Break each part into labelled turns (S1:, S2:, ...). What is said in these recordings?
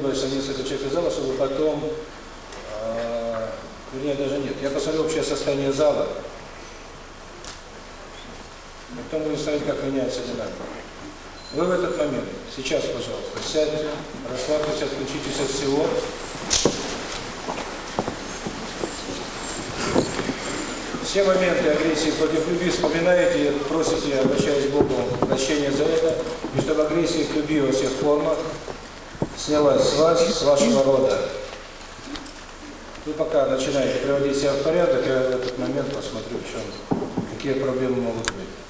S1: ну, если это человек зала, чтобы потом, э, вернее, даже нет. Я посмотрел общее состояние зала. Потом будем смотреть, как меняется динамика. Вы в этот момент, сейчас, пожалуйста, сядьте, расслабьтесь, отключитесь от всего. Все моменты агрессии против любви вспоминаете, просите, обращаясь к Богу, прощения за это, и чтобы агрессия к всех формах целая слазь с вашего рода. Вы пока начинаете приводить себя в порядок, я этот момент посмотрю, в чем, какие проблемы могут быть.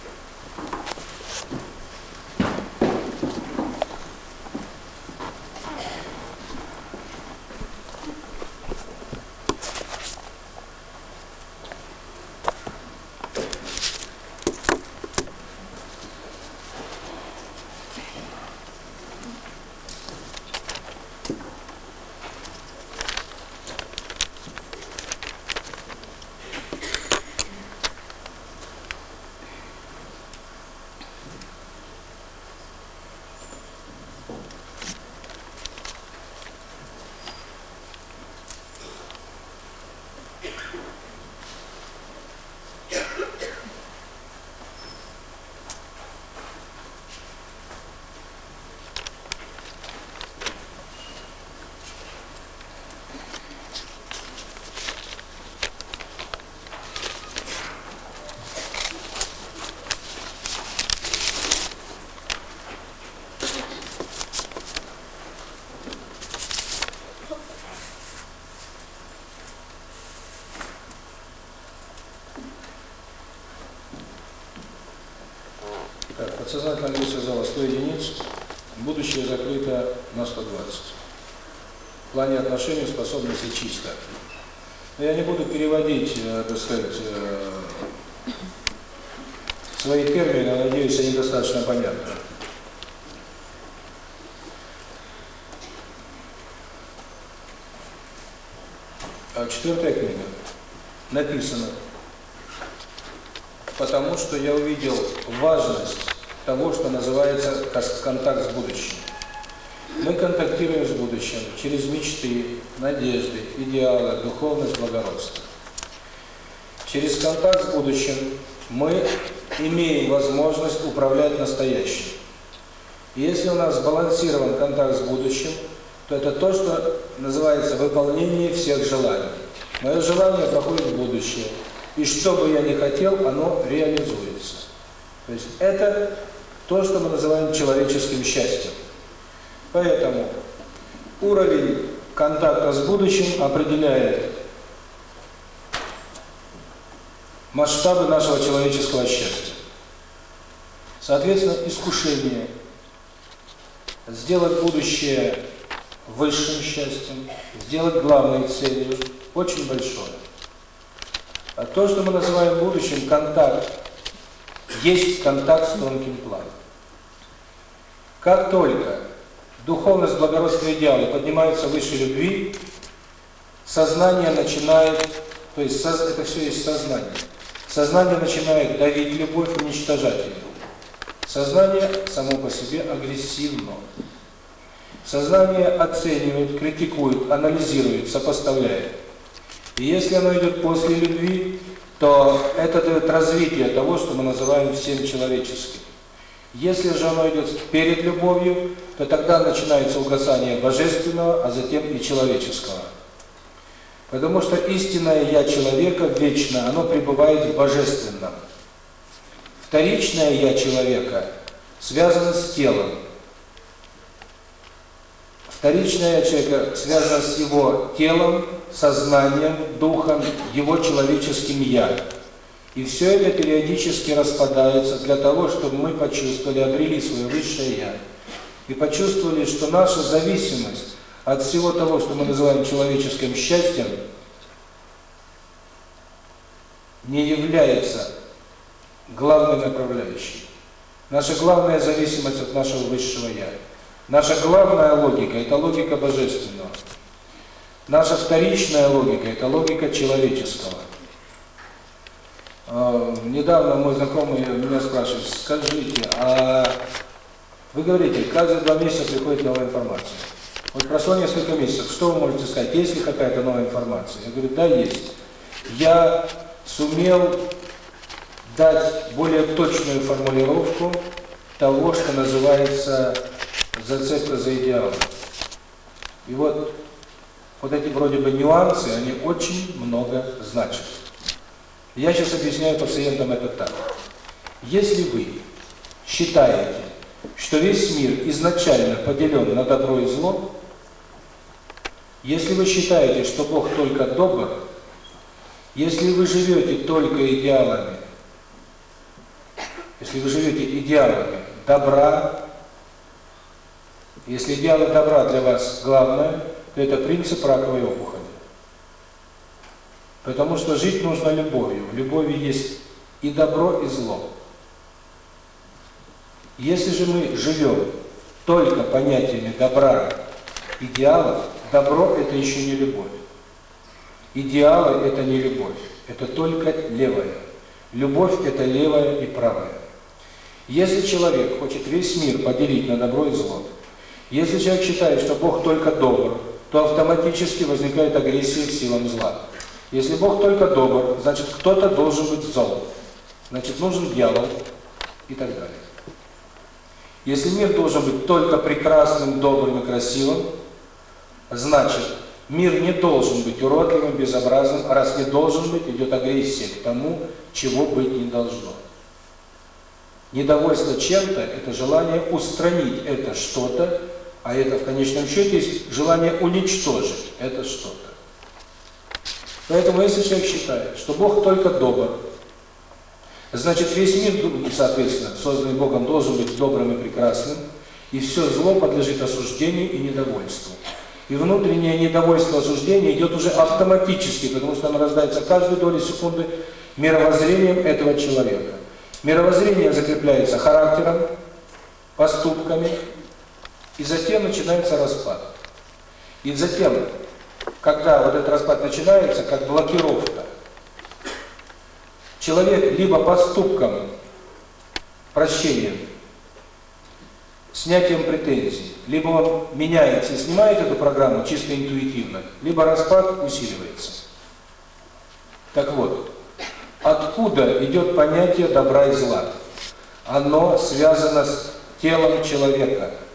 S1: назад на границе зала 100 единиц, будущее закрыто на 120. В плане отношений способности чисто. Но я не буду переводить, так сказать, свои термины, надеюсь, они достаточно понятны. А четвертая книга написана, потому что я увидел важность того, что называется контакт с будущим. Мы контактируем с будущим через мечты, надежды, идеалы, духовность, благородство. Через контакт с будущим мы имеем возможность управлять настоящим. И если у нас сбалансирован контакт с будущим, то это то, что называется выполнение всех желаний. Мое желание проходит в будущее, и что бы я ни хотел, оно реализуется. То есть это то, что мы называем человеческим счастьем. Поэтому уровень контакта с будущим определяет масштабы нашего человеческого счастья. Соответственно, искушение сделать будущее высшим счастьем, сделать главной целью, очень большое. А то, что мы называем будущим, контакт есть контакт с тонким планом. Как только духовность, благородство идеала поднимается выше любви, сознание начинает, то есть это все есть сознание, сознание начинает давить любовь, уничтожать ее. Сознание само по себе агрессивно. Сознание оценивает, критикует, анализирует, сопоставляет. И если оно идет после любви, то это дает развитие того, что мы называем всем человеческим. Если же оно идет перед любовью, то тогда начинается угасание божественного, а затем и человеческого. Потому что истинное «я» человека вечно, оно пребывает в божественном. Вторичное «я» человека связано с телом. Вторичное человека связано с его телом, сознанием, духом, его человеческим «я». И все это периодически распадается для того, чтобы мы почувствовали, обрели свое высшее «я». И почувствовали, что наша зависимость от всего того, что мы называем человеческим счастьем, не является главной направляющей. Наша главная зависимость от нашего высшего «я». Наша главная логика – это логика божественного. Наша вторичная логика – это логика человеческого. Э, недавно мой знакомый меня спрашивает, скажите, а вы говорите, каждые два месяца приходит новая информация. Вот прошло несколько месяцев, что вы можете сказать, есть ли какая-то новая информация? Я говорю, да, есть. Я сумел дать более точную формулировку того, что называется за зацепка за идеалы. И вот, вот эти вроде бы нюансы, они очень много значат. Я сейчас объясняю пациентам это так. Если вы считаете, что весь мир изначально поделен на добро и зло, если вы считаете, что Бог только добр, если вы живете только идеалами, если вы живете идеалами добра, если идеалы добра для вас главное, то это принцип раковой опухоли. Потому что жить нужно любовью. В любови есть и добро, и зло. Если же мы живем только понятиями добра, идеалов, добро – это еще не любовь. Идеалы – это не любовь, это только левая. Любовь – это левая и правая. Если человек хочет весь мир поделить на добро и зло, если человек считает, что Бог только добр, то автоматически возникает агрессия к силам зла. Если Бог только добр, значит кто-то должен быть зол. Значит нужен дьявол и так далее. Если мир должен быть только прекрасным, добрым и красивым, значит мир не должен быть уродливым, безобразным, а раз не должен быть, идет агрессия к тому, чего быть не должно. Недовольство чем-то – это желание устранить это что-то, а это в конечном счете есть желание уничтожить это что-то. Поэтому если человек считает, что Бог только добр, значит весь мир, соответственно, созданный Богом, должен быть добрым и прекрасным, и все зло подлежит осуждению и недовольству. И внутреннее недовольство осуждение идет уже автоматически, потому что оно рождается каждую долю секунды мировоззрением этого человека. Мировоззрение закрепляется характером, поступками, и затем начинается распад. И затем, когда вот этот распад начинается, как блокировка, человек либо поступком, прощением, снятием претензий, либо он меняется и снимает эту программу чисто интуитивно, либо распад усиливается. Так вот, откуда идет понятие добра и зла? Оно связано с телом человека –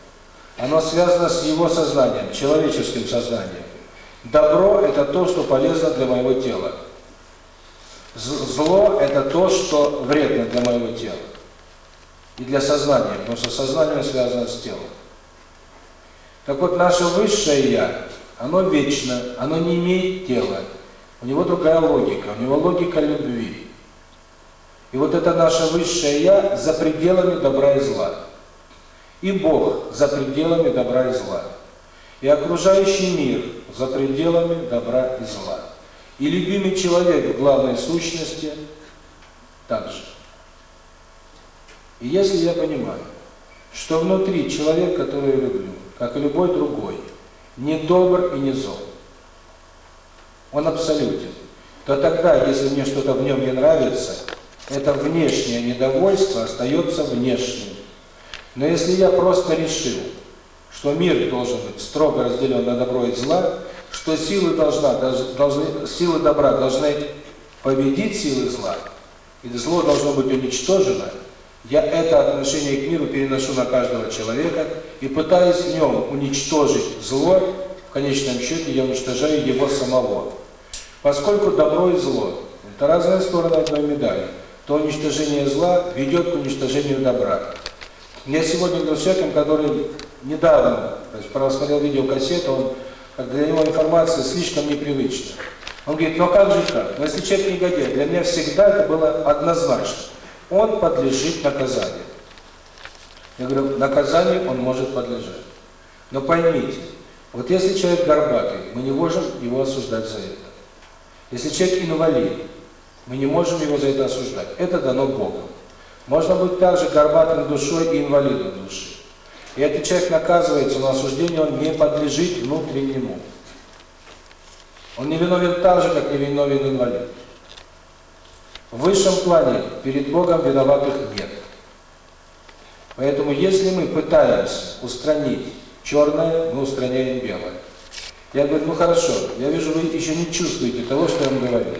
S1: оно связано с его сознанием, человеческим сознанием. Добро – это то, что полезно для моего тела. Зло – это то, что вредно для моего тела и для сознания, потому что сознание связано с телом. Так вот, наше Высшее Я, оно вечно, оно не имеет тела. У него другая логика, у него логика любви. И вот это наше Высшее Я за пределами добра и зла и Бог за пределами добра и зла, и окружающий мир за пределами добра и зла, и любимый человек в главной сущности также. И если я понимаю, что внутри человек, который я люблю, как и любой другой, не добр и не зол, он абсолютен, то тогда, если мне что-то в нем не нравится, это внешнее недовольство остается внешним. Но если я просто решил, что мир должен быть строго разделен на добро и зло, что силы, должна, должны, силы добра должны победить силы зла, и зло должно быть уничтожено, я это отношение к миру переношу на каждого человека и пытаюсь в нем уничтожить зло, в конечном счете я уничтожаю его самого. Поскольку добро и зло – это разные стороны одной медали, то уничтожение зла ведет к уничтожению добра. Я сегодня говорю с человеком, который недавно то есть, просмотрел видеокассету, он, для него информация слишком непривычна. Он говорит, ну как же так? Но если человек негодяй, для меня всегда это было однозначно. Он подлежит наказанию. Я говорю, наказанию он может подлежать. Но поймите, вот если человек горбатый, мы не можем его осуждать за это. Если человек инвалид, мы не можем его за это осуждать. Это дано Богом. Можно быть также горбатым душой и инвалидом души. И этот человек наказывается, На осуждение он не подлежит внутреннему. Он не виновен так же, как не виновен инвалид. В высшем плане перед Богом виноватых нет. Поэтому если мы пытаемся устранить черное, мы устраняем белое. Я говорю, ну хорошо, я вижу, вы еще не чувствуете того, что я вам говорил.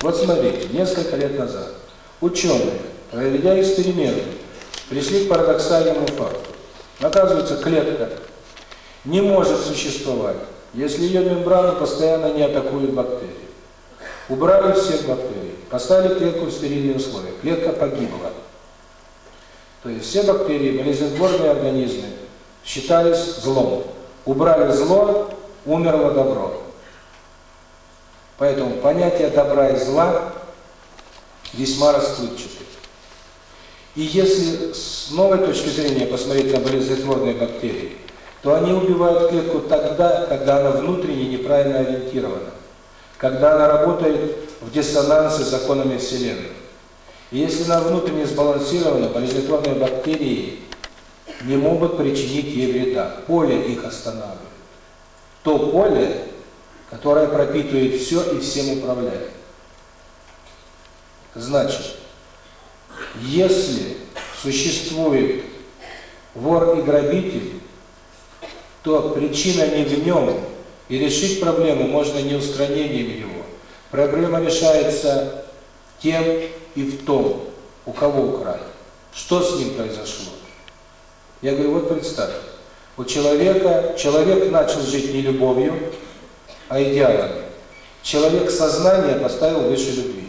S1: Вот смотрите, несколько лет назад ученые Проведя эксперимент, пришли к парадоксальному факту. Оказывается, клетка не может существовать, если ее мембрана постоянно не атакует бактерии. Убрали все бактерии, поставили клетку в стерильные условия, клетка погибла. То есть все бактерии, болезнетворные организмы считались злом. Убрали зло, умерло добро. Поэтому понятие добра и зла весьма расплывчатое. И если с новой точки зрения посмотреть на болезнетворные бактерии, то они убивают клетку тогда, когда она внутренне неправильно ориентирована, когда она работает в диссонансе с законами Вселенной. И если она внутренне сбалансирована, болезнетворные бактерии не могут причинить ей вреда. Поле их останавливает. То поле, которое пропитывает все и всем управляет. Значит, если существует вор и грабитель, то причина не в нем, и решить проблему можно не устранением его. Проблема решается тем и в том, у кого украли. Что с ним произошло? Я говорю, вот представь, у человека, человек начал жить не любовью, а идеалами. Человек сознание поставил выше любви.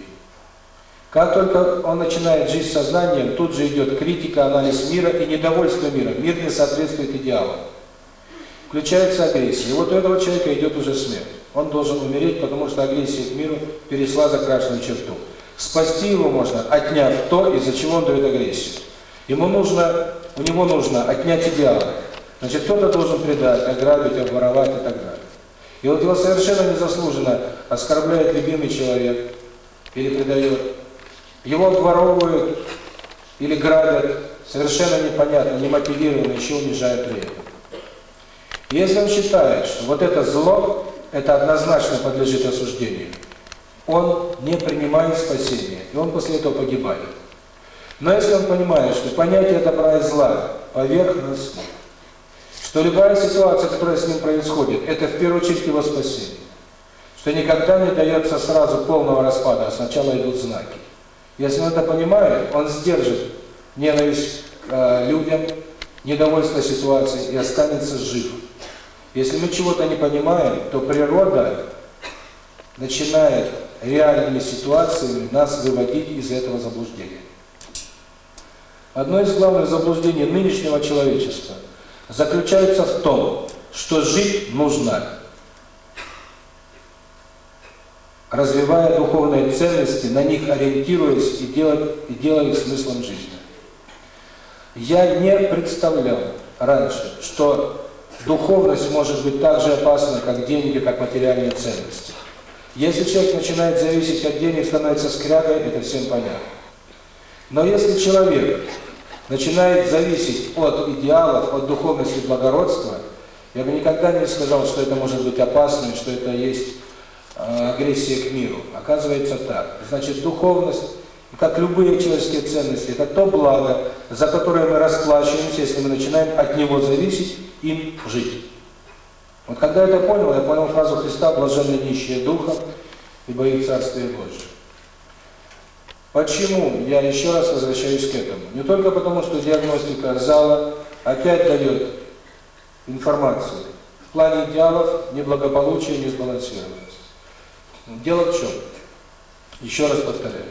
S1: Как только он начинает жить сознанием, тут же идет критика, анализ мира и недовольство мира. Мир не соответствует идеалам. Включается агрессия. И вот у этого человека идет уже смерть. Он должен умереть, потому что агрессия к миру перешла за красную черту. Спасти его можно, отняв то, из-за чего он дает агрессию. Ему нужно, у него нужно отнять идеалы. Значит, кто-то должен предать, ограбить, обворовать и так далее. И вот его совершенно незаслуженно оскорбляет любимый человек или предает его отворовывают или грабят совершенно непонятно, не мотивированно, еще унижают время. Если он считает, что вот это зло, это однозначно подлежит осуждению, он не принимает спасения, и он после этого погибает. Но если он понимает, что понятие добра и зла поверхностно, что любая ситуация, которая с ним происходит, это в первую очередь его спасение, что никогда не дается сразу полного распада, а сначала идут знаки. Если он это понимает, он сдержит ненависть э, людям, недовольство ситуации и останется жив. Если мы чего-то не понимаем, то природа начинает реальными ситуациями нас выводить из этого заблуждения. Одно из главных заблуждений нынешнего человечества заключается в том, что жить нужно развивая духовные ценности, на них ориентируясь и делать, и делая их смыслом жизни. Я не представлял раньше, что духовность может быть так же опасна, как деньги, как материальные ценности. Если человек начинает зависеть от денег, становится скрягой, это всем понятно. Но если человек начинает зависеть от идеалов, от духовности благородства, я бы никогда не сказал, что это может быть опасно, что это есть агрессия к миру. Оказывается так. Значит, духовность, как любые человеческие ценности, это то благо, за которое мы расплачиваемся, если мы начинаем от него зависеть, им жить. Вот когда я это понял, я понял фразу Христа «блаженны нищие духа ибо их царствие Божье». Почему? Я еще раз возвращаюсь к этому. Не только потому, что диагностика зала опять дает информацию. В плане идеалов неблагополучие не. Дело в чем? Еще раз повторяю.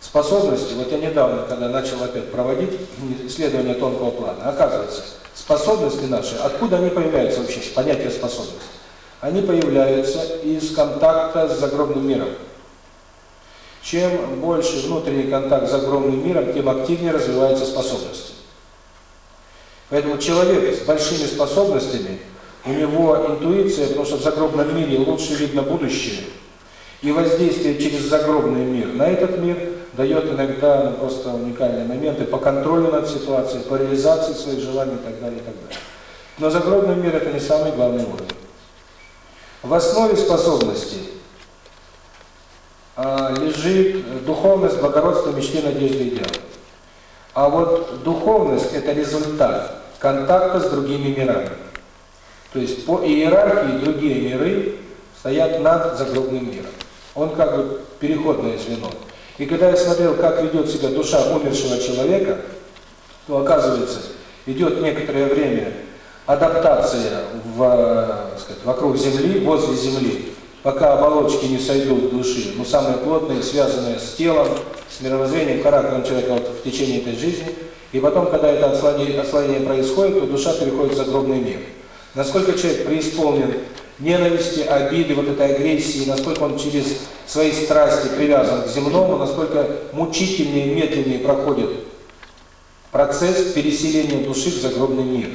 S1: Способности, вот я недавно, когда начал опять проводить исследование тонкого плана, оказывается, способности наши, откуда они появляются вообще, понятие способности? Они появляются из контакта с загробным миром. Чем больше внутренний контакт с загробным миром, тем активнее развиваются способности. Поэтому человек с большими способностями – у него интуиция просто в загробном мире лучше видно будущее. И воздействие через загробный мир на этот мир дает иногда просто уникальные моменты по контролю над ситуацией, по реализации своих желаний и так далее, и так далее. Но загробный мир – это не самый главный уровень. В основе способностей а, лежит духовность, благородство, мечты, надежды и дела. А вот духовность – это результат контакта с другими мирами. То есть по иерархии другие миры стоят над загробным миром. Он как бы переходное звено. И когда я смотрел, как ведет себя душа умершего человека, то оказывается, идет некоторое время адаптация в, э, сказать, вокруг Земли, возле Земли, пока оболочки не сойдут души, но самые плотные, связанные с телом, с мировоззрением, характером человека вот, в течение этой жизни. И потом, когда это отслонение, отслонение происходит, то душа переходит в загробный мир. Насколько человек преисполнен ненависти, обиды, вот этой агрессии, насколько он через свои страсти привязан к земному, насколько мучительнее и медленнее проходит процесс переселения души в загробный мир.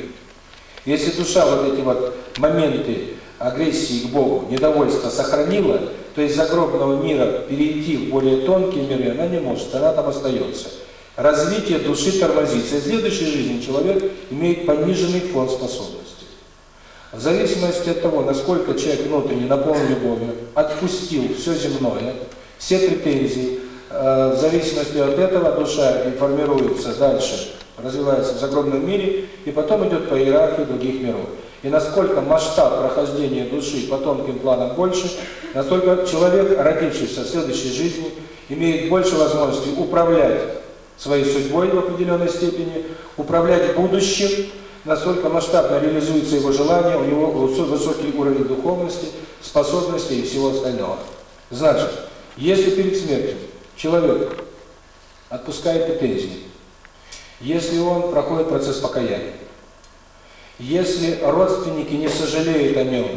S1: Если душа вот эти вот моменты агрессии к Богу, недовольства сохранила, то из загробного мира перейти в более тонкие миры она не может, она там остается. Развитие души тормозится, в следующей жизни человек имеет пониженный фон способностей. В зависимости от того, насколько человек внутренне наполнен любовью, отпустил все земное, все претензии, э, в зависимости от этого душа информируется дальше, развивается в загробном мире, и потом идет по иерархии других миров. И насколько масштаб прохождения души по тонким планам больше, настолько человек, родившийся в следующей жизни, имеет больше возможностей управлять своей судьбой в определенной степени, управлять будущим, насколько масштабно реализуется его желание, у него высокий уровень духовности, способности и всего остального. Значит, если перед смертью человек отпускает претензии, если он проходит процесс покаяния, если родственники не сожалеют о нем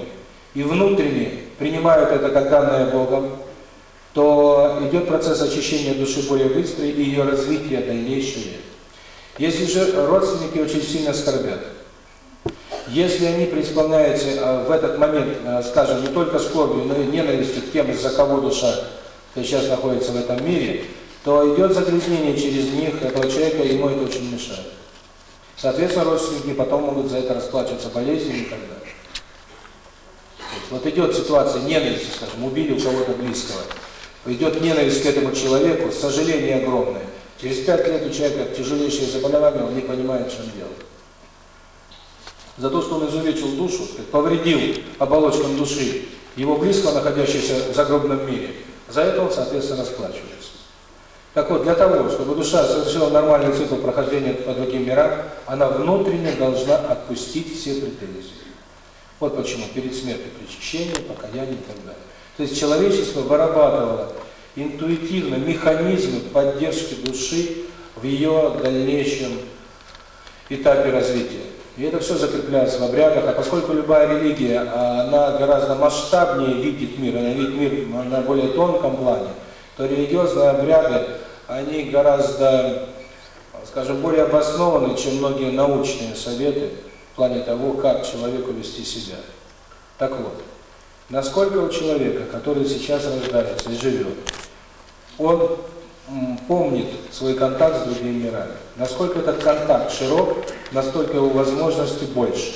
S1: и внутренне принимают это как данное Богом, то идет процесс очищения души более быстрый и ее развития дальнейшее. Если же родственники очень сильно скорбят, если они преисполняются в этот момент, скажем, не только скорбью, но и ненавистью к тем, из-за кого душа сейчас находится в этом мире, то идет загрязнение через них этого человека, ему это очень мешает. Соответственно, родственники потом могут за это расплачиваться болезнями и так далее. Вот идет ситуация ненависти, скажем, убили у кого-то близкого. Идет ненависть к этому человеку, сожаление огромное. Через пять лет у человека тяжелейшие заболевания, он не понимает, что он делает. За то, что он изувечил душу, повредил оболочкам души его близко находящийся в загробном мире, за это он, соответственно, расплачивается. Так вот, для того, чтобы душа совершила нормальный цикл прохождения по другим мирам, она внутренне должна отпустить все претензии. Вот почему перед смертью причащение, покаяние и так далее. То есть человечество вырабатывало интуитивно механизмы поддержки души в ее дальнейшем этапе развития. И это все закрепляется в обрядах, а поскольку любая религия, она гораздо масштабнее видит мир, она видит мир на более тонком плане, то религиозные обряды, они гораздо, скажем, более обоснованы, чем многие научные советы в плане того, как человеку вести себя. Так вот, насколько у человека, который сейчас рождается и живет, он помнит свой контакт с другими мирами. Насколько этот контакт широк, настолько его возможности больше.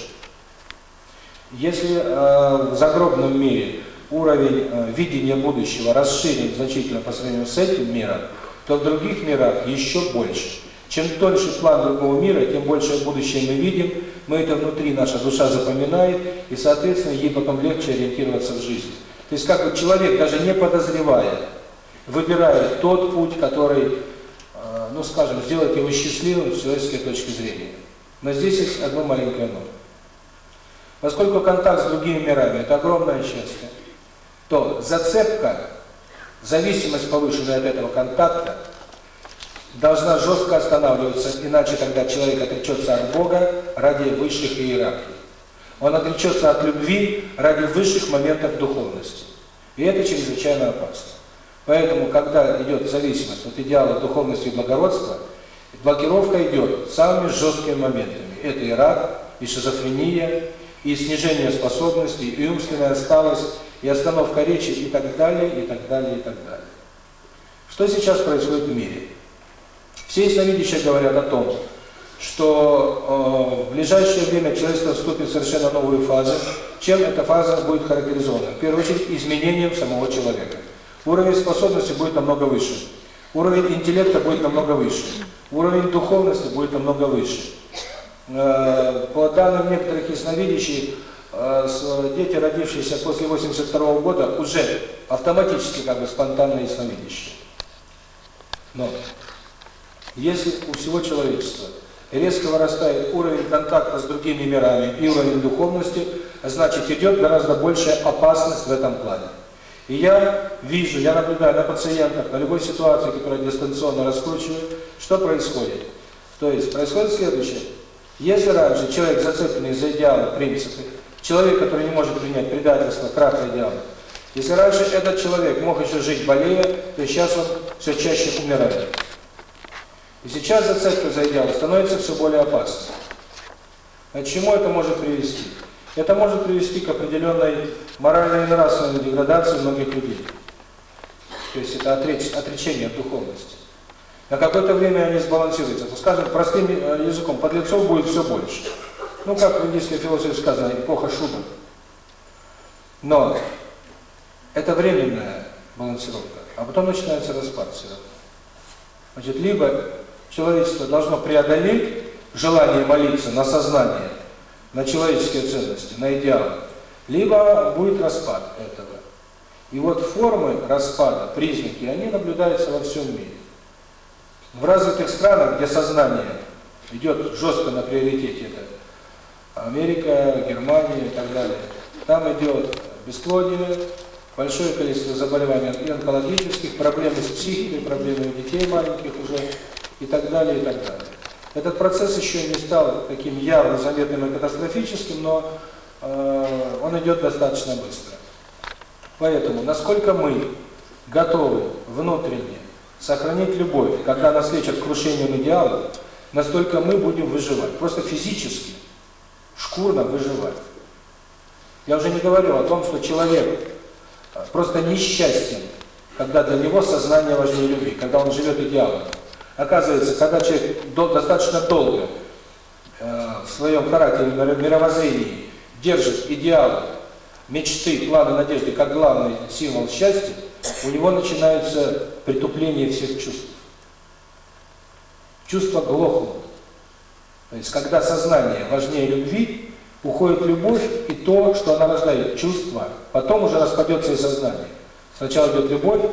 S1: Если э, в загробном мире уровень э, видения будущего расширен значительно по сравнению с этим миром, то в других мирах еще больше. Чем дольше план другого мира, тем больше будущее мы видим, мы это внутри, наша душа запоминает, и, соответственно, ей потом легче ориентироваться в жизни. То есть как бы человек, даже не подозревая, выбирают тот путь, который, э, ну скажем, сделает его счастливым с человеческой точки зрения. Но здесь есть одно маленькое но. Поскольку контакт с другими мирами – это огромное счастье, то зацепка, зависимость повышенная от этого контакта должна жестко останавливаться, иначе тогда человек отречется от Бога ради высших иерархий. Он отречется от любви ради высших моментов духовности. И это чрезвычайно опасно. Поэтому, когда идет зависимость от идеала духовности и благородства, блокировка идет самыми жесткими моментами. Это и рак, и шизофрения, и снижение способностей, и умственная осталость, и остановка речи, и так далее, и так далее, и так далее. Что сейчас происходит в мире? Все ясновидящие говорят о том, что э, в ближайшее время человечество вступит в совершенно новую фазу. Чем эта фаза будет характеризована? В первую очередь, изменением самого человека. Уровень способности будет намного выше. Уровень интеллекта будет намного выше. Уровень духовности будет намного выше. Э, по данным некоторых ясновидящих, э, дети, родившиеся после 82 года, уже автоматически как бы спонтанно ясновидящие. Но если у всего человечества резко вырастает уровень контакта с другими мирами и уровень духовности, значит идет гораздо большая опасность в этом плане. И я вижу, я наблюдаю на пациентах, на любой ситуации, которая дистанционно раскручиваю, что происходит. То есть происходит следующее. Если раньше человек зацепленный за идеалы, принципы, человек, который не может принять предательство, крах идеала, если раньше этот человек мог еще жить болея, то сейчас он все чаще умирает. И сейчас зацепка за идеал становится все более опасной. А к чему это может привести? Это может привести к определенной моральная и нравственная деградация многих людей. То есть это отреч, отречение от духовности. На какое-то время они сбалансируются. То, скажем, простым э, языком, подлецов будет все больше. Ну, как в индийской философии сказано, эпоха шуба. Но это временная балансировка, а потом начинается распад все равно. Значит, либо человечество должно преодолеть желание молиться на сознание, на человеческие ценности, на идеалы, либо будет распад этого. И вот формы распада, признаки, они наблюдаются во всем мире. В развитых странах, где сознание идет жестко на приоритете, это Америка, Германия и так далее, там идет бесплодие, большое количество заболеваний и онкологических, проблемы с психикой, проблемы у детей маленьких уже и так далее, и так далее. Этот процесс еще не стал таким явно заметным и катастрофическим, но Э, он идет достаточно быстро. Поэтому, насколько мы готовы внутренне сохранить любовь, когда нас лечат крушением идеала, настолько мы будем выживать, просто физически, шкурно выживать. Я уже не говорю о том, что человек э, просто несчастен, когда для него сознание важнее любви, когда он живет идеалом. Оказывается, когда человек достаточно долго э, в своем характере, мировоззрении держит идеалы, мечты, планы надежды как главный символ счастья, у него начинается притупление всех чувств. Чувства глохнут. То есть, когда сознание важнее любви, уходит любовь и то, что она рождает, чувства. Потом уже распадется и сознание. Сначала идет любовь,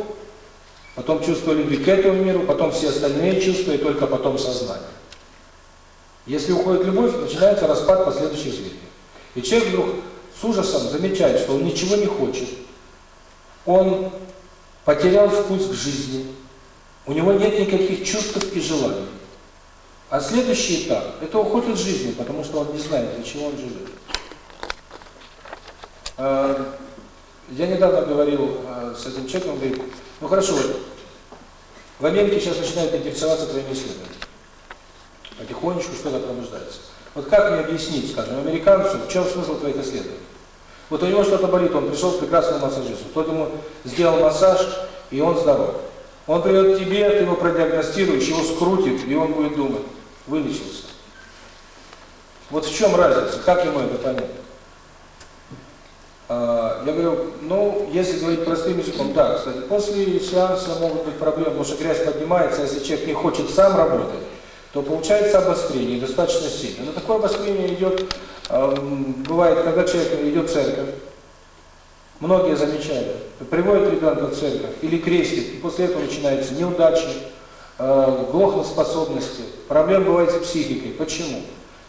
S1: потом чувство любви к этому миру, потом все остальные чувства и только потом сознание. Если уходит любовь, начинается распад последующих зверей. И человек вдруг с ужасом замечает, что он ничего не хочет. Он потерял вкус к жизни. У него нет никаких чувств и желаний. А следующий этап – это уход от жизни, потому что он не знает, для чего он живет. А, я недавно говорил а, с этим человеком, он говорит, ну хорошо, в Америке сейчас начинают интересоваться твоими исследованиями. Потихонечку что-то пробуждается. Вот как мне объяснить, скажем, американцу, в чем смысл твоих исследований? Вот у него что-то болит, он пришел к прекрасному массажисту. Тот ему сделал массаж, и он здоров. Он придет к тебе, ты его продиагностируешь, его скрутит, и он будет думать, вылечился. Вот в чем разница, как ему это понять? А, я говорю, ну, если говорить простым языком, да, кстати, после сеанса могут быть проблемы, потому что грязь поднимается, а если человек не хочет сам работать, то получается обострение, достаточно сильно. Но такое обострение идет, эм, бывает, когда человек идет в церковь, многие замечают приводит ребенка в церковь или крестит, и после этого начинаются неудачи, э, глохнут проблем бывает с психикой. Почему?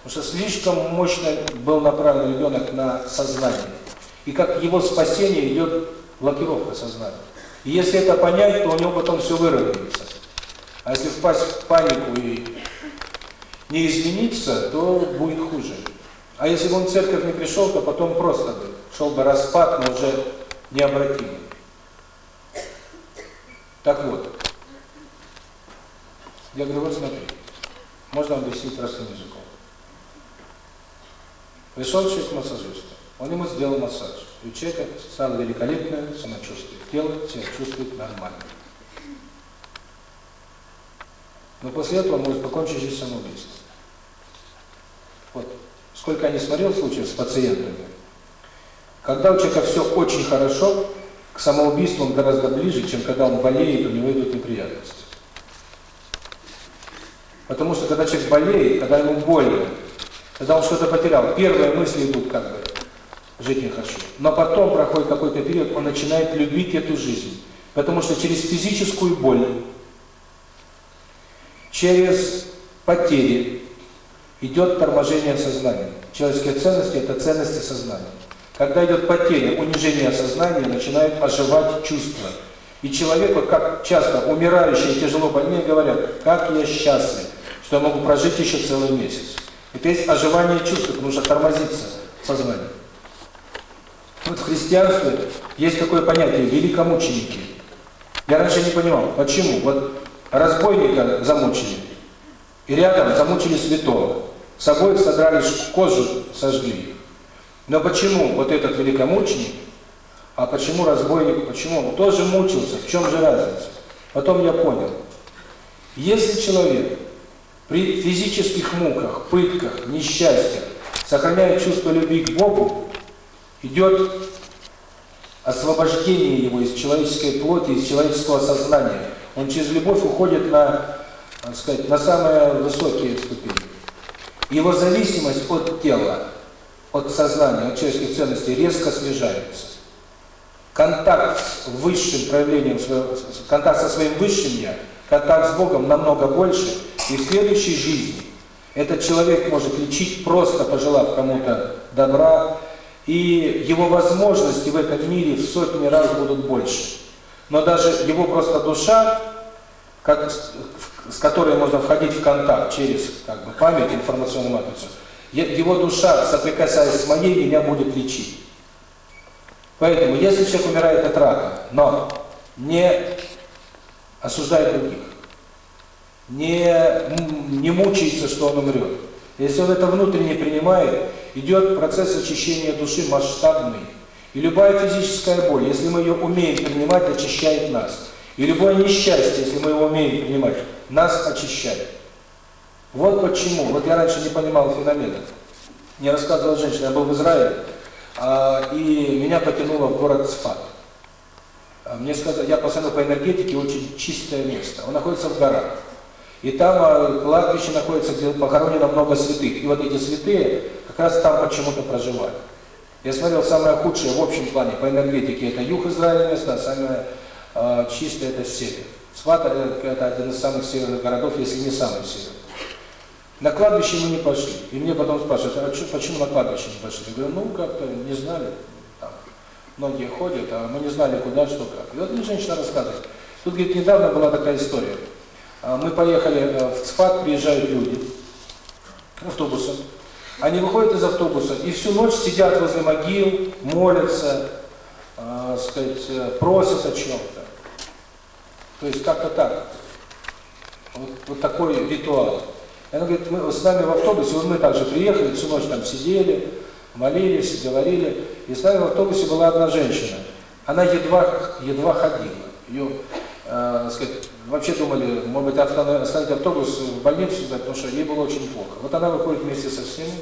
S1: Потому что слишком мощно был направлен ребенок на сознание. И как его спасение идет блокировка сознания. И если это понять, то у него потом все выровняется. А если впасть в панику и не измениться, то будет хуже. А если бы он в церковь не пришел, то потом просто бы шел бы распад, но уже необратимый. Так вот, я говорю, вот смотри, можно объяснить простым языком. Пришел человек массажиста, он ему сделал массаж. И у человека стало великолепное самочувствие. Тело себя чувствует нормально. Но после этого он может покончить жизнь самоубийством сколько я не смотрел случаев с пациентами, когда у человека все очень хорошо, к самоубийству он гораздо ближе, чем когда он болеет, у него идут неприятности. Потому что когда человек болеет, когда ему больно, когда он что-то потерял, первые мысли идут как бы жить не нехорошо. Но потом проходит какой-то период, он начинает любить эту жизнь. Потому что через физическую боль, через потери, идет торможение сознания. Человеческие ценности – это ценности сознания. Когда идет потеря, унижение сознания, начинают оживать чувства. И человек вот как часто умирающие, тяжело больные говорят, как я счастлив, что я могу прожить еще целый месяц. Это есть оживание чувств, потому что тормозится сознание. Вот в христианстве есть такое понятие «великомученики». Я раньше не понимал, почему. Вот разбойника замучили, и рядом замучили святого. С собой содрали кожу, сожгли. Но почему вот этот великомученик, а почему разбойник, почему? Он тоже мучился, в чем же разница? Потом я понял. Если человек при физических муках, пытках, несчастье сохраняет чувство любви к Богу, идет освобождение его из человеческой плоти, из человеческого сознания. Он через любовь уходит на, сказать, на самые высокие ступени его зависимость от тела, от сознания, от человеческой ценности резко снижается. Контакт с высшим проявлением, контакт со своим высшим «я», контакт с Богом намного больше, и в следующей жизни этот человек может лечить, просто пожелав кому-то добра, и его возможности в этом мире в сотни раз будут больше. Но даже его просто душа, как с которой можно входить в контакт через как бы, память, информационную матрицу, его душа, соприкасаясь с моей, меня будет лечить. Поэтому, если человек умирает от рака, но не осуждает других, не, не мучается, что он умрет, если он это внутренне принимает, идет процесс очищения души масштабный. И любая физическая боль, если мы ее умеем принимать, очищает нас. И любое несчастье, если мы его умеем принимать, нас очищали. Вот почему. Вот я раньше не понимал феномен этот. Мне рассказывала женщина, я был в Израиле, и меня потянуло в город Сфат. Мне сказали, я посмотрел по энергетике, очень чистое место. Он находится в горах. И там кладбище находится, где похоронено много святых. И вот эти святые как раз там почему-то проживают. Я смотрел самое худшее в общем плане по энергетике. Это юг Израиля место, а самое э, чистое это север. Свата – это один из самых северных городов, если не самый северный. На кладбище мы не пошли. И мне потом спрашивают, а чё, почему на кладбище не пошли? Я говорю, ну как-то не знали. Там, многие ходят, а мы не знали куда, что как. И вот мне женщина рассказывает. Тут, говорит, недавно была такая история. Мы поехали в ЦФАТ, приезжают люди автобусом. Они выходят из автобуса и всю ночь сидят возле могил, молятся, э, сказать, просят о чем-то. То есть как-то так. Вот, вот такой ритуал. И она говорит, мы с нами в автобусе, вот мы также приехали, всю ночь там сидели, молились, говорили. И с нами в автобусе была одна женщина. Она едва, едва ходила. Ее, э, сказать, вообще думали, может быть, остановить автобус в больницу, потому что ей было очень плохо. Вот она выходит вместе со всеми.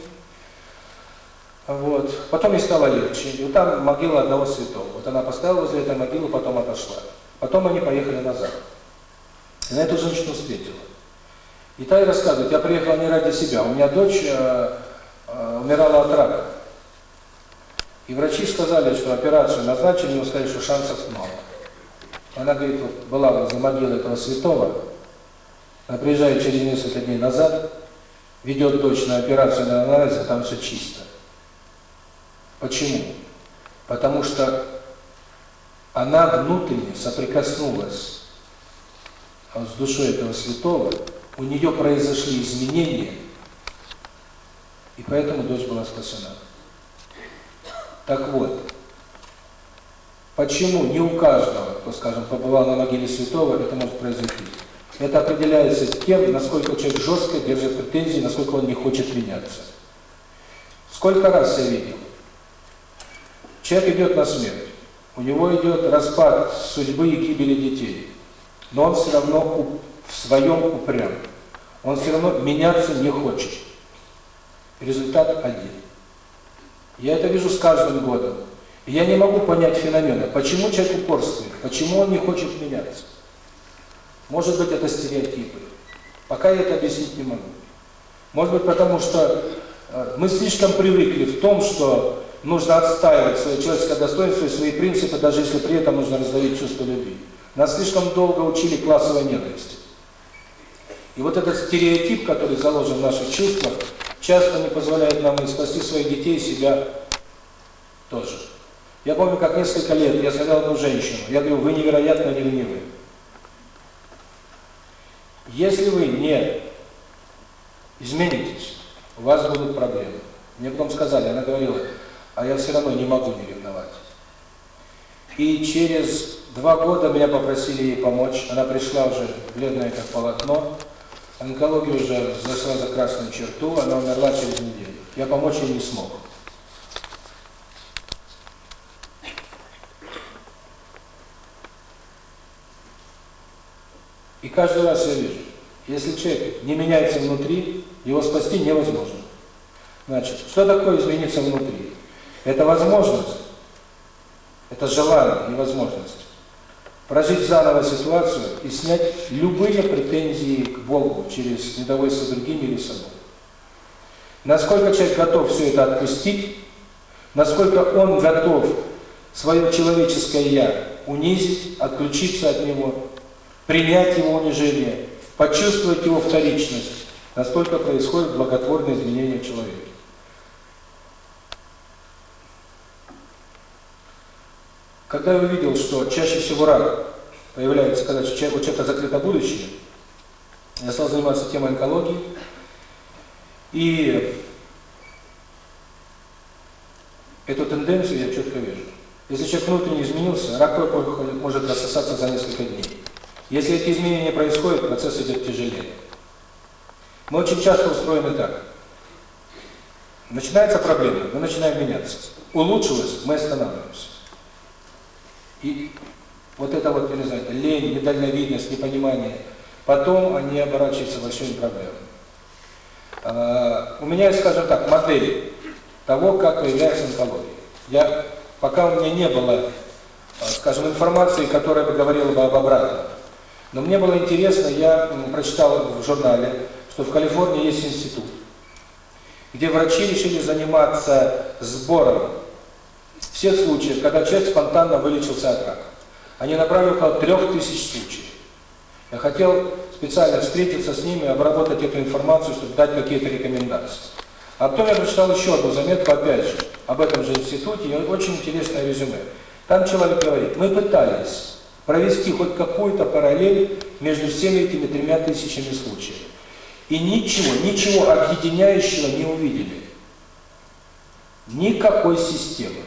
S1: Вот. Потом ей стало легче. И вот там могила одного святого. Вот она поставила возле этой могилы, потом отошла. Потом они поехали назад. И на эту женщину встретила. И та и рассказывает, я приехала не ради себя, у меня дочь э, э, умирала от рака. И врачи сказали, что операцию назначили, но сказали, что шансов мало. Она говорит, вот была за могилой этого святого, она приезжает через несколько дней назад, ведет дочь на операцию на анализе, там все чисто. Почему? Потому что она внутренне соприкоснулась а с душой этого святого, у нее произошли изменения, и поэтому дочь была спасена. Так вот, почему не у каждого, кто, скажем, побывал на могиле святого, это может произойти? Это определяется тем, насколько человек жестко держит претензии, насколько он не хочет меняться. Сколько раз я видел? Человек идет на смерть у него идет распад судьбы и гибели детей. Но он все равно в своем упрям. Он все равно меняться не хочет. Результат один. Я это вижу с каждым годом. И я не могу понять феномена, почему человек упорствует, почему он не хочет меняться. Может быть, это стереотипы. Пока я это объяснить не могу. Может быть, потому что э, мы слишком привыкли в том, что нужно отстаивать свое человеческое достоинство и свои принципы, даже если при этом нужно раздавить чувство любви. Нас слишком долго учили классовой ненависти. И вот этот стереотип, который заложен в наших чувствах, часто не позволяет нам и спасти своих детей, и себя тоже. Я помню, как несколько лет я сказал одну женщину, я говорю, вы невероятно ревнивы. Если вы не изменитесь, у вас будут проблемы. Мне потом сказали, она говорила, а я все равно не могу не ревновать. И через два года меня попросили ей помочь. Она пришла уже бледная, как полотно. Онкология уже зашла за красную черту, она умерла через неделю. Я помочь ей не смог. И каждый раз я вижу, если человек не меняется внутри, его спасти невозможно. Значит, что такое измениться внутри? Это возможность, это желание и возможность прожить заново ситуацию и снять любые претензии к Богу через недовольство другими или собой. Насколько человек готов все это отпустить, насколько он готов свое человеческое «я» унизить, отключиться от него, принять его унижение, почувствовать его вторичность, насколько происходит благотворное изменение человека. Когда я увидел, что чаще всего рак появляется, когда у человека закрыто будущее, я стал заниматься темой онкологии. И эту тенденцию я четко вижу. Если человек внутренне изменился, рак может рассосаться за несколько дней. Если эти изменения происходят, процесс идет тяжелее. Мы очень часто устроены так. Начинается проблема, мы начинаем меняться. Улучшилось, мы останавливаемся. И вот это вот, я не знаю, лень, недальновидность, непонимание. Потом они оборачиваются большими проблемами. А, у меня скажем так, модель того, как появляется онкология. Я, пока у меня не было, а, скажем, информации, которая бы говорила бы об обратном. Но мне было интересно, я прочитал в журнале, что в Калифорнии есть институт, где врачи решили заниматься сбором всех случаев, когда человек спонтанно вылечился от рака. Они направили около трех тысяч случаев. Я хотел специально встретиться с ними, обработать эту информацию, чтобы дать какие-то рекомендации. А потом я прочитал еще одну заметку, опять же, об этом же институте, и очень интересное резюме. Там человек говорит, мы пытались провести хоть какую-то параллель между всеми этими тремя тысячами случаев. И ничего, ничего объединяющего не увидели. Никакой системы.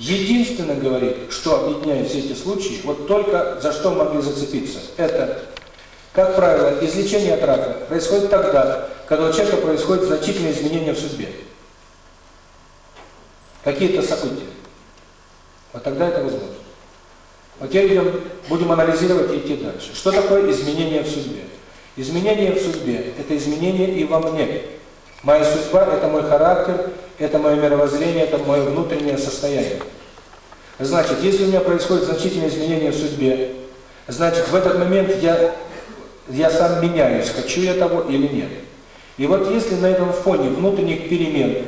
S1: Единственно говорит, что объединяет все эти случаи, вот только за что могли зацепиться, это, как правило, излечение от рака происходит тогда, когда у человека происходит значительные изменения в судьбе. Какие-то события. Вот тогда это возможно. Вот я идем, будем анализировать и идти дальше. Что такое изменение в судьбе? Изменение в судьбе – это изменение и во мне. Моя судьба – это мой характер, это мое мировоззрение, это мое внутреннее состояние. Значит, если у меня происходит значительное изменение в судьбе, значит, в этот момент я, я сам меняюсь, хочу я того или нет. И вот если на этом фоне внутренних перемен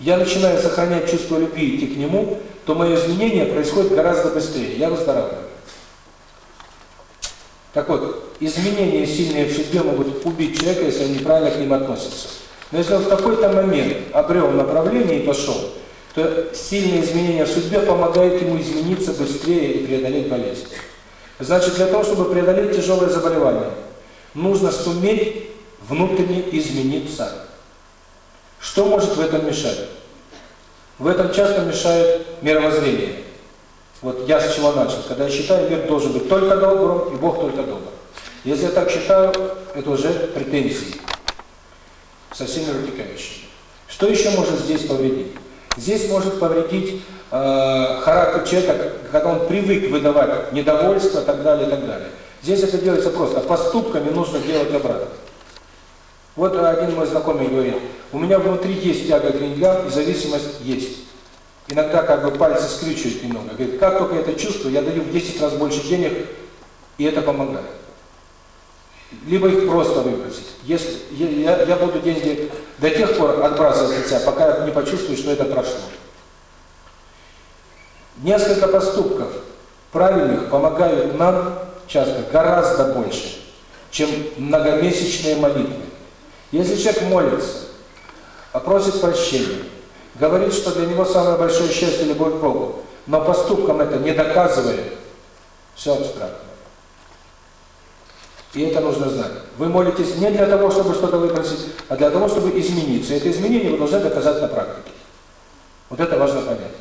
S1: я начинаю сохранять чувство любви и идти к нему, то мое изменение происходит гораздо быстрее, я выздоравливаю. Так вот, изменения сильные в судьбе могут убить человека, если он неправильно к ним относится. Но если он в какой-то момент обрел направление и пошел, то сильные изменения в судьбе помогают ему измениться быстрее и преодолеть болезнь. Значит, для того, чтобы преодолеть тяжелое заболевание, нужно суметь внутренне измениться. Что может в этом мешать? В этом часто мешает мировоззрение. Вот я с чего начал. Когда я считаю, мир должен быть только добрым, и Бог только добр. Если я так считаю, это уже претензии совсем всеми. Что еще может здесь повредить? Здесь может повредить э, характер человека, когда он привык выдавать недовольство и так далее, и так далее. Здесь это делается просто. Поступками нужно делать обратно. Вот один мой знакомый говорит, у меня внутри есть тяга к деньгам и зависимость есть. Иногда как бы пальцы скрючивают немного. Говорит, как только я это чувствую, я даю в 10 раз больше денег, и это помогает либо их просто выбросить. Если, я, я буду деньги до тех пор отбрасывать с лица, пока не почувствую, что это прошло. Несколько поступков правильных помогают нам часто гораздо больше, чем многомесячные молитвы. Если человек молится, а просит прощения, говорит, что для него самое большое счастье – любовь к Богу, но поступком это не доказывает, все абстрактно. И это нужно знать. Вы молитесь не для того, чтобы что-то выпросить, а для того, чтобы измениться. И это изменение вы должны доказать на практике. Вот это важно понять.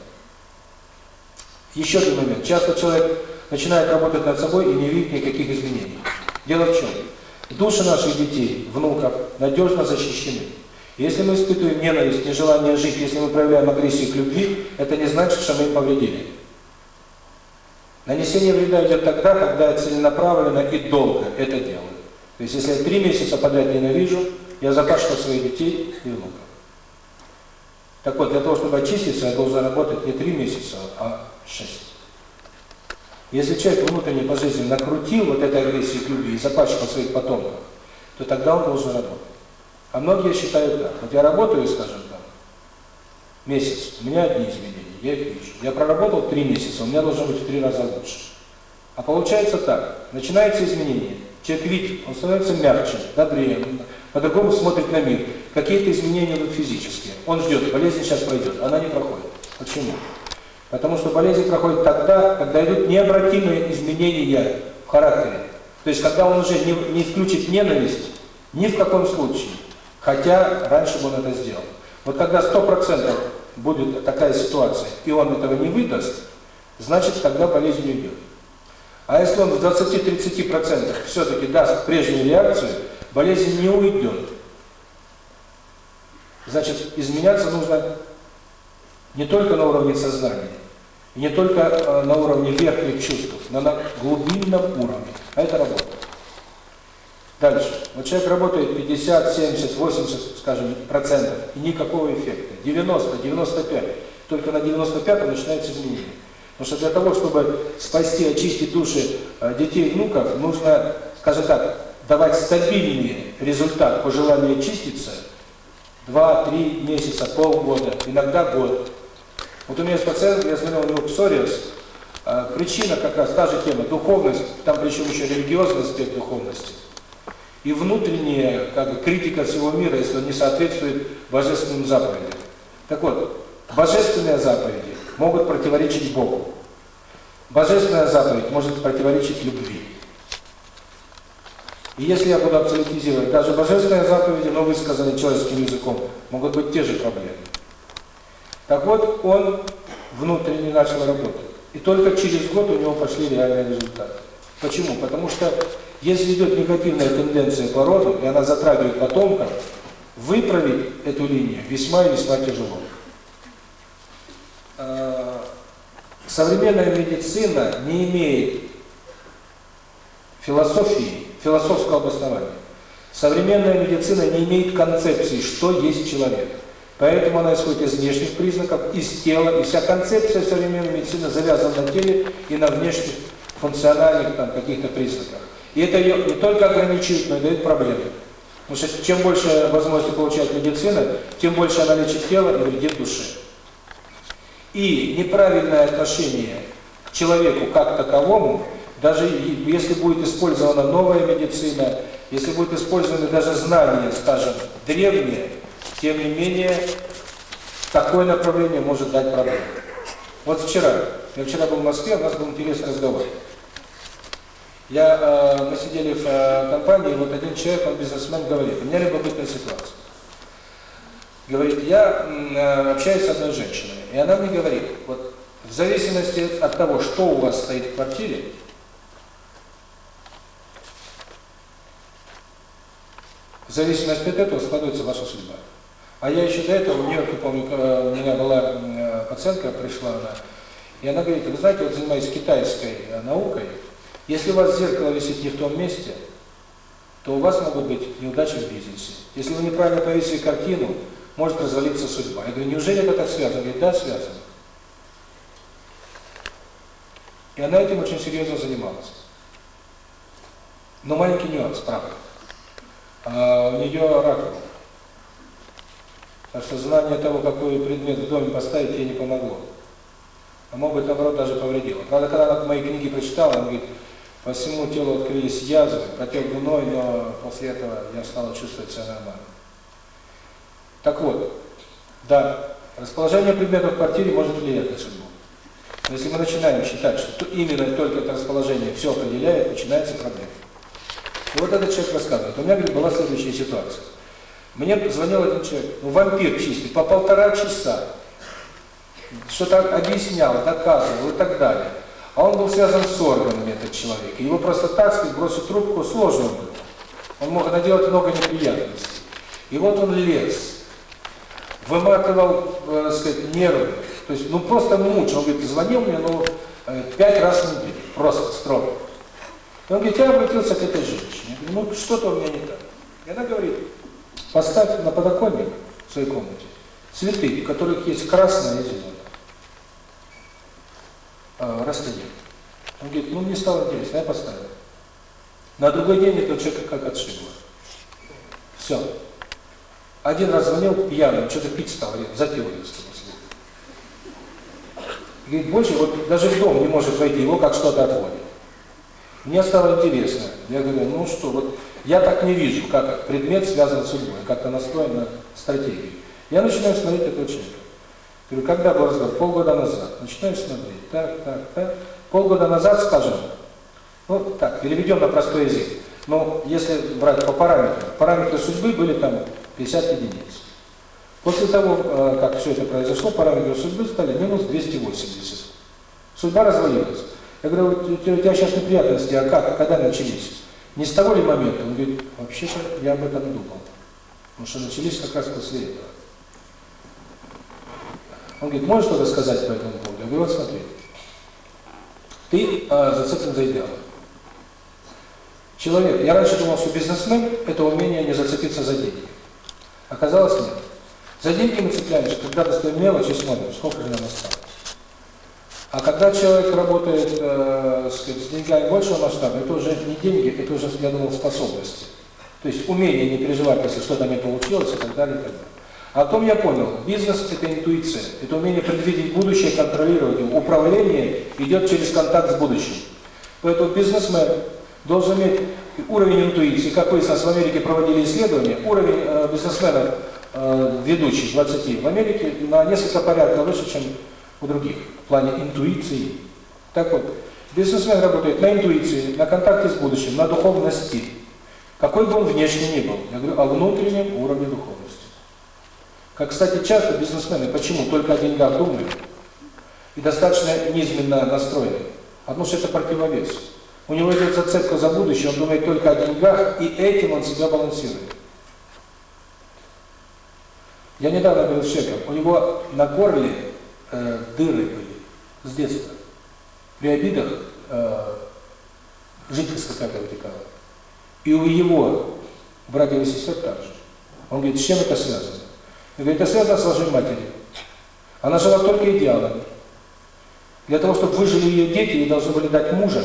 S1: Еще один момент. Часто человек начинает работать над собой и не видит никаких изменений. Дело в чем? Души наших детей, внуков надежно защищены. Если мы испытываем ненависть, нежелание жить, если мы проявляем агрессию к любви, это не значит, что мы им повредили. Нанесение вреда идет тогда, когда целенаправленно и долго это делаю. То есть, если я три месяца подряд ненавижу, я запашу своих детей и внуков. Так вот, для того, чтобы очиститься, я должен работать не три месяца, а шесть. Если человек внутренне по жизни накрутил вот этой агрессии к любви и запачкал своих потомков, то тогда он должен работать. А многие считают так. Вот я работаю, скажем, месяц, у меня одни изменения, я их. Я проработал три месяца, у меня должно быть в три раза лучше. А получается так, начинается изменение, человек видит, он становится мягче, добрее, по-другому смотрит на мир. Какие-то изменения идут физические. Он ждет, болезнь сейчас пройдет, она не проходит. Почему? Потому что болезнь проходит тогда, когда идут необратимые изменения в характере. То есть, когда он уже не, не включит ненависть, ни в каком случае. Хотя раньше он это сделал. Вот когда 100% будет такая ситуация, и он этого не выдаст, значит, тогда болезнь уйдет. А если он в 20-30% все-таки даст прежнюю реакцию, болезнь не уйдет. Значит, изменяться нужно не только на уровне сознания, не только э, на уровне верхних чувств, но на глубинном уровне. А это работа. Дальше. Вот человек работает 50, 70, 80, скажем, процентов, и никакого эффекта. 90, 95. Только на 95 начинается изменение. Потому что для того, чтобы спасти, очистить души э, детей и внуков, нужно, скажем так, давать стабильный результат по желанию очиститься 2-3 месяца, полгода, иногда год. Вот у меня есть пациент, я смотрел у него псориаз, э, причина как раз та же тема, духовность, там причем еще религиозный аспект духовности – и внутренняя как бы, критика всего мира, если он не соответствует божественным заповедям. Так вот, божественные заповеди могут противоречить Богу. Божественная заповедь может противоречить любви. И если я буду абсолютизировать даже божественные заповеди, но высказанные человеческим языком, могут быть те же проблемы. Так вот, он внутренне начал работать. И только через год у него пошли реальные результаты. Почему? Потому что если идет негативная тенденция по роду, и она затрагивает потомка, выправить эту линию весьма и весьма тяжело. Э, современная медицина не имеет философии, философского обоснования. Современная медицина не имеет концепции, что есть человек. Поэтому она исходит из внешних признаков, из тела, и вся концепция современной медицины завязана на теле и на внешних функциональных там каких-то признаках. И это не только ограничивает, но и дает проблемы. Потому что чем больше возможности получает медицина, тем больше она лечит тело и вредит душе. И неправильное отношение к человеку как таковому, даже если будет использована новая медицина, если будут использованы даже знания, скажем, древние, тем не менее, такое направление может дать проблемы. Вот вчера, я вчера был в Москве, у нас был интересный разговор. Я, э, мы сидели в э, компании, и вот один человек, он бизнесмен, говорит, у меня любопытная ситуация. Говорит, я э, общаюсь с одной женщиной, и она мне говорит, вот в зависимости от того, что у вас стоит в квартире, в зависимости от этого складывается ваша судьба. А я еще до этого, у нее, помню, у меня была пациентка пришла она, и она говорит, вы знаете, вот занимаюсь китайской наукой, если у вас зеркало висит не в том месте, то у вас могут быть неудачи в бизнесе. Если вы неправильно повесили картину, может развалиться судьба. Я говорю, неужели это так связано? Говорит, да, связано. И она этим очень серьезно занималась. Но маленький нюанс, правда. А, у нее рак. Так что знание того, какой предмет в доме поставить, ей не помогло. А может быть, наоборот, даже повредило. Правда, когда она мои книги прочитала, она говорит, по всему телу открылись язвы, протек гной, но после этого я стала чувствовать себя нормально. Так вот, да, расположение предметов в квартире может влиять на судьбу. Но если мы начинаем считать, что именно только это расположение все определяет, начинается проблема. И вот этот человек рассказывает. У меня, говорит, была следующая ситуация. Мне позвонил один человек, ну, вампир чистый, по полтора часа. Что-то объяснял, доказывал и так далее а он был связан с органами, этот человек. Его просто так сказать, бросить трубку сложно было. Он мог наделать много неприятностей. И вот он лез, выматывал, э, сказать, нервы. То есть, ну просто мучил. Он говорит, звонил мне, ну, пять раз в неделю, просто строго. И он говорит, я обратился к этой женщине. Я говорю, ну что-то у меня не так. И она говорит, поставь на подоконник в своей комнате цветы, у которых есть красное и зеленое расследование. Он говорит, ну не стало интересно, я поставил. На другой день этот человек как отшибло. Все. Один раз звонил пьяным, что-то пить стал, запил его. Говорит, больше вот даже в дом не может войти, его как что-то отводит. Мне стало интересно. Я говорю, ну что, вот я так не вижу, как предмет связан с судьбой, как-то настроен на стратегию. Я начинаю смотреть этого человека. Говорю, когда был разговор? Полгода назад. Начинаю смотреть. Так, так, так. Полгода назад, скажем, ну так, переведем на простой язык. Но если брать по параметрам, параметры судьбы были там 50 единиц. После того, э, как все это произошло, параметры судьбы стали минус 280. Судьба развалилась. Я говорю, у тебя сейчас неприятности, а как, когда начались? Не с того ли момента? Он говорит, вообще-то я об этом думал. Потому что начались как раз после этого. Он говорит, можешь что-то сказать по этому поводу? Я говорю, вот смотри, ты э, зацеплен за идеалы. Человек, я раньше думал, что бизнесмен – это умение не зацепиться за деньги. Оказалось, нет. За деньги мы цепляемся, когда достаем мелочь и смотрим, сколько нам осталось. А когда человек работает э, с, с деньгами большего масштаба, это уже не деньги, это уже, я думал, способности. То есть умение не переживать, если что-то не получилось и так далее, и так далее. А о том я понял. Бизнес – это интуиция. Это умение предвидеть будущее, контролировать его. Управление идет через контакт с будущим. Поэтому бизнесмен должен иметь уровень интуиции. Как выяснилось, в Америке проводили исследования. Уровень э, бизнесменов э, ведущих 20 в Америке на несколько порядков выше, чем у других в плане интуиции. Так вот, бизнесмен работает на интуиции, на контакте с будущим, на духовности. Какой бы он внешне ни был, я говорю о внутреннем уровне духовности. Как, кстати, часто бизнесмены почему только о деньгах думают и достаточно низменно настроены. Одно что это противовес. У него идет зацепка за будущее, он думает только о деньгах, и этим он себя балансирует. Я недавно говорил с человеком, у него на горле э, дыры были с детства. При обидах э, жидкость какая-то вытекала. И у его братьев и сестер также. Он говорит, с чем это связано? Это связано с вашей матерью. Она жила только идеалами. Для того, чтобы выжили ее дети, ей должны были дать мужа,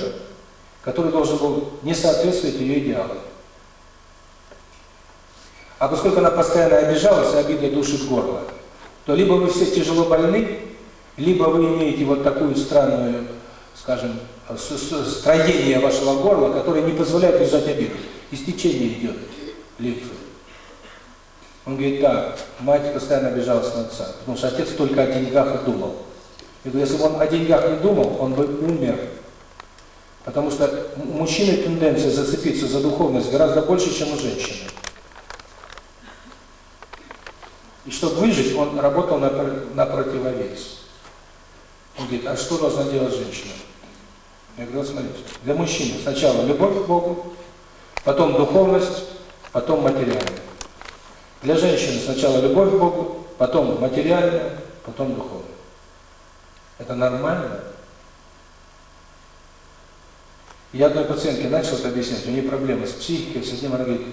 S1: который должен был не соответствовать ее идеалам. А поскольку она постоянно обижалась, и обиды душит горло, то либо вы все тяжело больны, либо вы имеете вот такую странную, скажем, строение вашего горла, которое не позволяет лежать обиду. Истечение идет лимфы. Он говорит, да, мать постоянно обижалась на отца, потому что отец только о деньгах и думал. Я говорю, если бы он о деньгах не думал, он бы умер. Потому что у мужчины тенденция зацепиться за духовность гораздо больше, чем у женщины. И чтобы выжить, он работал на, на противовес. Он говорит, а что должна делать женщина? Я говорю, смотрите, для мужчины сначала любовь к Богу, потом духовность, потом материальность. Для женщины сначала любовь к Богу, потом материальная, потом духовная. Это нормально? Я одной пациентке начал это объяснять, у нее проблемы с психикой, с этим, она говорит,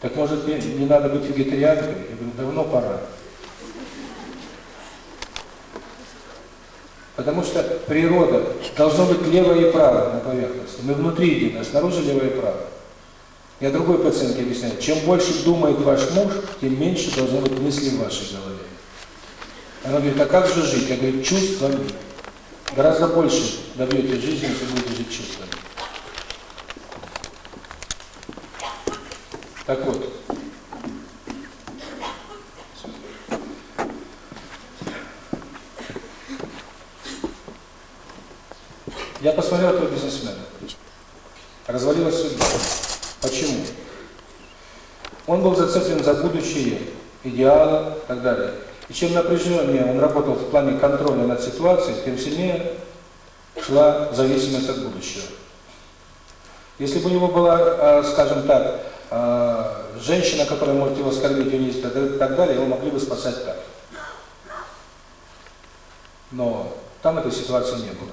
S1: так может не надо быть вегетарианкой? Я говорю, давно пора. Потому что природа должно быть левое и правое на поверхности. Мы внутри едины, а снаружи левое и правое. Я другой пациентке объясняю, чем больше думает ваш муж, тем меньше должно быть мыслей в вашей голове. Она говорит, а как же жить? Я говорю, чувствами. Гораздо больше добьете жизни, если будете жить чувствами. Так вот. Я посмотрел этого бизнесмена. Развалилась судьба. Почему? Он был зацеплен за будущее, идеалы и так далее. И чем напряженнее он работал в плане контроля над ситуацией, тем сильнее шла зависимость от будущего. Если бы у него была, э, скажем так, э, женщина, которая может его скормить, унизить и так далее, его могли бы спасать так. Но там этой ситуации не было.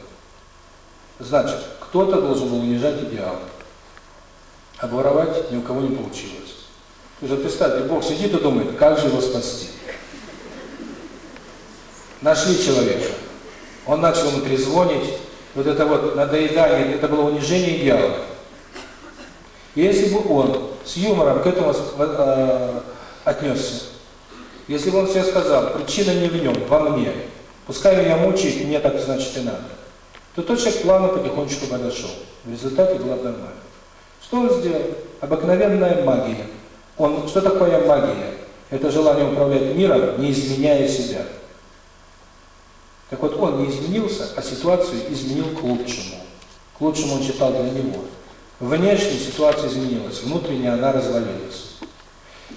S1: Значит, кто-то должен был унижать идеалы обворовать ни у кого не получилось. То представьте, Бог сидит и думает, как же его спасти. Нашли человека. Он начал ему перезвонить. Вот это вот надоедание, это было унижение дьявола. Если бы он с юмором к этому э, отнесся, если бы он все сказал, причина не в нем, во мне, пускай меня мучает, мне так значит и надо, то тот человек плавно потихонечку подошел. В результате была нормально. Что сделать? Обыкновенная магия. Он, что такое магия? Это желание управлять миром, не изменяя себя. Так вот, он не изменился, а ситуацию изменил к лучшему. К лучшему он читал для него. Внешне ситуация изменилась, внутренне она развалилась.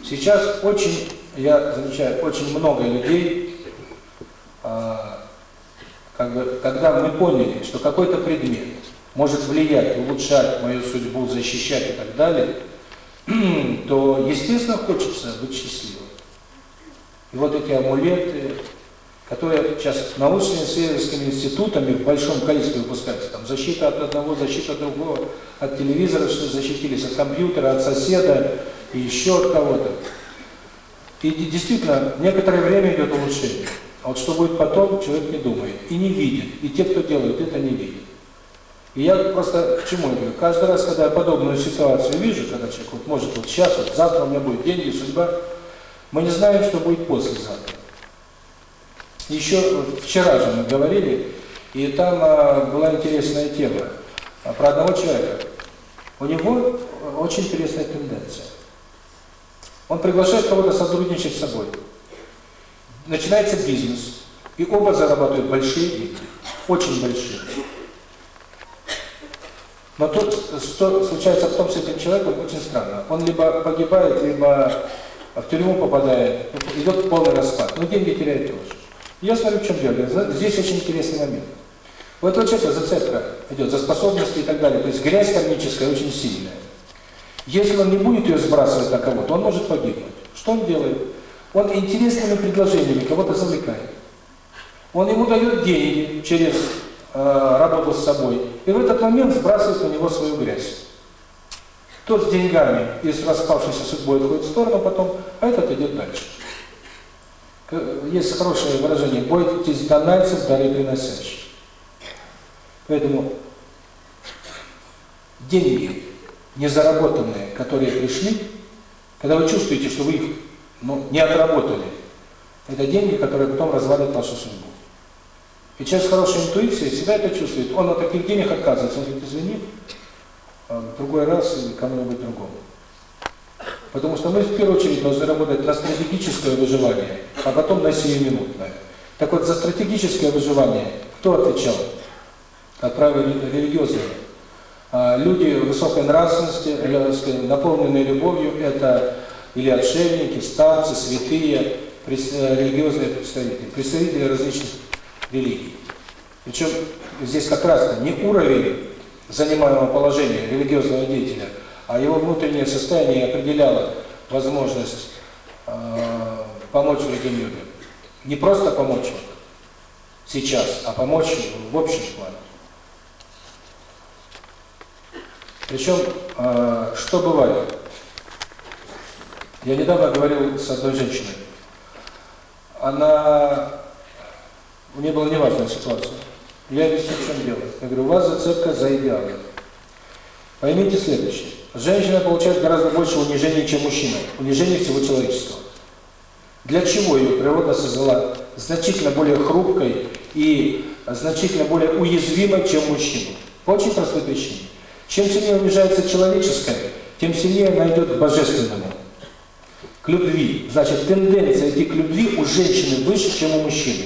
S1: Сейчас очень, я замечаю, очень много людей, как бы, когда мы поняли, что какой-то предмет – может влиять, улучшать мою судьбу, защищать и так далее, то, естественно, хочется быть счастливым. И вот эти амулеты, которые сейчас научными исследовательскими институтами в большом количестве выпускаются, там защита от одного, защита от другого, от телевизора, что защитились, от компьютера, от соседа и еще от кого-то. И действительно, некоторое время идет улучшение. А вот что будет потом, человек не думает и не видит. И те, кто делают это, не видят. И я просто к чему говорю? Каждый раз, когда я подобную ситуацию вижу, когда человек вот может вот сейчас, вот завтра у меня будет деньги, судьба, мы не знаем, что будет послезавтра. Еще вчера же мы говорили, и там а, была интересная тема а, про одного человека. У него а, очень интересная тенденция. Он приглашает кого-то сотрудничать с собой. Начинается бизнес, и оба зарабатывают большие деньги, очень большие. Но тут что случается в том с этим человеком очень странно. Он либо погибает, либо в тюрьму попадает, идет полный распад, но деньги теряет тоже. Я смотрю, в чем дело. Здесь очень интересный момент. У этого человека зацепка идет за способности и так далее. То есть грязь кармическая очень сильная. Если он не будет ее сбрасывать на кого-то, он может погибнуть. Что он делает? Он интересными предложениями кого-то завлекает. Он ему дает деньги через работал с собой. И в этот момент сбрасывает на него свою грязь. Тот с деньгами и с распавшейся судьбой отходит в сторону а потом, а этот идет дальше. Есть хорошее выражение «бойтесь дональцев, дары приносящих». Поэтому деньги, незаработанные, которые пришли, когда вы чувствуете, что вы их ну, не отработали, это деньги, которые потом развалят вашу судьбу. И человек с хорошей интуицией всегда это чувствует. Он на таких денег отказывается. Он говорит, извини, а в другой раз или кому-нибудь. Потому что мы в первую очередь должны работать на стратегическое выживание, а потом на сиюминутное. Так вот, за стратегическое выживание кто отвечал? Как правило, религиозные. А, люди высокой нравственности, э, наполненные любовью, это или отшельники, старцы, святые, э, религиозные представители, представители различных религии. Причем здесь как раз не уровень занимаемого положения религиозного деятеля, а его внутреннее состояние определяло возможность э, помочь другим людям. Не просто помочь им сейчас, а помочь в общем плане. Причем, э, что бывает? Я недавно говорил с одной женщиной. Она мне была неважная ситуация. Я объясню, в чем дело. Я говорю, у вас зацепка за идеалы. Поймите следующее. Женщина получает гораздо больше унижений, чем мужчина. Унижение всего человечества. Для чего ее природа создала значительно более хрупкой и значительно более уязвимой, чем мужчину? По очень простой причине. Чем сильнее унижается человеческое, тем сильнее она идет к божественному, к любви. Значит, тенденция идти к любви у женщины выше, чем у мужчины.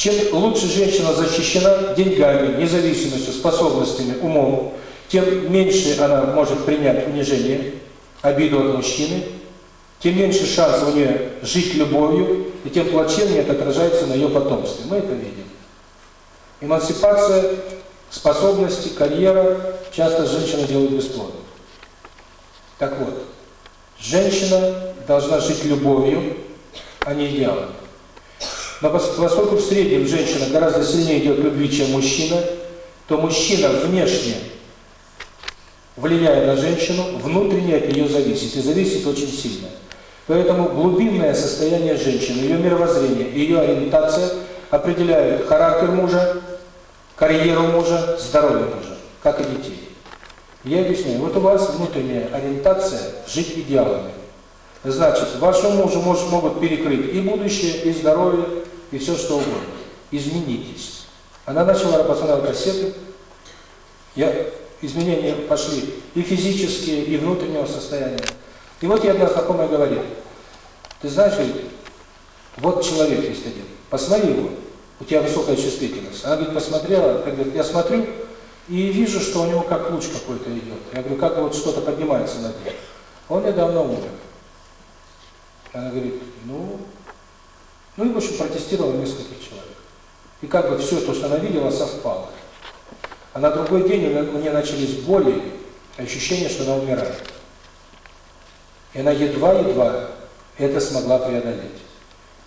S1: Чем лучше женщина защищена деньгами, независимостью, способностями, умом, тем меньше она может принять унижение, обиду от мужчины, тем меньше шанс у нее жить любовью, и тем плачевнее это отражается на ее потомстве. Мы это видим. Эмансипация, способности, карьера часто женщина делает бесплодно. Так вот, женщина должна жить любовью, а не идеалами. Но поскольку в среднем женщина гораздо сильнее идет к любви, чем мужчина, то мужчина внешне влияет на женщину, внутренне от нее зависит, и зависит очень сильно. Поэтому глубинное состояние женщины, ее мировоззрение, ее ориентация определяют характер мужа, карьеру мужа, здоровье мужа, как и детей. Я объясню. вот у вас внутренняя ориентация жить идеалами. Значит, вашему мужу может, могут перекрыть и будущее, и здоровье, и все что угодно. Изменитесь. Она начала пацанов кассеты. Я, изменения пошли и физические, и внутреннего состояния. И вот я одна знакомая говорит, ты знаешь, вот человек есть один, посмотри его, у тебя высокая чувствительность. Она говорит, посмотрела, говорит, я смотрю и вижу, что у него как луч какой-то идет. Я говорю, как вот что-то поднимается над ним. Он недавно умер. Она говорит, ну, ну и, в общем, протестировало несколько человек. И как бы все то, что она видела, совпало. А на другой день у меня начались боли, ощущение, что она умирает. И она едва-едва это смогла преодолеть.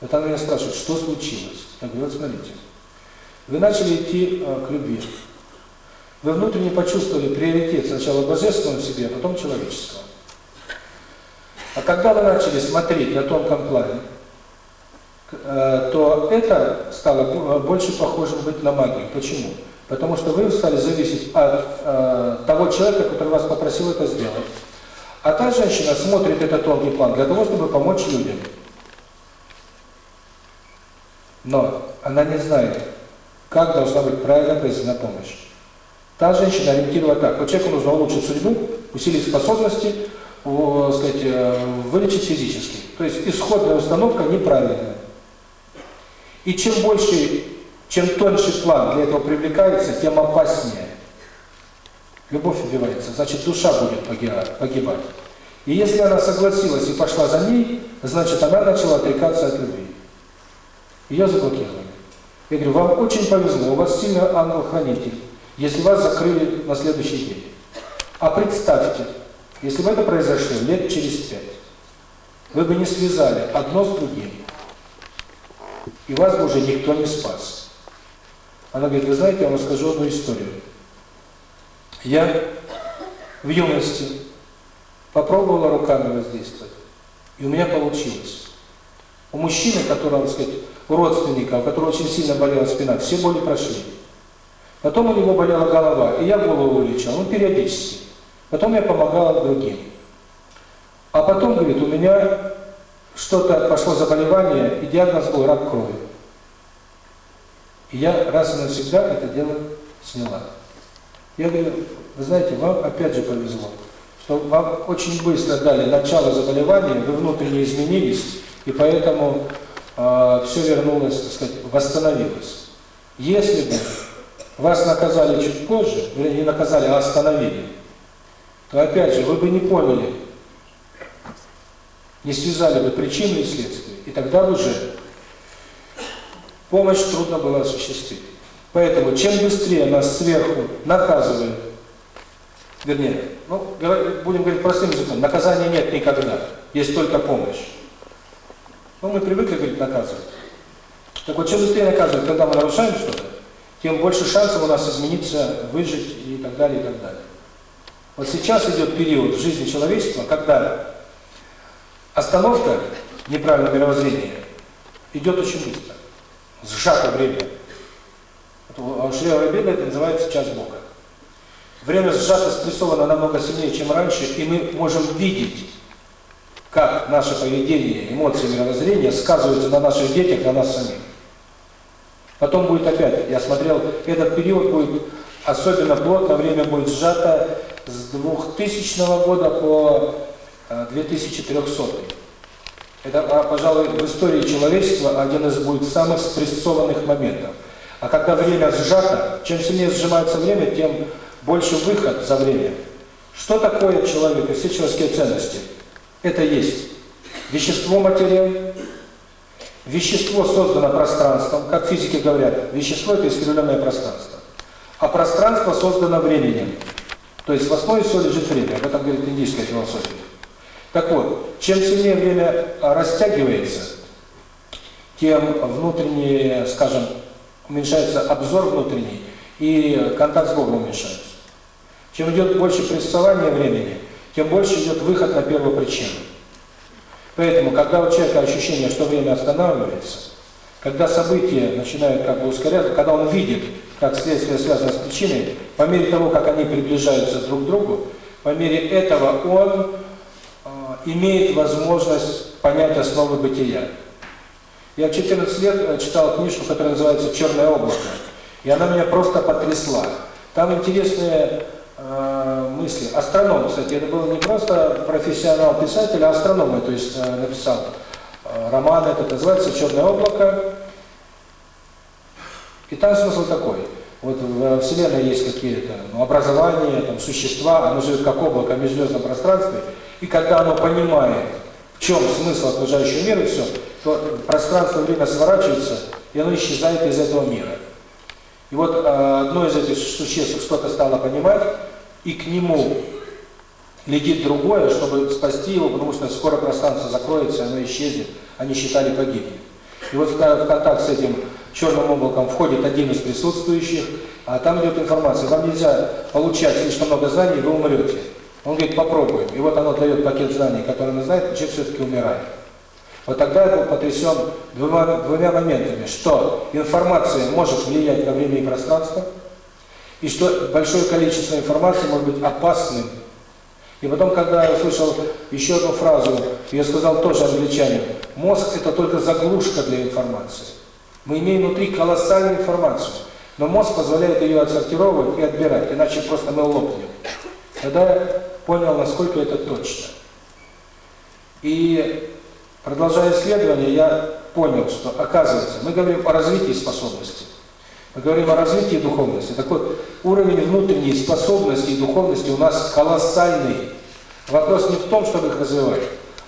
S1: Вот она меня спрашивает, что случилось? Я говорю, вот смотрите, вы начали идти э, к любви. Вы внутренне почувствовали приоритет сначала божественного в себе, а потом человеческого. А когда вы начали смотреть на тонком плане, то это стало э, больше похожим быть на магию. Почему? Потому что вы стали зависеть от э, того человека, который вас попросил это сделать. А та женщина смотрит этот тонкий план для того, чтобы помочь людям. Но она не знает, как должна быть правильно произведена помощь. Та женщина ориентирует так. Вот человеку нужно улучшить судьбу, усилить способности, э, сказать, вылечить физически. То есть исходная установка неправильная. И чем больше, чем тоньше план для этого привлекается, тем опаснее. Любовь убивается, значит душа будет погибать. И если она согласилась и пошла за ней, значит она начала отрекаться от любви. Ее заблокировали. Я говорю, вам очень повезло, у вас сильный ангел-хранитель, если вас закрыли на следующий день. А представьте, если бы это произошло лет через пять, вы бы не связали одно с другим и вас уже никто не спас. Она говорит, вы знаете, я вам расскажу одну историю. Я в юности попробовала руками воздействовать, и у меня получилось. У мужчины, которого, так сказать, у родственника, у которого очень сильно болела спина, все боли прошли. Потом у него болела голова, и я голову лечил, он периодически. Потом я помогала другим. А потом, говорит, у меня что-то пошло заболевание, и диагноз был рак крови. И я раз и навсегда это дело сняла. Я говорю, вы знаете, вам опять же повезло, что вам очень быстро дали начало заболевания, вы внутренне изменились, и поэтому а, э, все вернулось, так сказать, восстановилось. Если бы вас наказали чуть позже, или не наказали, а остановили, то опять же вы бы не поняли, не связали бы причину и следствие, и тогда уже помощь трудно было осуществить. Поэтому чем быстрее нас сверху наказывают, вернее, ну, будем говорить простым языком, наказания нет никогда, есть только помощь. Но мы привыкли, говорить наказывать. Так вот, чем быстрее наказывают, когда мы нарушаем что-то, тем больше шансов у нас измениться, выжить и так далее, и так далее. Вот сейчас идет период в жизни человечества, когда Остановка неправильного мировоззрения идет очень быстро, сжато время. У Шри Арабина это называется час Бога. Время сжато, спрессовано намного сильнее, чем раньше, и мы можем видеть, как наше поведение, эмоции, мировоззрение сказываются на наших детях, на нас самих. Потом будет опять, я смотрел, этот период будет особенно плотно, время будет сжато с 2000 года по 2300. Это, пожалуй, в истории человечества один из будет самых спрессованных моментов. А когда время сжато, чем сильнее сжимается время, тем больше выход за время. Что такое человек и все человеческие ценности? Это есть вещество материал, вещество создано пространством, как физики говорят, вещество – это искривленное пространство, а пространство создано временем. То есть в основе все лежит время, об этом говорит индийская философия. Так вот, чем сильнее время растягивается, тем внутренний, скажем, уменьшается обзор внутренний, и контакт с Богом уменьшается. Чем идет больше прессования времени, тем больше идет выход на первую причину. Поэтому, когда у человека ощущение, что время останавливается, когда события начинают как бы ускоряться, когда он видит, как следствие связано с причиной, по мере того, как они приближаются друг к другу, по мере этого он имеет возможность понять основы бытия. Я 14 лет э, читал книжку, которая называется «Черное облако», и она меня просто потрясла. Там интересные э, мысли. Астроном, кстати, это был не просто профессионал-писатель, а астроном, э, то есть э, написал э, роман этот, называется «Черное облако». И там смысл такой. Вот в Вселенной есть какие-то ну, образования, там, существа, оно живет как облако в межзвездном пространстве – и когда оно понимает, в чем смысл окружающего мира и все, то пространство время сворачивается, и оно исчезает из этого мира. И вот э, одно из этих существ что-то стало понимать, и к нему летит другое, чтобы спасти его, потому что скоро пространство закроется, оно исчезнет, они считали погибнет. И вот когда в контакт с этим черным облаком входит один из присутствующих, а там идет информация, вам нельзя получать слишком много знаний, вы умрете. Он говорит, попробуем. И вот оно дает пакет знаний, который он знает, человек все-таки умирает. Вот тогда я был потрясен двумя, двумя моментами, что информация может влиять на время и пространство, и что большое количество информации может быть опасным. И потом, когда я услышал еще одну фразу, я сказал тоже англичанин, мозг – это только заглушка для информации. Мы имеем внутри колоссальную информацию, но мозг позволяет ее отсортировать и отбирать, иначе просто мы лопнем. Тогда понял, насколько это точно. И продолжая исследование, я понял, что оказывается, мы говорим о развитии способностей, мы говорим о развитии духовности. Так вот, уровень внутренней способности и духовности у нас колоссальный. Вопрос не в том, чтобы их развивать,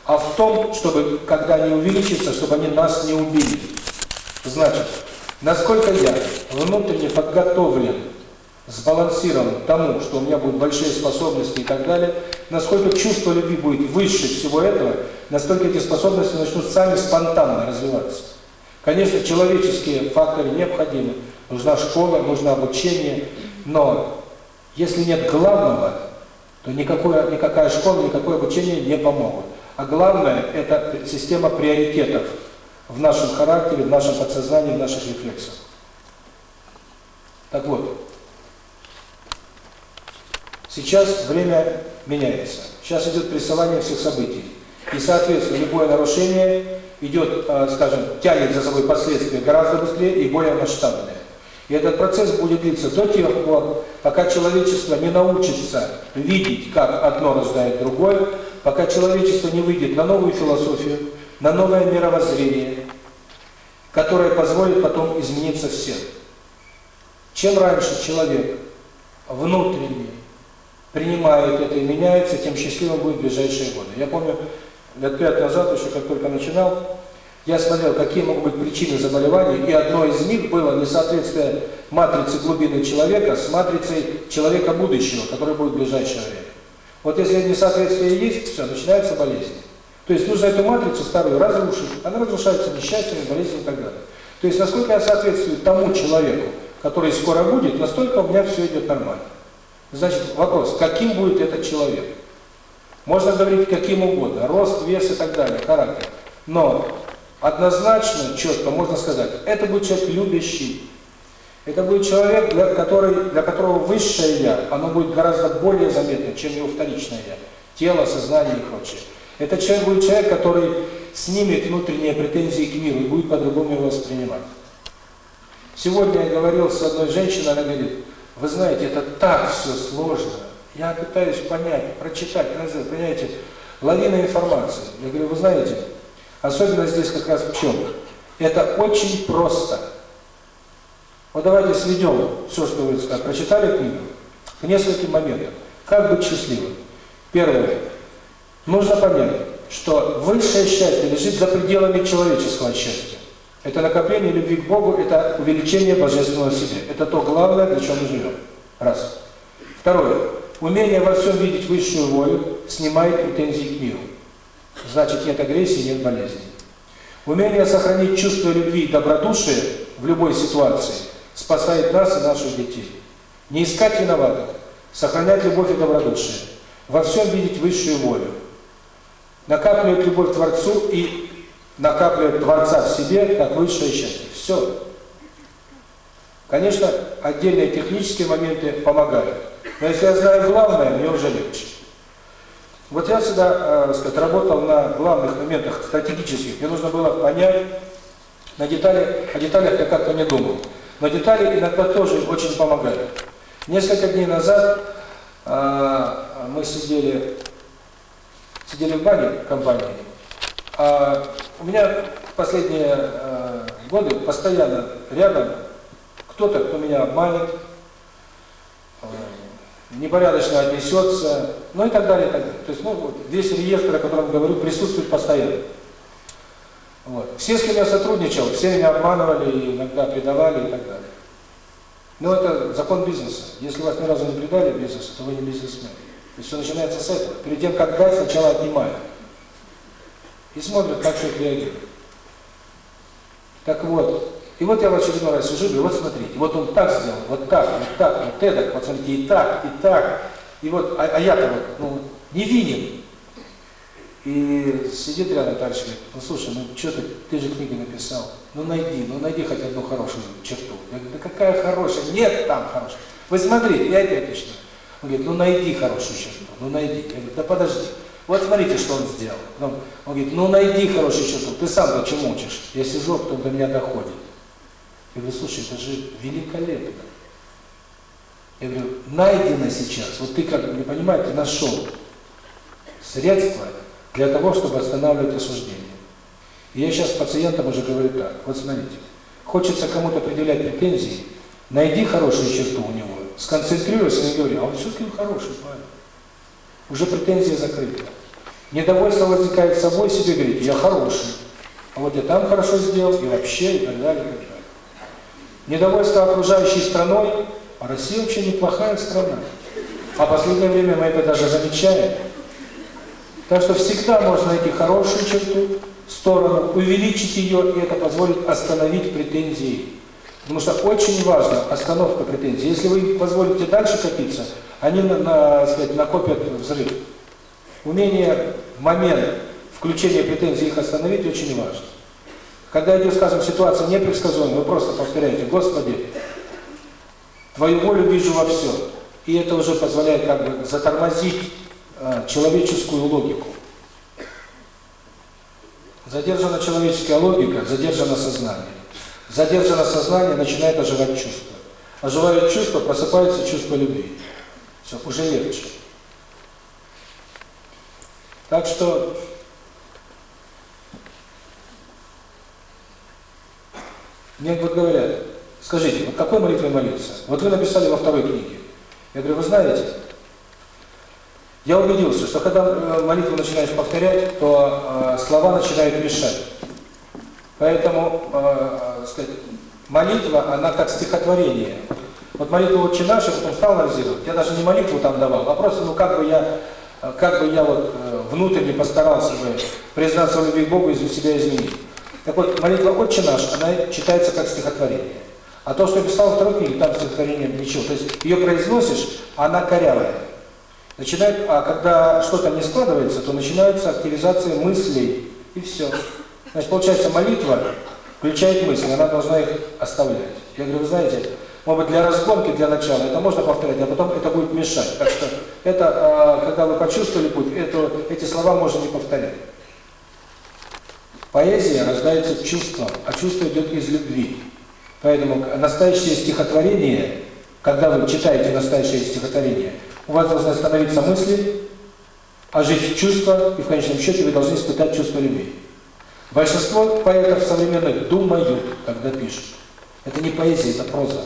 S1: а в том, чтобы, когда они увеличатся, чтобы они нас не убили. Значит, насколько я внутренне подготовлен сбалансирован тому, что у меня будут большие способности и так далее, насколько чувство любви будет выше всего этого, настолько эти способности начнут сами спонтанно развиваться. Конечно, человеческие факторы необходимы. Нужна школа, нужно обучение, но если нет главного, то никакое, никакая школа, никакое обучение не помогут. А главное – это система приоритетов в нашем характере, в нашем подсознании, в наших рефлексах. Так вот, Сейчас время меняется. Сейчас идет прессование всех событий. И, соответственно, любое нарушение идет, э, скажем, тянет за собой последствия гораздо быстрее и более масштабные. И этот процесс будет длиться до тех пор, пока человечество не научится видеть, как одно рождает другое, пока человечество не выйдет на новую философию, на новое мировоззрение, которое позволит потом измениться всем. Чем раньше человек внутренне принимают это и меняются, тем счастливым будет в ближайшие годы. Я помню, лет пять назад, еще как только начинал, я смотрел, какие могут быть причины заболеваний, и одно из них было несоответствие матрицы глубины человека с матрицей человека будущего, который будет в ближайшее время. Вот если несоответствие есть, все, начинается болезнь. То есть нужно эту матрицу старую разрушить. Она разрушается несчастьями, болезнями и так далее. То есть насколько я соответствую тому человеку, который скоро будет, настолько у меня все идет нормально. Значит, вопрос, каким будет этот человек? Можно говорить каким угодно, рост, вес и так далее, характер. Но однозначно, четко можно сказать, это будет человек любящий. Это будет человек, для, который, для которого высшее «я», оно будет гораздо более заметно, чем его вторичное «я», тело, сознание и прочее. Это человек будет человек, который снимет внутренние претензии к миру и будет по-другому его воспринимать. Сегодня я говорил с одной женщиной, она говорит, вы знаете, это так все сложно. Я пытаюсь понять, прочитать, назвать, понимаете, лавина информации. Я говорю, вы знаете, особенно здесь как раз в чем? Это очень просто. Вот давайте сведем все, что вы сказали. Прочитали книгу к нескольким моментам. Как быть счастливым? Первое. Нужно понять, что высшее счастье лежит за пределами человеческого счастья. Это накопление любви к Богу, это увеличение Божественного себя. Это то главное, для чего мы живем. Раз. Второе. Умение во всем видеть высшую волю снимает претензии к миру. Значит, нет агрессии, нет болезни. Умение сохранить чувство любви и добродушия в любой ситуации спасает нас и наших детей. Не искать виноватых, сохранять любовь и добродушие, во всем видеть высшую волю. Накапливать любовь к Творцу и накапливает Творца в себе как высшее счастье. Все. Конечно, отдельные технические моменты помогают. Но если я знаю главное, мне уже легче. Вот я всегда, э, сказать, работал на главных моментах стратегических. Мне нужно было понять на детали, о деталях я как-то не думал. Но детали иногда тоже очень помогают. Несколько дней назад мы сидели, сидели в бане компании, у меня в последние годы постоянно рядом кто-то, кто меня обманет, непорядочно отнесется, ну и так далее. И так далее. То есть, ну, вот, весь реестр, о котором говорю, присутствует постоянно. Вот. Все, с кем я сотрудничал, все меня обманывали, иногда предавали и так далее. Но это закон бизнеса. Если вас ни разу не предали бизнес, то вы не бизнесмен. То есть все начинается с этого. Перед тем, как дать, сначала отнимают и смотрят, как человек реагирует. Так вот, и вот я в очередной раз сижу, говорю, вот смотрите, вот он так сделал, вот так, вот так, вот это, вот смотрите, и так, и так, и вот, а, а я-то вот, ну, не невинен. И сидит рядом товарищ говорит, ну слушай, ну что ты, ты же книги написал, ну найди, ну найди хоть одну хорошую черту. Я говорю, да какая хорошая, нет там хорошая. Вы смотрите, я опять начинаю. Он говорит, ну найди хорошую черту, ну найди. Я говорю, да подожди. Вот смотрите, что он сделал. Ну, он, говорит, ну найди хороший человек, ты сам почему учишь? Я сижу, а кто до меня доходит. Я говорю, слушай, это же великолепно. Я говорю, найдено сейчас, вот ты как не понимаешь, ты нашел средства для того, чтобы останавливать осуждение. И я сейчас пациентам уже говорю так, вот смотрите, хочется кому-то определять претензии, найди хорошую черту у него, сконцентрируйся и говори, а он все-таки хороший парень уже претензии закрыты. Недовольство возникает собой, себе говорит, я хороший, а вот я там хорошо сделал, и вообще, и так далее, и так далее. Недовольство окружающей страной, а Россия вообще неплохая страна. А в последнее время мы это даже замечаем. Так что всегда можно найти хорошую черту, сторону, увеличить ее, и это позволит остановить претензии. Потому что очень важно остановка претензий. Если вы позволите дальше копиться, они на, сказать, накопят взрыв. Умение в момент включения претензий их остановить очень важно. Когда идет, скажем, ситуация непредсказуемая, вы просто повторяете, Господи, Твою волю вижу во всем. И это уже позволяет как бы затормозить э, человеческую логику. Задержана человеческая логика, задержано сознание. Задержано сознание, начинает оживать чувства. Оживают чувства, просыпается чувство любви все уже легче. Так что мне вот говорят, скажите, вот какой молитвой молиться? Вот вы написали во второй книге. Я говорю, вы знаете, я убедился, что когда молитву начинаешь повторять, то э, слова начинают мешать. Поэтому, э, сказать, молитва, она как стихотворение. Вот молитва «Отче наш» потом стал анализировать. Я даже не молитву там давал, а просто, ну как бы я, э, как бы я вот э, внутренне постарался бы признаться в любви к Богу и себя изменить. Так вот, молитва «Отче наш», она читается как стихотворение. А то, что я писал в второй книге, там стихотворение ничего. То есть ее произносишь, она корявая. Начинает, а когда что-то не складывается, то начинается активизация мыслей, и все. Значит, получается, молитва включает мысли, она должна их оставлять. Я говорю, вы знаете, может быть, для разгонки, для начала это можно повторять, а потом это будет мешать. Так что это, когда вы почувствовали путь, это, эти слова можно не повторять. Поэзия рождается чувством, а чувство идет из любви. Поэтому настоящее стихотворение, когда вы читаете настоящее стихотворение, у вас должны становиться мысли, ожить чувства, и в конечном счете вы должны испытать чувство любви. Большинство поэтов современных думают, когда пишут. Это не поэзия, это проза.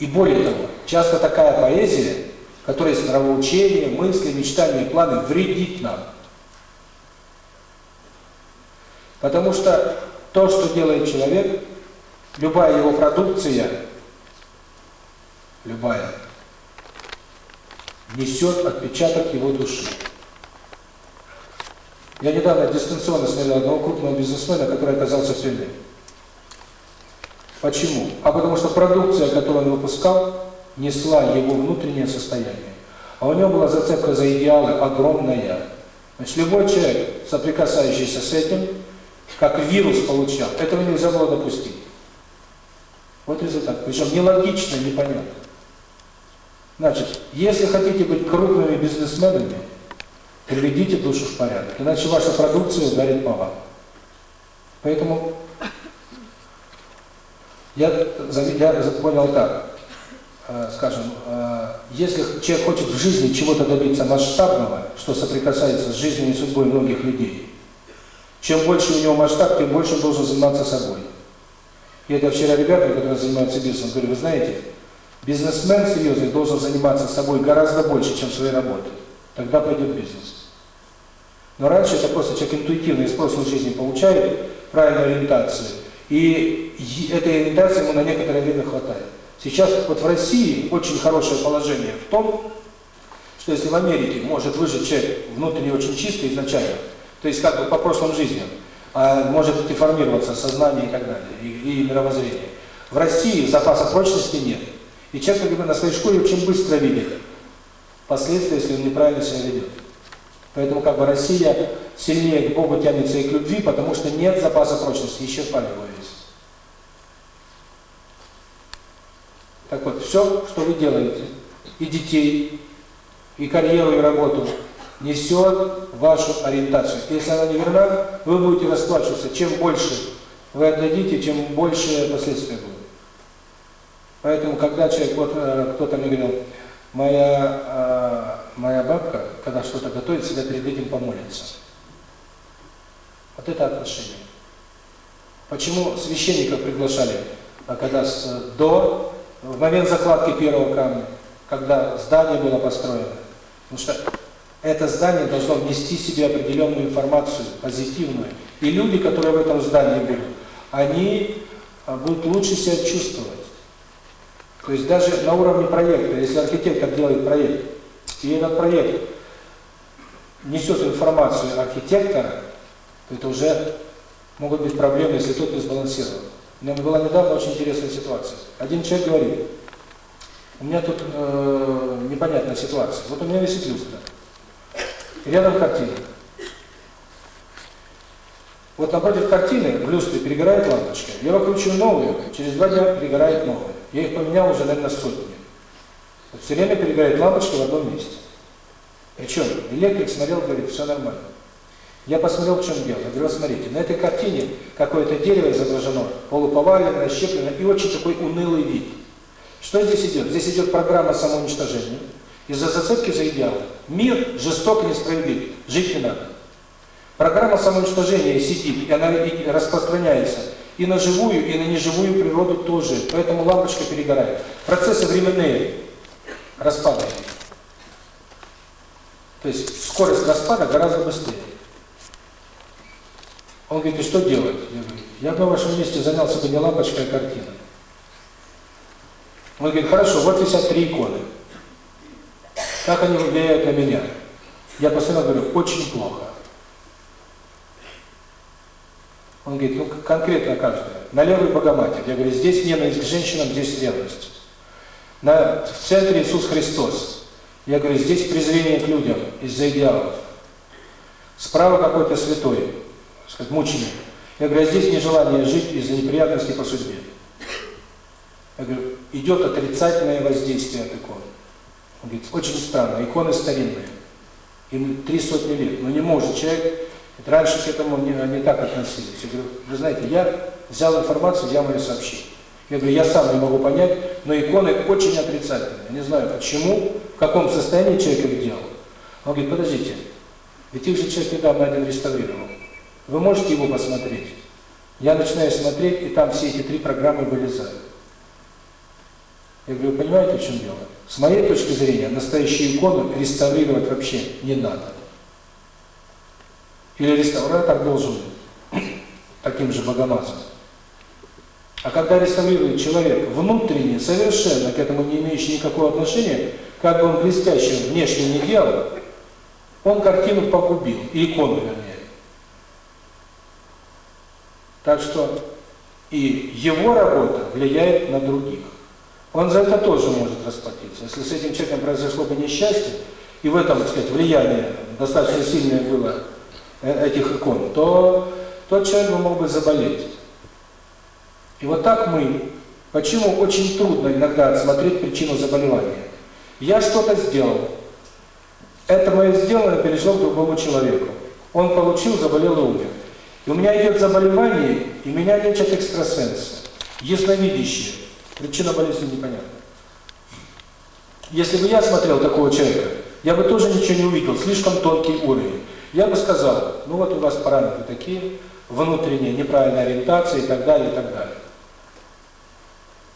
S1: И более того, часто такая поэзия, которая с нравоучением, мысли, мечтами и планы вредит нам. Потому что то, что делает человек, любая его продукция, любая, несет отпечаток его души. Я недавно дистанционно смотрел одного крупного бизнесмена, который оказался в тюрьме. Почему? А потому что продукция, которую он выпускал, несла его внутреннее состояние. А у него была зацепка за идеалы огромная. Значит, любой человек, соприкасающийся с этим, как вирус получал, этого нельзя было допустить. Вот результат. Причем нелогично, непонятно. Значит, если хотите быть крупными бизнесменами, приведите душу в порядок, иначе ваша продукция ударит по вам. Поэтому я, понял так, э, скажем, э, если человек хочет в жизни чего-то добиться масштабного, что соприкасается с жизнью и судьбой многих людей, чем больше у него масштаб, тем больше он должен заниматься собой. Я это вчера ребята, которые занимаются бизнесом, говорю, вы знаете, бизнесмен серьезный должен заниматься собой гораздо больше, чем своей работой. Тогда пойдет бизнес. Но раньше это просто человек интуитивно из прошлой жизни получает правильную ориентацию – и этой ориентации ему на некоторое время хватает. Сейчас вот в России очень хорошее положение в том, что если в Америке может выжить человек внутренне очень чистый изначально, то есть как бы по прошлым жизням, а может деформироваться сознание и так далее, и, и мировоззрение. В России запаса прочности нет. И человек как бы на своей шкуре очень быстро видит последствия, если он неправильно себя ведет. Поэтому как бы Россия сильнее к Богу тянется и к любви, потому что нет запаса прочности, еще его весь. Так вот, все, что вы делаете, и детей, и карьеру, и работу, несет вашу ориентацию. Если она неверна, вы будете расплачиваться. Чем больше вы отдадите, чем больше последствия будут. Поэтому, когда человек, вот э, кто-то мне говорил, моя, э, моя бабка, когда что-то готовит, всегда перед этим помолится. Вот это отношение. Почему священников приглашали, а когда с, до, в момент закладки первого камня, когда здание было построено? Потому что это здание должно внести в себе определенную информацию, позитивную. И люди, которые в этом здании были, они э, будут лучше себя чувствовать. То есть даже на уровне проекта, если архитектор делает проект, и этот проект несет информацию архитектора, то это уже могут быть проблемы, если тот не сбалансирован. У меня была недавно очень интересная ситуация. Один человек говорит, у меня тут э, непонятная ситуация. Вот у меня висит люстра. Рядом картина. Вот напротив картины люстры перегорают лампочки. Я выкручиваю новые, через два дня перегорает новые. Я их поменял уже, наверное, сотни. Вот все время перегорают лампочки в одном месте. Причем электрик смотрел, говорит, все нормально. Я посмотрел, в чем дело. Я говорю, смотрите, на этой картине какое-то дерево изображено, полуповаленное, расщеплено и очень такой унылый вид. Что здесь идет? Здесь идет программа самоуничтожения из-за зацепки за идеалы. Мир жесток и несправедлив. Жить не надо. Программа самоуничтожения сидит и она распространяется и на живую, и на неживую природу тоже. Поэтому лампочка перегорает. Процессы временные распада. То есть скорость распада гораздо быстрее. Он говорит, и что делать? Я говорю, я бы на вашем месте занялся бы не лампочкой, а картиной. Он говорит, хорошо, вот висят три иконы. Как они влияют на меня? Я постоянно говорю, очень плохо. Он говорит, ну конкретно каждый. На левой Богоматерь. Я говорю, здесь ненависть к женщинам, здесь ревность. На, в центре Иисус Христос. Я говорю, здесь презрение к людям из-за идеалов. Справа какой-то святой, сказать, мученик. Я говорю, а здесь нежелание жить из-за неприятностей по судьбе. Я говорю, идет отрицательное воздействие от икон. Он говорит, очень странно, иконы старинные, им три сотни лет, но не может человек это раньше к этому не, не так относились. Я говорю, вы знаете, я взял информацию, я мою сообщил. Я говорю, я сам не могу понять, но иконы очень отрицательные. Я не знаю, почему, в каком состоянии человек их делал. Он говорит, подождите, ведь их же человек недавно один реставрировал. Вы можете его посмотреть? Я начинаю смотреть, и там все эти три программы вылезают. Я говорю, понимаете, в чем дело? С моей точки зрения, настоящие иконы реставрировать вообще не надо. Или так должен таким же богомазом. А когда реставрирует человек внутренне, совершенно к этому не имеющий никакого отношения, как бы он блестящим внешним не делал, он картину погубил, и икону вернее. Так что и его работа влияет на других. Он за это тоже может расплатиться. Если с этим человеком произошло бы несчастье, и в этом, так сказать, влияние достаточно сильное было этих икон, то тот человек мог бы заболеть. И вот так мы, почему очень трудно иногда смотреть причину заболевания. Я что-то сделал, это мое сделано перешло к другому человеку. Он получил, заболел и умер. И у меня идет заболевание, и меня лечат экстрасенсы, ясновидящие. Причина болезни непонятна. Если бы я смотрел такого человека, я бы тоже ничего не увидел, слишком тонкий уровень. Я бы сказал, ну вот у вас параметры такие, внутренние, неправильная ориентация и так далее, и так далее.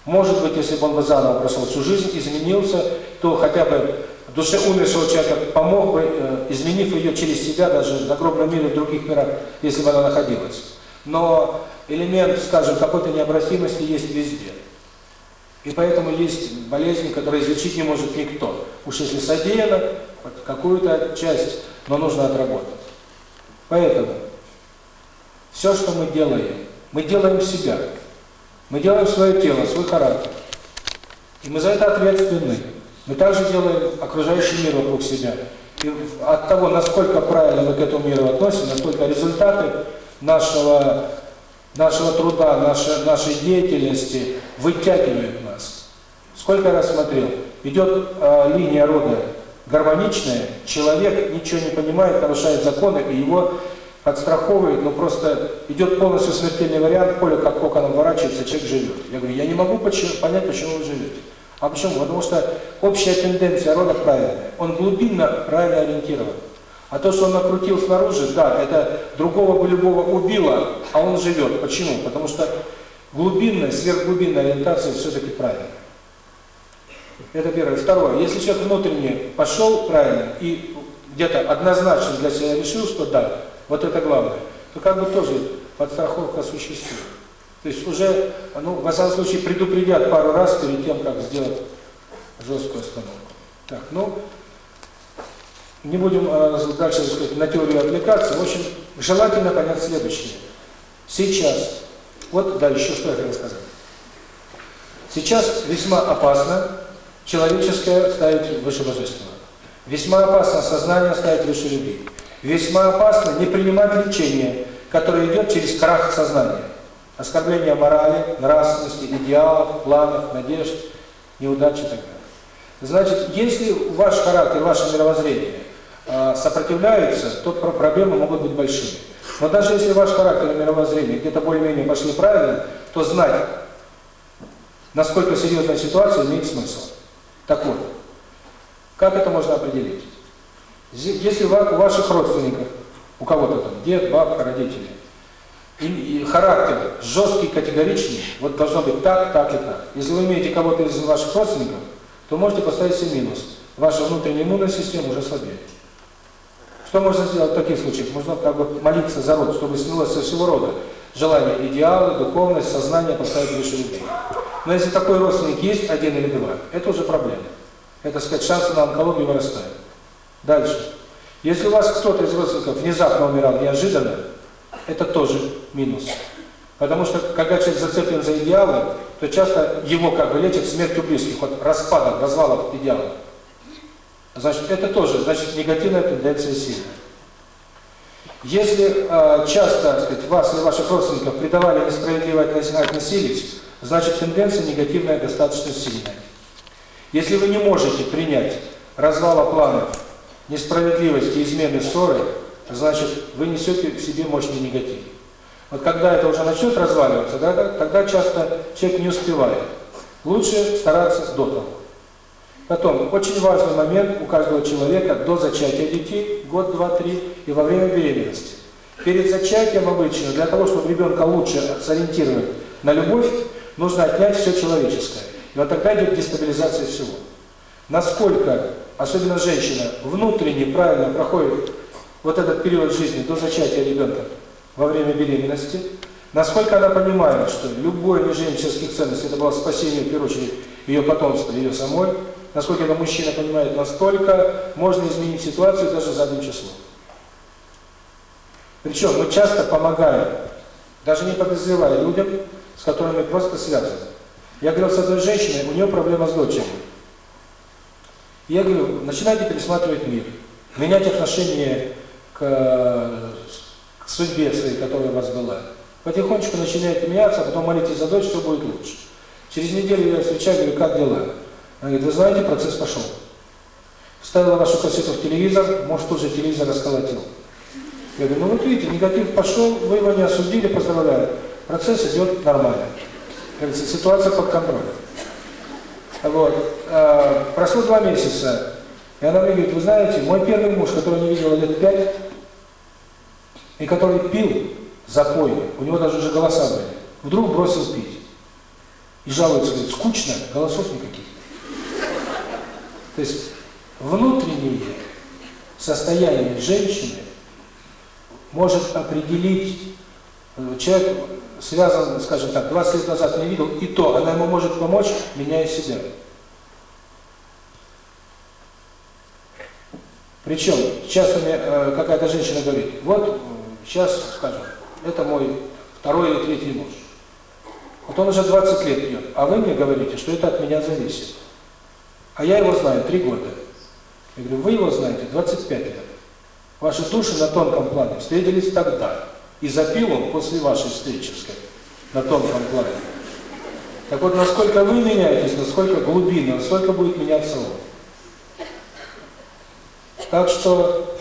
S1: Может быть, если бы он бы заново прошел всю жизнь, изменился, то хотя бы душе умершего человека помог бы, э, изменив ее через себя, даже на загробном мире, в других мирах, если бы она находилась. Но элемент, скажем, какой-то необратимости есть везде. И поэтому есть болезнь, которую излечить не может никто. Уж если содеяно, какую-то часть, но нужно отработать. Поэтому все, что мы делаем, мы делаем себя. Мы делаем свое тело, свой характер. И мы за это ответственны. Мы также делаем окружающий мир вокруг себя. И от того, насколько правильно мы к этому миру относимся, насколько результаты нашего, нашего труда, нашей, нашей деятельности вытягивают нас. Сколько раз смотрел, идет э, линия рода гармоничное, человек ничего не понимает, нарушает законы, и его подстраховывает, но ну, просто идет полностью смертельный вариант, поле как коконом ворачивается, человек живет. Я говорю, я не могу почему, понять, почему вы живете. А почему? Потому что общая тенденция рода правильная. Он глубинно правильно ориентирован. А то, что он накрутил снаружи, да, это другого бы любого убило, а он живет. Почему? Потому что глубинная, сверхглубинная ориентация все-таки правильная. Это первое. Второе. Если человек внутренне пошел правильно и где-то однозначно для себя решил, что да, вот это главное, то как бы тоже подстраховка существует. То есть уже, ну, в основном случае, предупредят пару раз перед тем, как сделать жесткую остановку. Так, ну, не будем э, дальше так сказать, на теорию отвлекаться. В общем, желательно понять следующее. Сейчас, вот, да, еще что я хотел сказать. Сейчас весьма опасно Человеческое ставить выше божественного. Весьма опасно сознание ставить выше любви. Весьма опасно не принимать лечение, которое идет через крах сознания. Оскорбление морали, нравственности, идеалов, планов, надежд, неудачи и так далее. Значит, если ваш характер, ваше мировоззрение а, сопротивляются, то проблемы могут быть большими. Но даже если ваш характер и мировоззрение где-то более-менее пошли правильно, то знать, насколько серьезная ситуация, имеет смысл. Так вот, как это можно определить? Если у ваших родственников, у кого-то там, дед, бабка, родители, и, и характер жесткий, категоричный, вот должно быть так, так и так. Если вы имеете кого-то из ваших родственников, то можете поставить себе минус. Ваша внутренняя иммунная система уже слабеет. Что можно сделать в таких случаях? Можно как бы молиться за род, чтобы снялось со всего рода желание идеалы, духовность, сознание поставить выше людей. Но если такой родственник есть, один или два, это уже проблема. Это, сказать, шансы на онкологию вырастают. Дальше. Если у вас кто-то из родственников внезапно умирал неожиданно, это тоже минус. Потому что, когда человек зацеплен за идеалы, то часто его как бы лечат смертью близких, от распадов, развалов идеалов. Значит, это тоже, значит, негативная тенденция сильная. Если э, часто, так сказать, вас или ваших родственников предавали несправедливо относились, значит тенденция негативная достаточно сильная. Если вы не можете принять развала планов, несправедливости, измены, ссоры, значит, вы несете в себе мощный негатив. Вот когда это уже начнет разваливаться, да, тогда часто человек не успевает. Лучше стараться с дотом. Потом, очень важный момент у каждого человека до зачатия детей, год, два, три, и во время беременности. Перед зачатием обычно, для того, чтобы ребенка лучше сориентировать на любовь, нужно отнять все человеческое. И вот тогда идет дестабилизация всего. Насколько, особенно женщина, внутренне правильно проходит вот этот период жизни до зачатия ребенка во время беременности, насколько она понимает, что любое движение человеческих ценностей – это было спасение, в первую очередь, ее потомства, ее самой, насколько это мужчина понимает, настолько можно изменить ситуацию даже за задним числом. Причем мы часто помогаем, даже не подозревая людям, с которыми просто связан. Я говорил с одной женщиной, у нее проблема с дочерью. Я говорю, начинайте пересматривать мир, менять отношение к, к судьбе своей, которая у вас была. Потихонечку начинаете меняться, а потом молитесь за дочь, все будет лучше. Через неделю я встречаю, говорю, как дела? Она говорит, вы знаете, процесс пошел. Вставила вашу кассету в телевизор, может, тоже телевизор расколотил. Я говорю, ну вот видите, негатив пошел, вы его не осудили, поздравляю. Процесс идет нормально. Говорится, ситуация под контролем. Вот. А, прошло два месяца, и она мне говорит, вы знаете, мой первый муж, которого не видела лет пять, и который пил запой, у него даже уже голоса были, вдруг бросил пить. И жалуется, говорит, скучно, голосов никаких. То есть внутреннее состояние женщины может определить человек связан, скажем так, 20 лет назад не видел, и то она ему может помочь, меняя себя. Причем, часто мне э, какая-то женщина говорит, вот, сейчас, скажем, это мой второй или третий муж. Вот он уже 20 лет пьет, а вы мне говорите, что это от меня зависит. А я его знаю три года. Я говорю, вы его знаете 25 лет. Ваши души на тонком плане встретились тогда и запилом после вашей встречи, сказать, на том плане. Так вот, насколько вы меняетесь, насколько глубина, насколько будет меняться он. Так что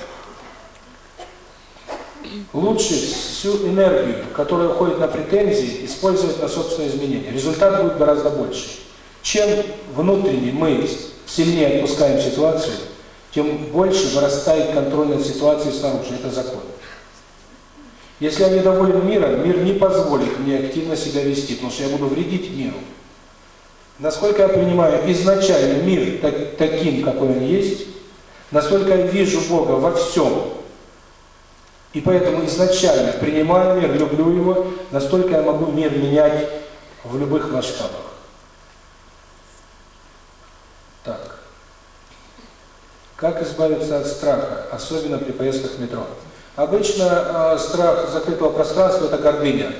S1: лучше всю энергию, которая уходит на претензии, использовать на собственное изменение. Результат будет гораздо больше. Чем внутренне мы сильнее отпускаем ситуацию, тем больше вырастает контроль над ситуацией снаружи. Это закон. Если я недоволен миром, мир не позволит мне активно себя вести, потому что я буду вредить миру. Насколько я принимаю изначально мир так, таким, какой он есть, насколько я вижу Бога во всем, и поэтому изначально принимаю мир, люблю его, настолько я могу мир менять в любых масштабах. Так. Как избавиться от страха, особенно при поездках в метро? Обычно э, страх закрытого пространства – это гордыня.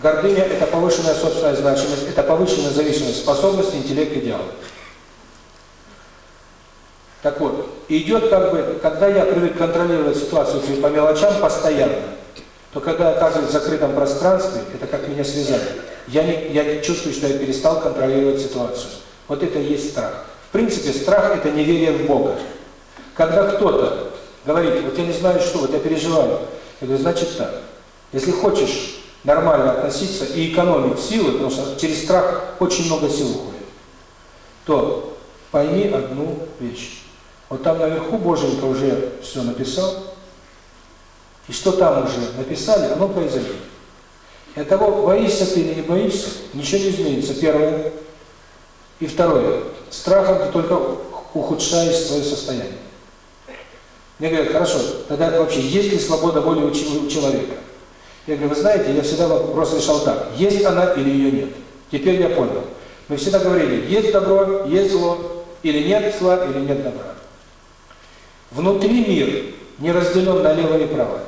S1: Гордыня – это повышенная собственная значимость, это повышенная зависимость способность, интеллект, идеал. Так вот, идет как бы, когда я привык контролировать ситуацию по мелочам постоянно, то когда я оказываюсь в закрытом пространстве, это как меня связали. Я не, я не чувствую, что я перестал контролировать ситуацию. Вот это и есть страх. В принципе, страх – это неверие в Бога. Когда кто-то говорить, вот я не знаю что, вот я переживаю. Я говорю, значит так, если хочешь нормально относиться и экономить силы, потому что через страх очень много сил уходит, то пойми одну вещь. Вот там наверху Боженька уже все написал, и что там уже написали, оно произойдет. И от того, боишься ты или не боишься, ничего не изменится. Первое. И второе. Страхом ты только ухудшаешь свое состояние. Я говорю, хорошо, тогда вообще есть ли свобода воли у человека? Я говорю, вы знаете, я всегда вопрос решал так, есть она или ее нет. Теперь я понял. Мы всегда говорили, есть добро, есть зло, или нет зла, или нет добра. Внутри мир не разделен на лево и право.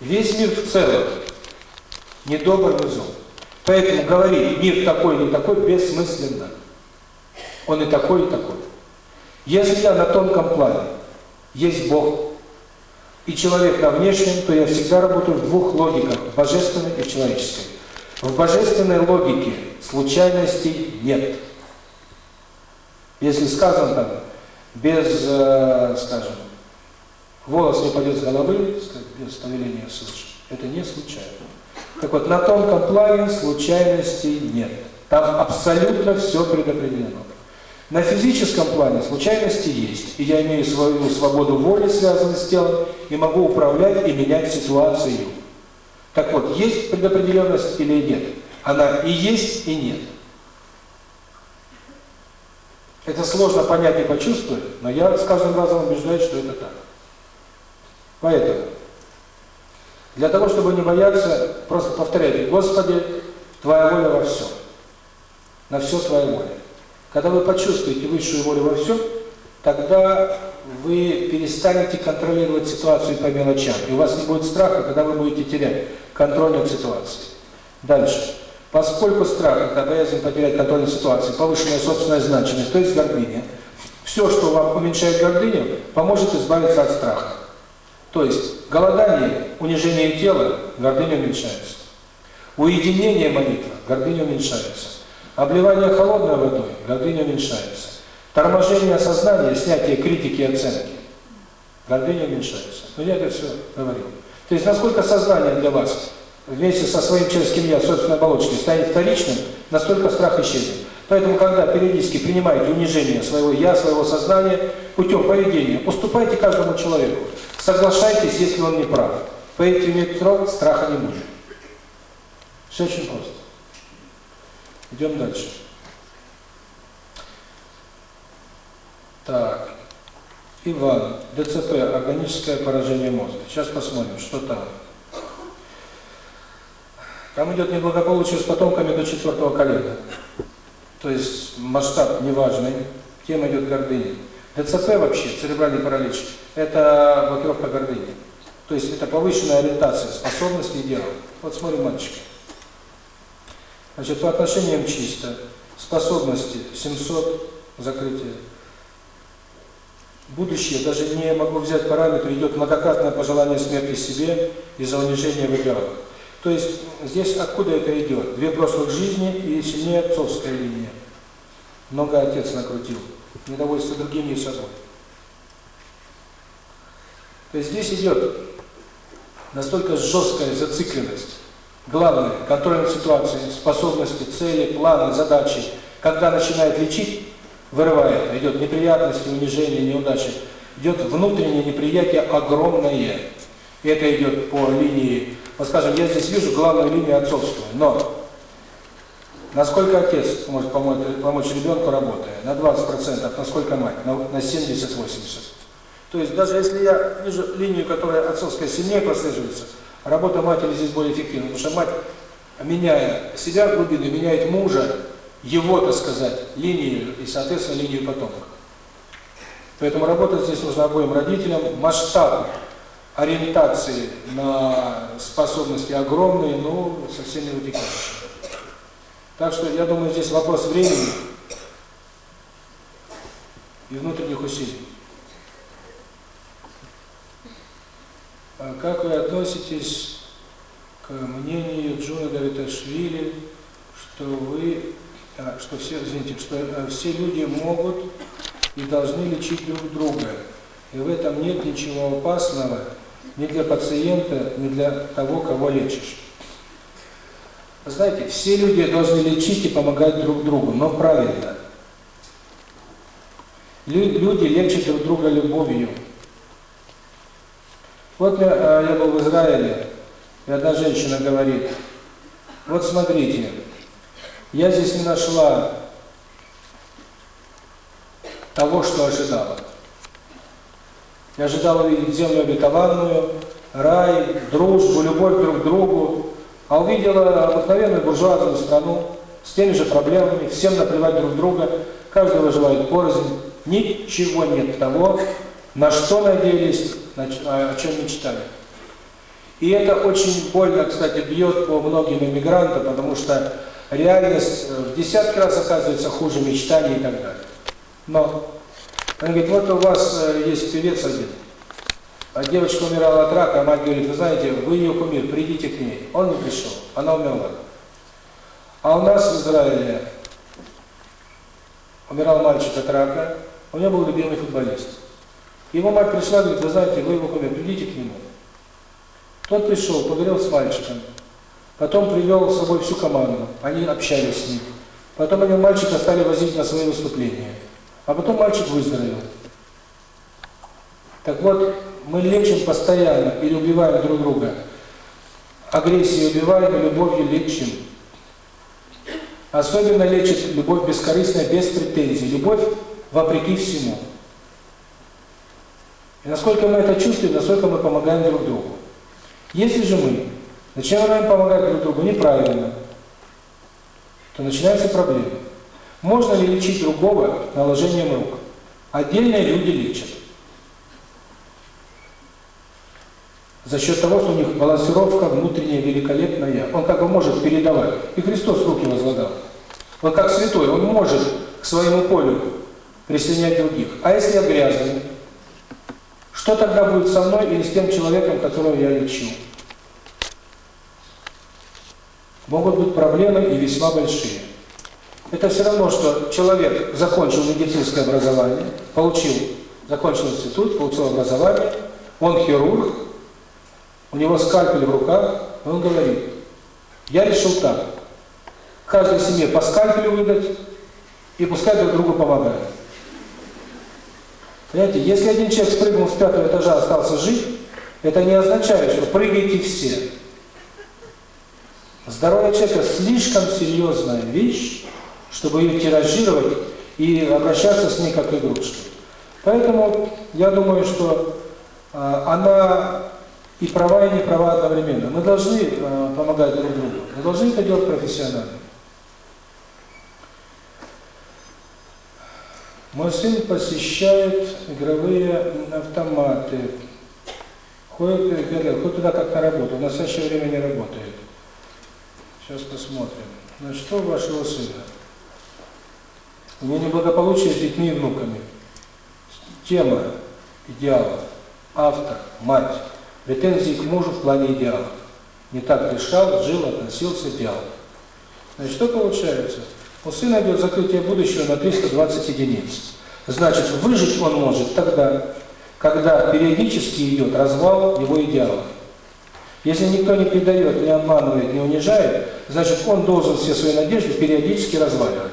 S1: Весь мир в целом не добр, не зол. Поэтому говорить мир такой, не такой бессмысленно. Он и такой, и такой. Если я на тонком плане, есть Бог, и человек на внешнем, то я всегда работаю в двух логиках, в божественной и в человеческой. В божественной логике случайностей нет. Если сказано там, без, скажем, волос не падет с головы, без повеления свыше, это не случайно. Так вот, на тонком плане случайностей нет. Там абсолютно все предопределено. На физическом плане случайности есть, и я имею свою свободу воли, связанную с телом, и могу управлять и менять ситуацию. Так вот, есть предопределенность или нет? Она и есть, и нет. Это сложно понять и почувствовать, но я с каждым разом убеждаюсь, что это так. Поэтому, для того, чтобы не бояться, просто повторяйте, Господи, Твоя воля во всем. На все Твоя воля. Когда вы почувствуете высшую волю во всем, тогда вы перестанете контролировать ситуацию по мелочам. И у вас не будет страха, когда вы будете терять контроль над ситуацией. Дальше. Поскольку страх – это боязнь потерять контроль над ситуацией, повышенная собственная значимость, то есть гордыня, все, что вам уменьшает гордыню, поможет избавиться от страха. То есть голодание, унижение тела, гордыня уменьшается. Уединение молитва, гордыня уменьшается обливание холодной водой гордыня уменьшается. Торможение сознания, снятие критики и оценки. Гордыня уменьшается. Но я это все говорил. То есть насколько сознание для вас вместе со своим человеческим я, собственной оболочкой, станет вторичным, настолько страх исчезнет. Поэтому, когда периодически принимаете унижение своего «я», своего сознания, путем поведения, уступайте каждому человеку. Соглашайтесь, если он не прав. Поверьте, метро страха не будет. Все очень просто. Идем дальше. Так. Иван, ДЦП, органическое поражение мозга. Сейчас посмотрим, что там. Там идет неблагополучие с потомками до четвертого колена. То есть масштаб неважный, тем идет гордыня. ДЦП вообще, церебральный паралич, это блокировка гордыни. То есть это повышенная ориентация, способности и дела. Вот смотрим мальчики. Значит, по отношениям чисто. Способности 700, закрытие. Будущее, даже не могу взять параметр, идет многократное пожелание смерти себе из-за унижения в идеалах. То есть здесь откуда это идет? Две прошлых жизни и сильнее отцовская линия. Много отец накрутил. Недовольство другими и собой. То есть здесь идет настолько жесткая зацикленность Главное, контроль ситуации, способности, цели, планы, задачи. Когда начинает лечить, вырывает, идет неприятности, унижение, неудачи. Идет внутреннее неприятие огромное. Это идет по линии, вот скажем, я здесь вижу главную линию отцовства, но насколько отец может помочь, помочь ребенку, работая? На 20%, насколько мать? На, на 70-80%. То есть даже если я вижу линию, которая отцовская сильнее прослеживается, Работа матери здесь более эффективна, потому что мать, меняя себя глубину, меняет мужа, его, так сказать, линию и, соответственно, линию потомков. Поэтому работать здесь нужно обоим родителям. Масштаб ориентации на способности огромные, но совсем не вытекающие. Так что, я думаю, здесь вопрос времени и внутренних усилий. Как вы относитесь к мнению Джуна Давиташвили, что вы, а, что все, извините, что а, все люди могут и должны лечить друг друга, и в этом нет ничего опасного ни для пациента, ни для того, кого лечишь? Вы знаете, все люди должны лечить и помогать друг другу, но правильно. Люди лечат друг друга любовью. Вот я, был в Израиле, и одна женщина говорит, вот смотрите, я здесь не нашла того, что ожидала. Я ожидала видеть землю обетованную, рай, дружбу, любовь друг к другу, а увидела обыкновенную буржуазную страну с теми же проблемами, всем наплевать друг друга, каждый выживает порознь, ничего нет того, на что надеялись, о чем мечтали. И это очень больно, кстати, бьет по многим иммигрантам, потому что реальность в десятки раз оказывается хуже мечтаний и так далее. Но он говорит, вот у вас есть певец один. А девочка умирала от рака, а мать говорит, вы знаете, вы ее кумир, придите к ней. Он не пришел, она умерла. А у нас в Израиле умирал мальчик от рака, у него был любимый футболист. Его мать пришла, говорит, вы знаете, вы его кумир, придите к нему. Тот пришел, поговорил с мальчиком. Потом привел с собой всю команду. Они общались с ним. Потом они мальчика стали возить на свои выступления. А потом мальчик выздоровел. Так вот, мы лечим постоянно или убиваем друг друга. Агрессию убиваем, любовью лечим. Особенно лечит любовь бескорыстная, без претензий. Любовь вопреки всему. Насколько мы это чувствуем, насколько мы помогаем друг другу. Если же мы начинаем помогать друг другу неправильно, то начинаются проблемы. Можно ли лечить другого наложением рук? Отдельные люди лечат. За счет того, что у них балансировка внутренняя великолепная. Он как бы может передавать. И Христос руки возлагал. Он как святой, он может к своему полю присоединять других. А если я грязный? Что тогда будет со мной или с тем человеком, которого я лечу? Могут быть проблемы и весьма большие. Это все равно, что человек закончил медицинское образование, получил, закончил институт, получил образование, он хирург, у него скальпель в руках, он говорит, я решил так, каждой семье по скальпелю выдать, и пускай друг другу помогают. Понимаете, если один человек спрыгнул с пятого этажа, остался жить, это не означает, что прыгайте все. Здоровье человека слишком серьезная вещь, чтобы ее тиражировать и обращаться с ней как игрушкой. Поэтому я думаю, что э, она и права, и не права одновременно. Мы должны э, помогать друг другу, мы должны это делать профессионально. Мой сын посещает игровые автоматы. Ходит, говорит, ходит туда как на работу, в настоящее время не работает. Сейчас посмотрим. Значит, что у вашего сына? У него неблагополучие с детьми и внуками. Тема идеалов. Автор, мать. Претензии к мужу в плане идеалов. Не так решал, жил, относился, делал. Значит, что получается? Сын идет закрытие будущего на 320 единиц. Значит, выжить он может тогда, когда периодически идет развал его идеалов. Если никто не предает, не обманывает, не унижает, значит, он должен все свои надежды периодически разваливать.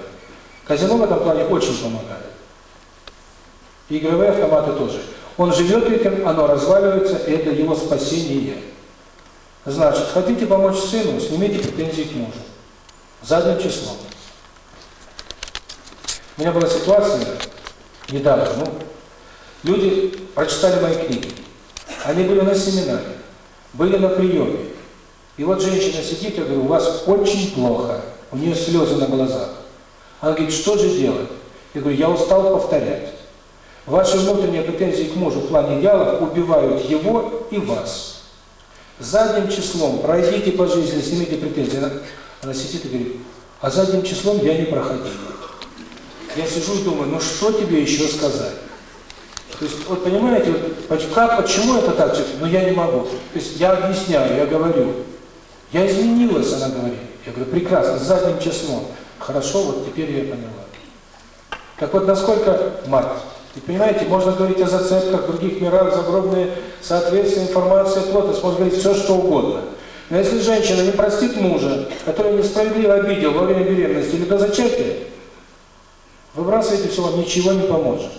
S1: Казино в этом плане очень помогает. Игровые автоматы тоже. Он живет этим, оно разваливается, и это его спасение. Значит, хотите помочь сыну, снимите претензии к мужу. Задним числом. Меня была ситуация недавно, ну, люди прочитали мои книги, они были на семинаре, были на приеме. И вот женщина сидит, я говорю, у вас очень плохо, у нее слезы на глазах. Она говорит, что же делать? Я говорю, я устал повторять. Ваши внутренние претензии к мужу в плане идеалов убивают его и вас. Задним числом пройдите по жизни, снимите претензии. Она сидит и говорит, а задним числом я не проходила. Я сижу и думаю, ну что тебе еще сказать? То есть, вот понимаете, вот, как, почему это так? Но ну я не могу. То есть я объясняю, я говорю. Я изменилась, она говорит. Я говорю, прекрасно, с задним числом. Хорошо, вот теперь я поняла. Так вот, насколько мать? И понимаете, можно говорить о зацепках, других мирах, загробные, соответствия, информация, плотность, можно говорить все, что угодно. Но если женщина не простит мужа, который несправедливо обидел во время беременности или до зачатия, Выбрасывать и все ничего не поможет.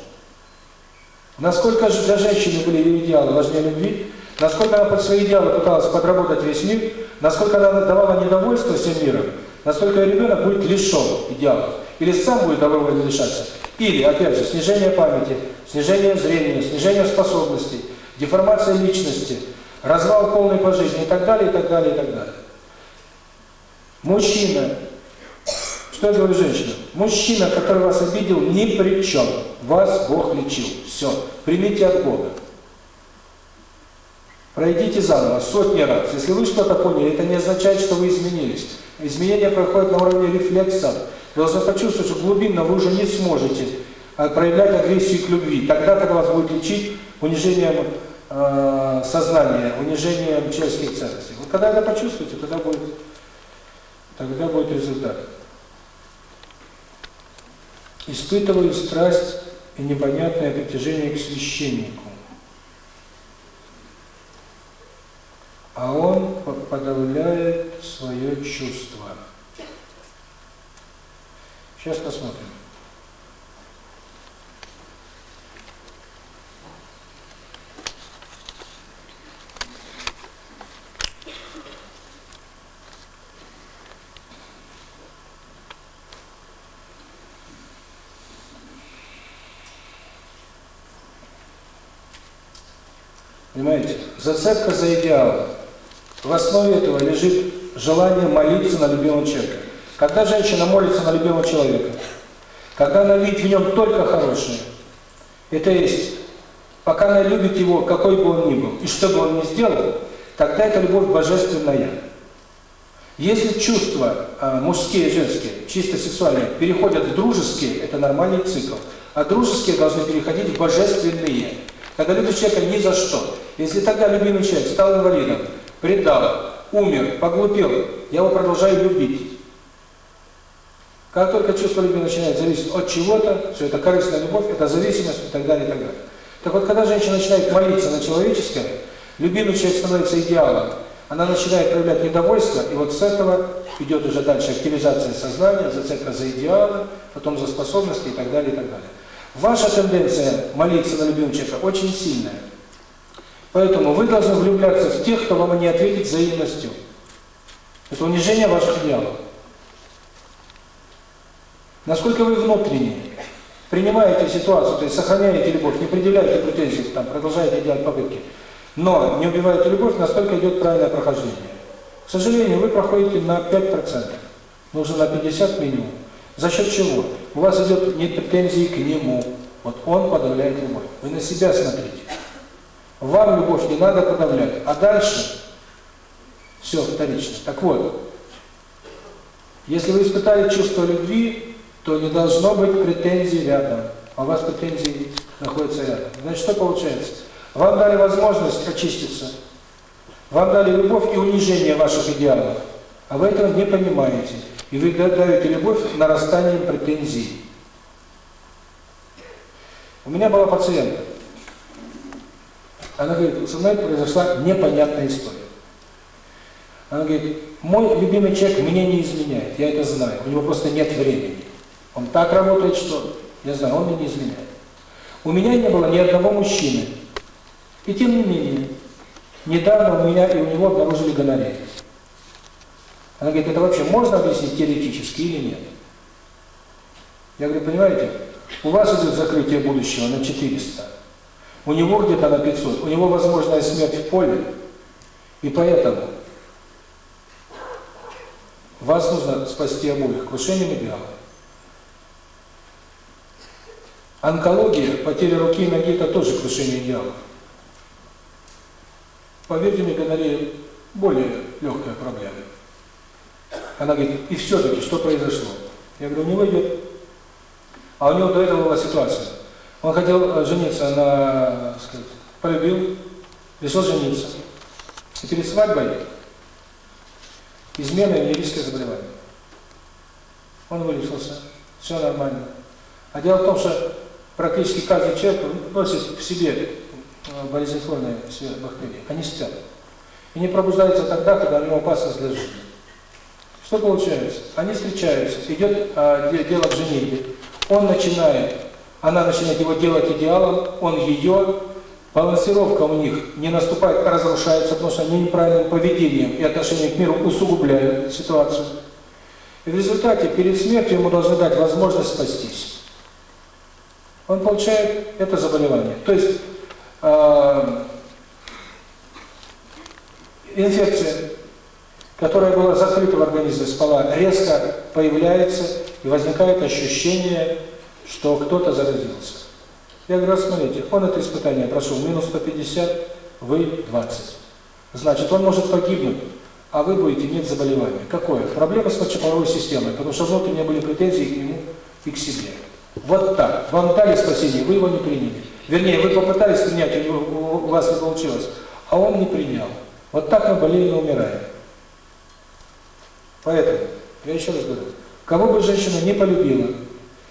S1: Насколько же для женщины были идеалы важнее любви, насколько она под свои идеалы пыталась подработать весь мир, насколько она давала недовольство всем миром, насколько ребенок будет лишен идеалов. Или сам будет добровольно лишаться. Или, опять же, снижение памяти, снижение зрения, снижение способностей, деформация личности, развал полной по жизни и так далее, и так далее, и так далее. Мужчина что я говорю женщинам? Мужчина, который вас обидел, ни при чем. Вас Бог лечил. Все. Примите от Бога. Пройдите заново сотни раз. Если вы что-то поняли, это не означает, что вы изменились. Изменения проходят на уровне рефлекса. Вы должны почувствовать, что глубинно вы уже не сможете проявлять агрессию к любви. Тогда, это вас будет лечить унижением э, сознания, унижением человеческих ценностей. Вот когда это почувствуете, тогда будет, тогда будет результат испытываю страсть и непонятное притяжение к священнику. А он подавляет свое чувство. Сейчас посмотрим. Понимаете? Зацепка за идеал. В основе этого лежит желание молиться на любимого человека. Когда женщина молится на любимого человека, когда она видит в нем только хорошее, это есть, пока она любит его, какой бы он ни был, и что бы он ни сделал, тогда это любовь божественная. Если чувства а, мужские и женские, чисто сексуальные, переходят в дружеские, это нормальный цикл, а дружеские должны переходить в божественные. Когда любишь человека ни за что, если тогда любимый человек стал инвалидом, предал, умер, поглупел, я его продолжаю любить. Как только чувство любви начинает зависеть от чего-то, все это корыстная любовь, это зависимость и так далее, и так далее. Так вот, когда женщина начинает молиться на человеческое, любимый человек становится идеалом. Она начинает проявлять недовольство, и вот с этого идет уже дальше активизация сознания, зацепка за идеалы, потом за способности и так далее, и так далее. Ваша тенденция молиться на любимого человека очень сильная. Поэтому вы должны влюбляться в тех, кто вам не ответит взаимностью. Это унижение ваших идеалов. Насколько вы внутренне принимаете ситуацию, то есть сохраняете любовь, не предъявляете претензий, там, продолжаете делать попытки, но не убиваете любовь, настолько идет правильное прохождение. К сожалению, вы проходите на 5%, нужно на 50% минимум. За счет чего? У вас идет не претензии к нему, вот он подавляет любовь. Вы на себя смотрите. Вам любовь не надо подавлять. А дальше все вторично. Так вот, если вы испытали чувство любви, то не должно быть претензий рядом. А у вас претензии находятся рядом. Значит, что получается? Вам дали возможность очиститься. Вам дали любовь и унижение ваших идеалов. А вы этого не понимаете. И вы даете любовь нарастанием претензий. У меня была пациентка. Она говорит, со мной произошла непонятная история. Она говорит, мой любимый человек меня не изменяет, я это знаю, у него просто нет времени. Он так работает, что, я знаю, он мне не изменяет. У меня не было ни одного мужчины. И тем не менее, недавно у меня и у него обнаружили гонорею. Она говорит, это вообще можно объяснить теоретически или нет? Я говорю, понимаете, у вас идет закрытие будущего на 400. У него где-то на 500, у него возможная смерть в поле. И поэтому вас нужно спасти обоих крушением идеала. Онкология, потеря руки и ноги – это тоже крушение идеалов. Поверьте мне, гонорея – более легкая проблема. Она говорит, и все-таки, что произошло? Я говорю, у него идет. А у него до этого была ситуация. Он хотел жениться на, сказать, полюбил, решил жениться. И перед свадьбой измена и нервическое заболевание. Он вылечился, все нормально. А дело в том, что практически каждый человек носит в себе болезнетворные бактерии, они спят. И не пробуждаются тогда, когда у него опасность для жизни. Что получается? Они встречаются, идет а, дело в женитьбе. Он начинает она начинает его делать идеалом, он ее, балансировка у них не наступает, а разрушается, потому что они неправильным поведением и отношением к миру усугубляют ситуацию. И в результате перед смертью ему должны дать возможность спастись. Он получает это заболевание. То есть э, инфекция, которая была закрыта в организме спала, резко появляется и возникает ощущение что кто-то заразился. Я говорю, смотрите, он это испытание прошел минус 150, вы 20. Значит, он может погибнуть, а вы будете нет заболевание. Какое? Проблема с мочеполовой системой, потому что внутренние были претензии к нему и к себе. Вот так. Вам дали спасение, вы его не приняли. Вернее, вы попытались принять, у вас не получилось, а он не принял. Вот так мы болеем и умираем. Поэтому, я еще раз говорю, кого бы женщина не полюбила,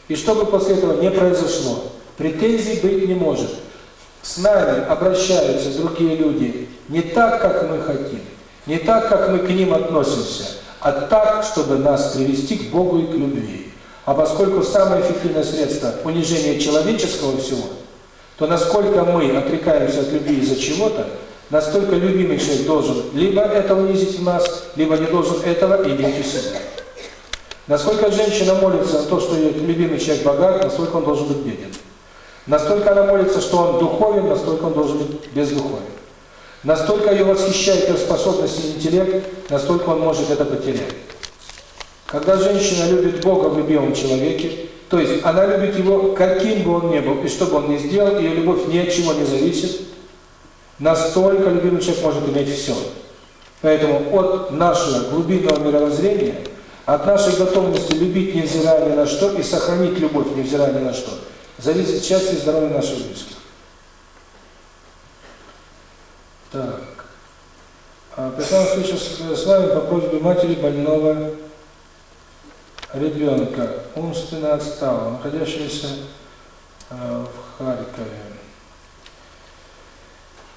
S1: и чтобы после этого не произошло, претензий быть не может. С нами обращаются другие люди не так, как мы хотим, не так, как мы к ним относимся, а так, чтобы нас привести к Богу и к любви. А поскольку самое эффективное средство – унижение человеческого всего, то насколько мы отрекаемся от любви из-за чего-то, настолько любимый человек должен либо это унизить в нас, либо не должен этого иметь у себя. Насколько женщина молится на то, что ее любимый человек богат, насколько он должен быть беден. Настолько она молится, что он духовен, настолько он должен быть бездуховен. Настолько ее восхищает ее способность и интеллект, настолько он может это потерять. Когда женщина любит Бога в любимом человеке, то есть она любит его, каким бы он ни был, и что бы он ни сделал, ее любовь ни от чего не зависит, настолько любимый человек может иметь все. Поэтому от нашего глубинного мировоззрения – от нашей готовности любить, невзирая ни на что, и сохранить любовь, невзирая ни на что, зависит счастье и здоровье наших близких. Так. А, Пришла встреча э, с вами по просьбе матери больного ребенка, умственно отсталого, находящегося э, в Харькове.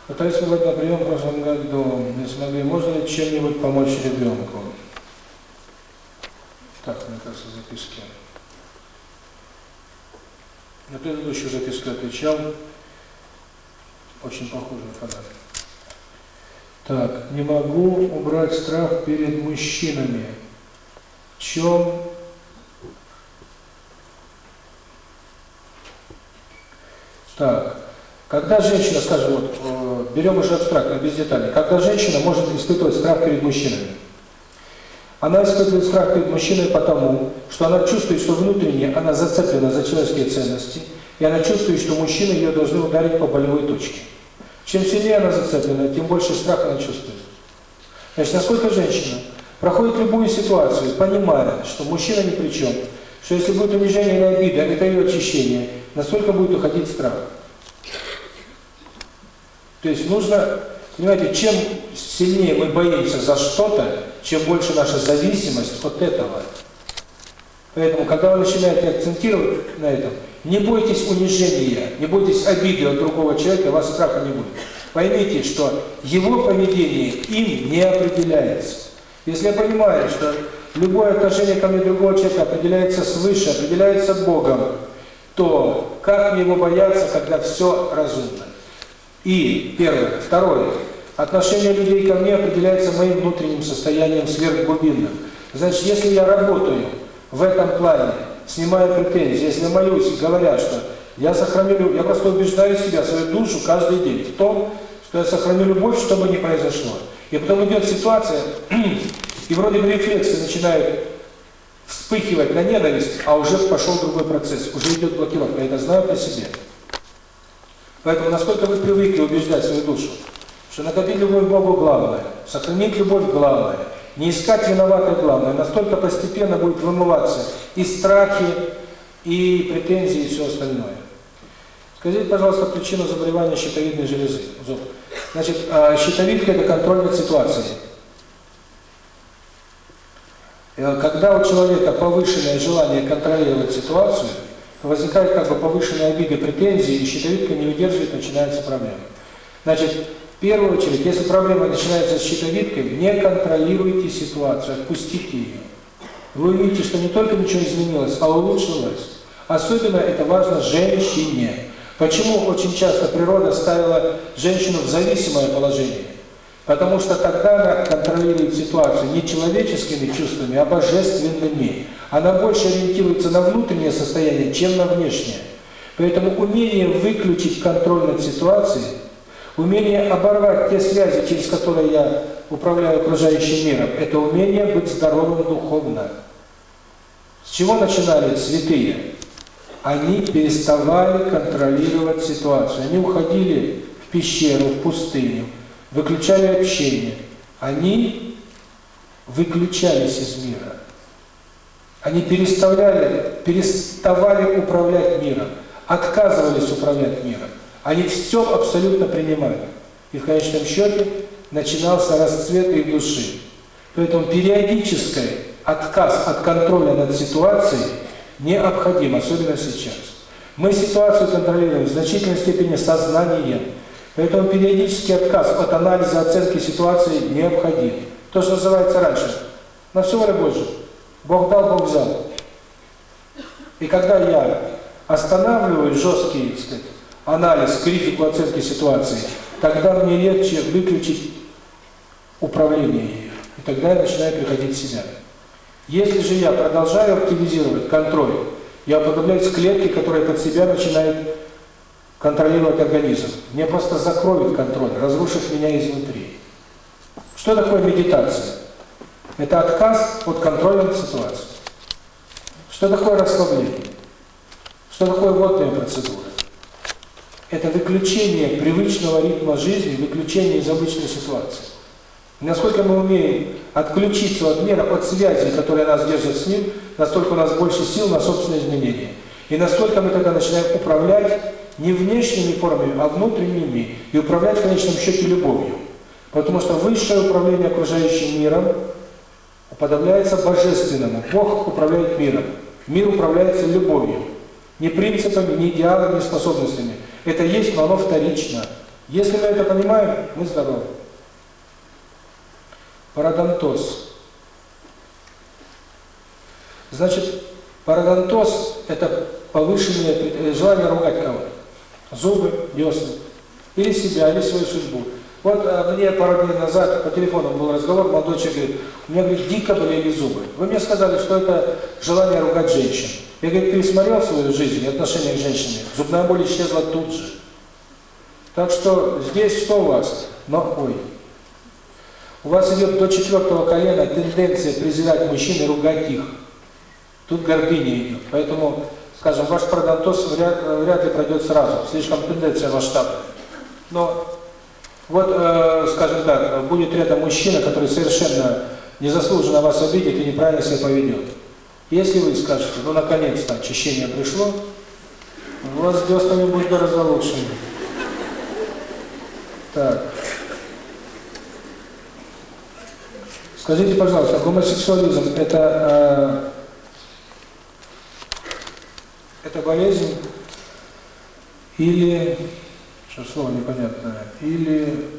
S1: Пытались выбрать на прием в прошлом году, не смогли. Можно ли чем-нибудь помочь ребенку? Так, мне кажется, записки. На предыдущую записку отвечал. Очень похожий фонарь. Так, не могу убрать страх перед мужчинами. В чем Так, когда женщина, скажем, вот, берем уже абстрактно, без деталей, когда женщина может испытывать страх перед мужчинами? Она испытывает страх перед мужчиной потому, что она чувствует, что внутренне она зацеплена за человеческие ценности, и она чувствует, что мужчина ее должны ударить по болевой точке. Чем сильнее она зацеплена, тем больше страха она чувствует. Значит, насколько женщина проходит любую ситуацию, понимая, что мужчина ни при чем, что если будет унижение или обида, это ее очищение, насколько будет уходить страх. То есть нужно, понимаете, чем сильнее мы боимся за что-то, чем больше наша зависимость от этого. Поэтому, когда вы начинаете акцентировать на этом, не бойтесь унижения, не бойтесь обиды от другого человека, вас страха не будет. Поймите, что его поведение им не определяется. Если я понимаю, что любое отношение ко мне другого человека определяется свыше, определяется Богом, то как мне его бояться, когда все разумно? И первое. Второе. Отношение людей ко мне определяется моим внутренним состоянием сверхглубинным. Значит, если я работаю в этом плане, снимаю претензии, если молюсь, говорят, что я сохраню, я просто убеждаю себя, свою душу каждый день в том, что я сохраню любовь, что бы ни произошло. И потом идет ситуация, и вроде бы рефлексы начинают вспыхивать на ненависть, а уже пошел другой процесс, уже идет блокировка. Я это знаю по себе. Поэтому насколько вы привыкли убеждать свою душу, что накопить любовь к Богу главное, сохранить любовь главное, не искать виновата главное, настолько постепенно будет вымываться и страхи, и претензии, и все остальное. Скажите, пожалуйста, причину заболевания щитовидной железы, зуб. Значит, щитовидка – это контроль над ситуацией. Когда у человека повышенное желание контролировать ситуацию, возникает как бы повышенная обида, претензии, и щитовидка не выдерживает, начинается проблема. Значит, в первую очередь, если проблема начинается с щитовидкой, не контролируйте ситуацию, отпустите ее. Вы увидите, что не только ничего изменилось, а улучшилось. Особенно это важно женщине. Почему очень часто природа ставила женщину в зависимое положение? Потому что тогда она контролирует ситуацию не человеческими чувствами, а божественными. Она больше ориентируется на внутреннее состояние, чем на внешнее. Поэтому умение выключить контроль над ситуацией – Умение оборвать те связи, через которые я управляю окружающим миром, это умение быть здоровым духовно. С чего начинали святые? Они переставали контролировать ситуацию. Они уходили в пещеру, в пустыню, выключали общение. Они выключались из мира. Они переставляли, переставали управлять миром, отказывались управлять миром. Они все абсолютно принимали. И в конечном счете начинался расцвет их души. Поэтому периодический отказ от контроля над ситуацией необходим, особенно сейчас. Мы ситуацию контролируем в значительной степени сознанием. Поэтому периодический отказ от анализа оценки ситуации необходим. То, что называется раньше. На все воля Божья. Бог дал, Бог взял. И когда я останавливаю жесткие, так сказать, анализ, критику оценки ситуации, тогда мне легче выключить управление ее. И тогда я начинаю приходить в себя. Если же я продолжаю оптимизировать контроль, я уподобляюсь клетке, которая под себя начинает контролировать организм. Мне просто закроют контроль, разрушив меня изнутри. Что такое медитация? Это отказ от контроля над ситуацией. Что такое расслабление? Что такое водная процедура? это выключение привычного ритма жизни, выключение из обычной ситуации. Насколько мы умеем отключиться от мира, от связи, которая нас держит с ним, настолько у нас больше сил на собственные изменения. И настолько мы тогда начинаем управлять не внешними формами, а внутренними, и управлять в конечном счете любовью. Потому что высшее управление окружающим миром уподобляется божественному. Бог управляет миром. Мир управляется любовью. Не принципами, не идеалами, не способностями – это есть, но оно вторично. Если мы это понимаем, мы здоровы. Парадонтоз. Значит, парадонтоз – это повышенное желание ругать кого-то. Зубы, десны. Или себя, или свою судьбу. Вот мне пару дней назад по телефону был разговор, молодой человек говорит, у меня, говорит, дико болели зубы. Вы мне сказали, что это желание ругать женщин. Я, говорит, пересмотрел свою жизнь и отношение к женщине. Зубная боль исчезла тут же. Так что здесь что у вас? Ногой. У вас идет до четвертого колена тенденция презирать мужчин и ругать их. Тут гордыня идет. Поэтому, скажем, ваш продонтоз вряд, вряд ли пройдет сразу. Слишком тенденция масштабная. Но вот, э, скажем так, будет рядом мужчина, который совершенно незаслуженно вас обидит и неправильно себя поведет. Если вы скажете, ну наконец-то очищение пришло, у вас с деснами будет гораздо лучше. Так. Скажите, пожалуйста, гомосексуализм – это, э, это болезнь или, что слово непонятное, или,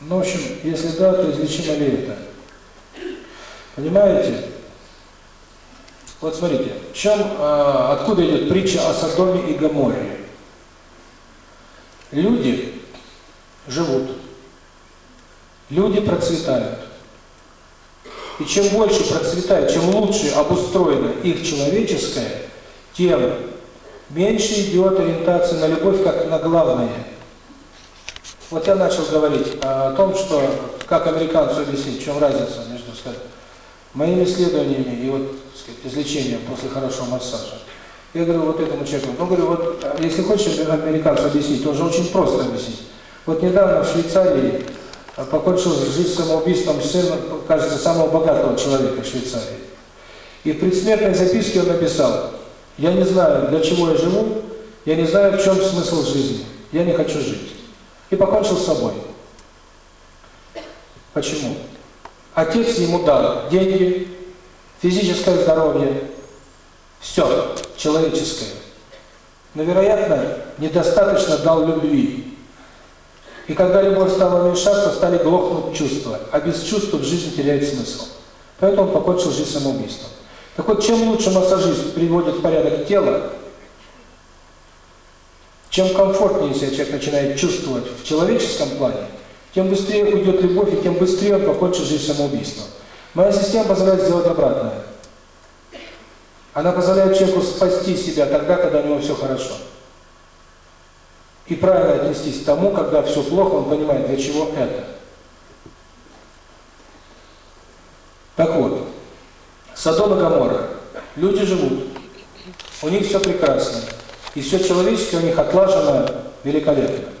S1: ну, в общем, если да, то излечимо ли это? Понимаете? Вот смотрите, чем, э, откуда идет притча о Содоме и Гоморре? Люди живут, люди процветают. И чем больше процветает, чем лучше обустроено их человеческое, тем меньше идет ориентация на любовь как на главное. Вот я начал говорить о том, что как американцу объяснить, в чем разница между, скажем, моими исследованиями и вот сказать, излечением после хорошего массажа. Я говорю вот этому человеку, ну говорю, вот а, если хочешь американцу объяснить, тоже очень просто объяснить. Вот недавно в Швейцарии а, покончил жизнь самоубийством сына, кажется, самого богатого человека в Швейцарии. И в предсмертной записке он написал, я не знаю, для чего я живу, я не знаю, в чем смысл жизни, я не хочу жить. И покончил с собой. Почему? Отец ему дал деньги, физическое здоровье, все человеческое. Но, вероятно, недостаточно дал любви. И когда любовь стала уменьшаться, стали глохнуть чувства, а без чувств жизнь теряет смысл. Поэтому он покончил жизнь самоубийством. Так вот, чем лучше массажист приводит в порядок тело, чем комфортнее себя человек начинает чувствовать в человеческом плане, тем быстрее уйдет любовь, и тем быстрее он покончит жизнь самоубийством. Моя система позволяет сделать обратное. Она позволяет человеку спасти себя тогда, когда у него все хорошо. И правильно отнестись к тому, когда все плохо, он понимает, для чего это. Так вот, Содом и Гамора. Люди живут, у них все прекрасно, и все человеческое у них отлажено великолепно.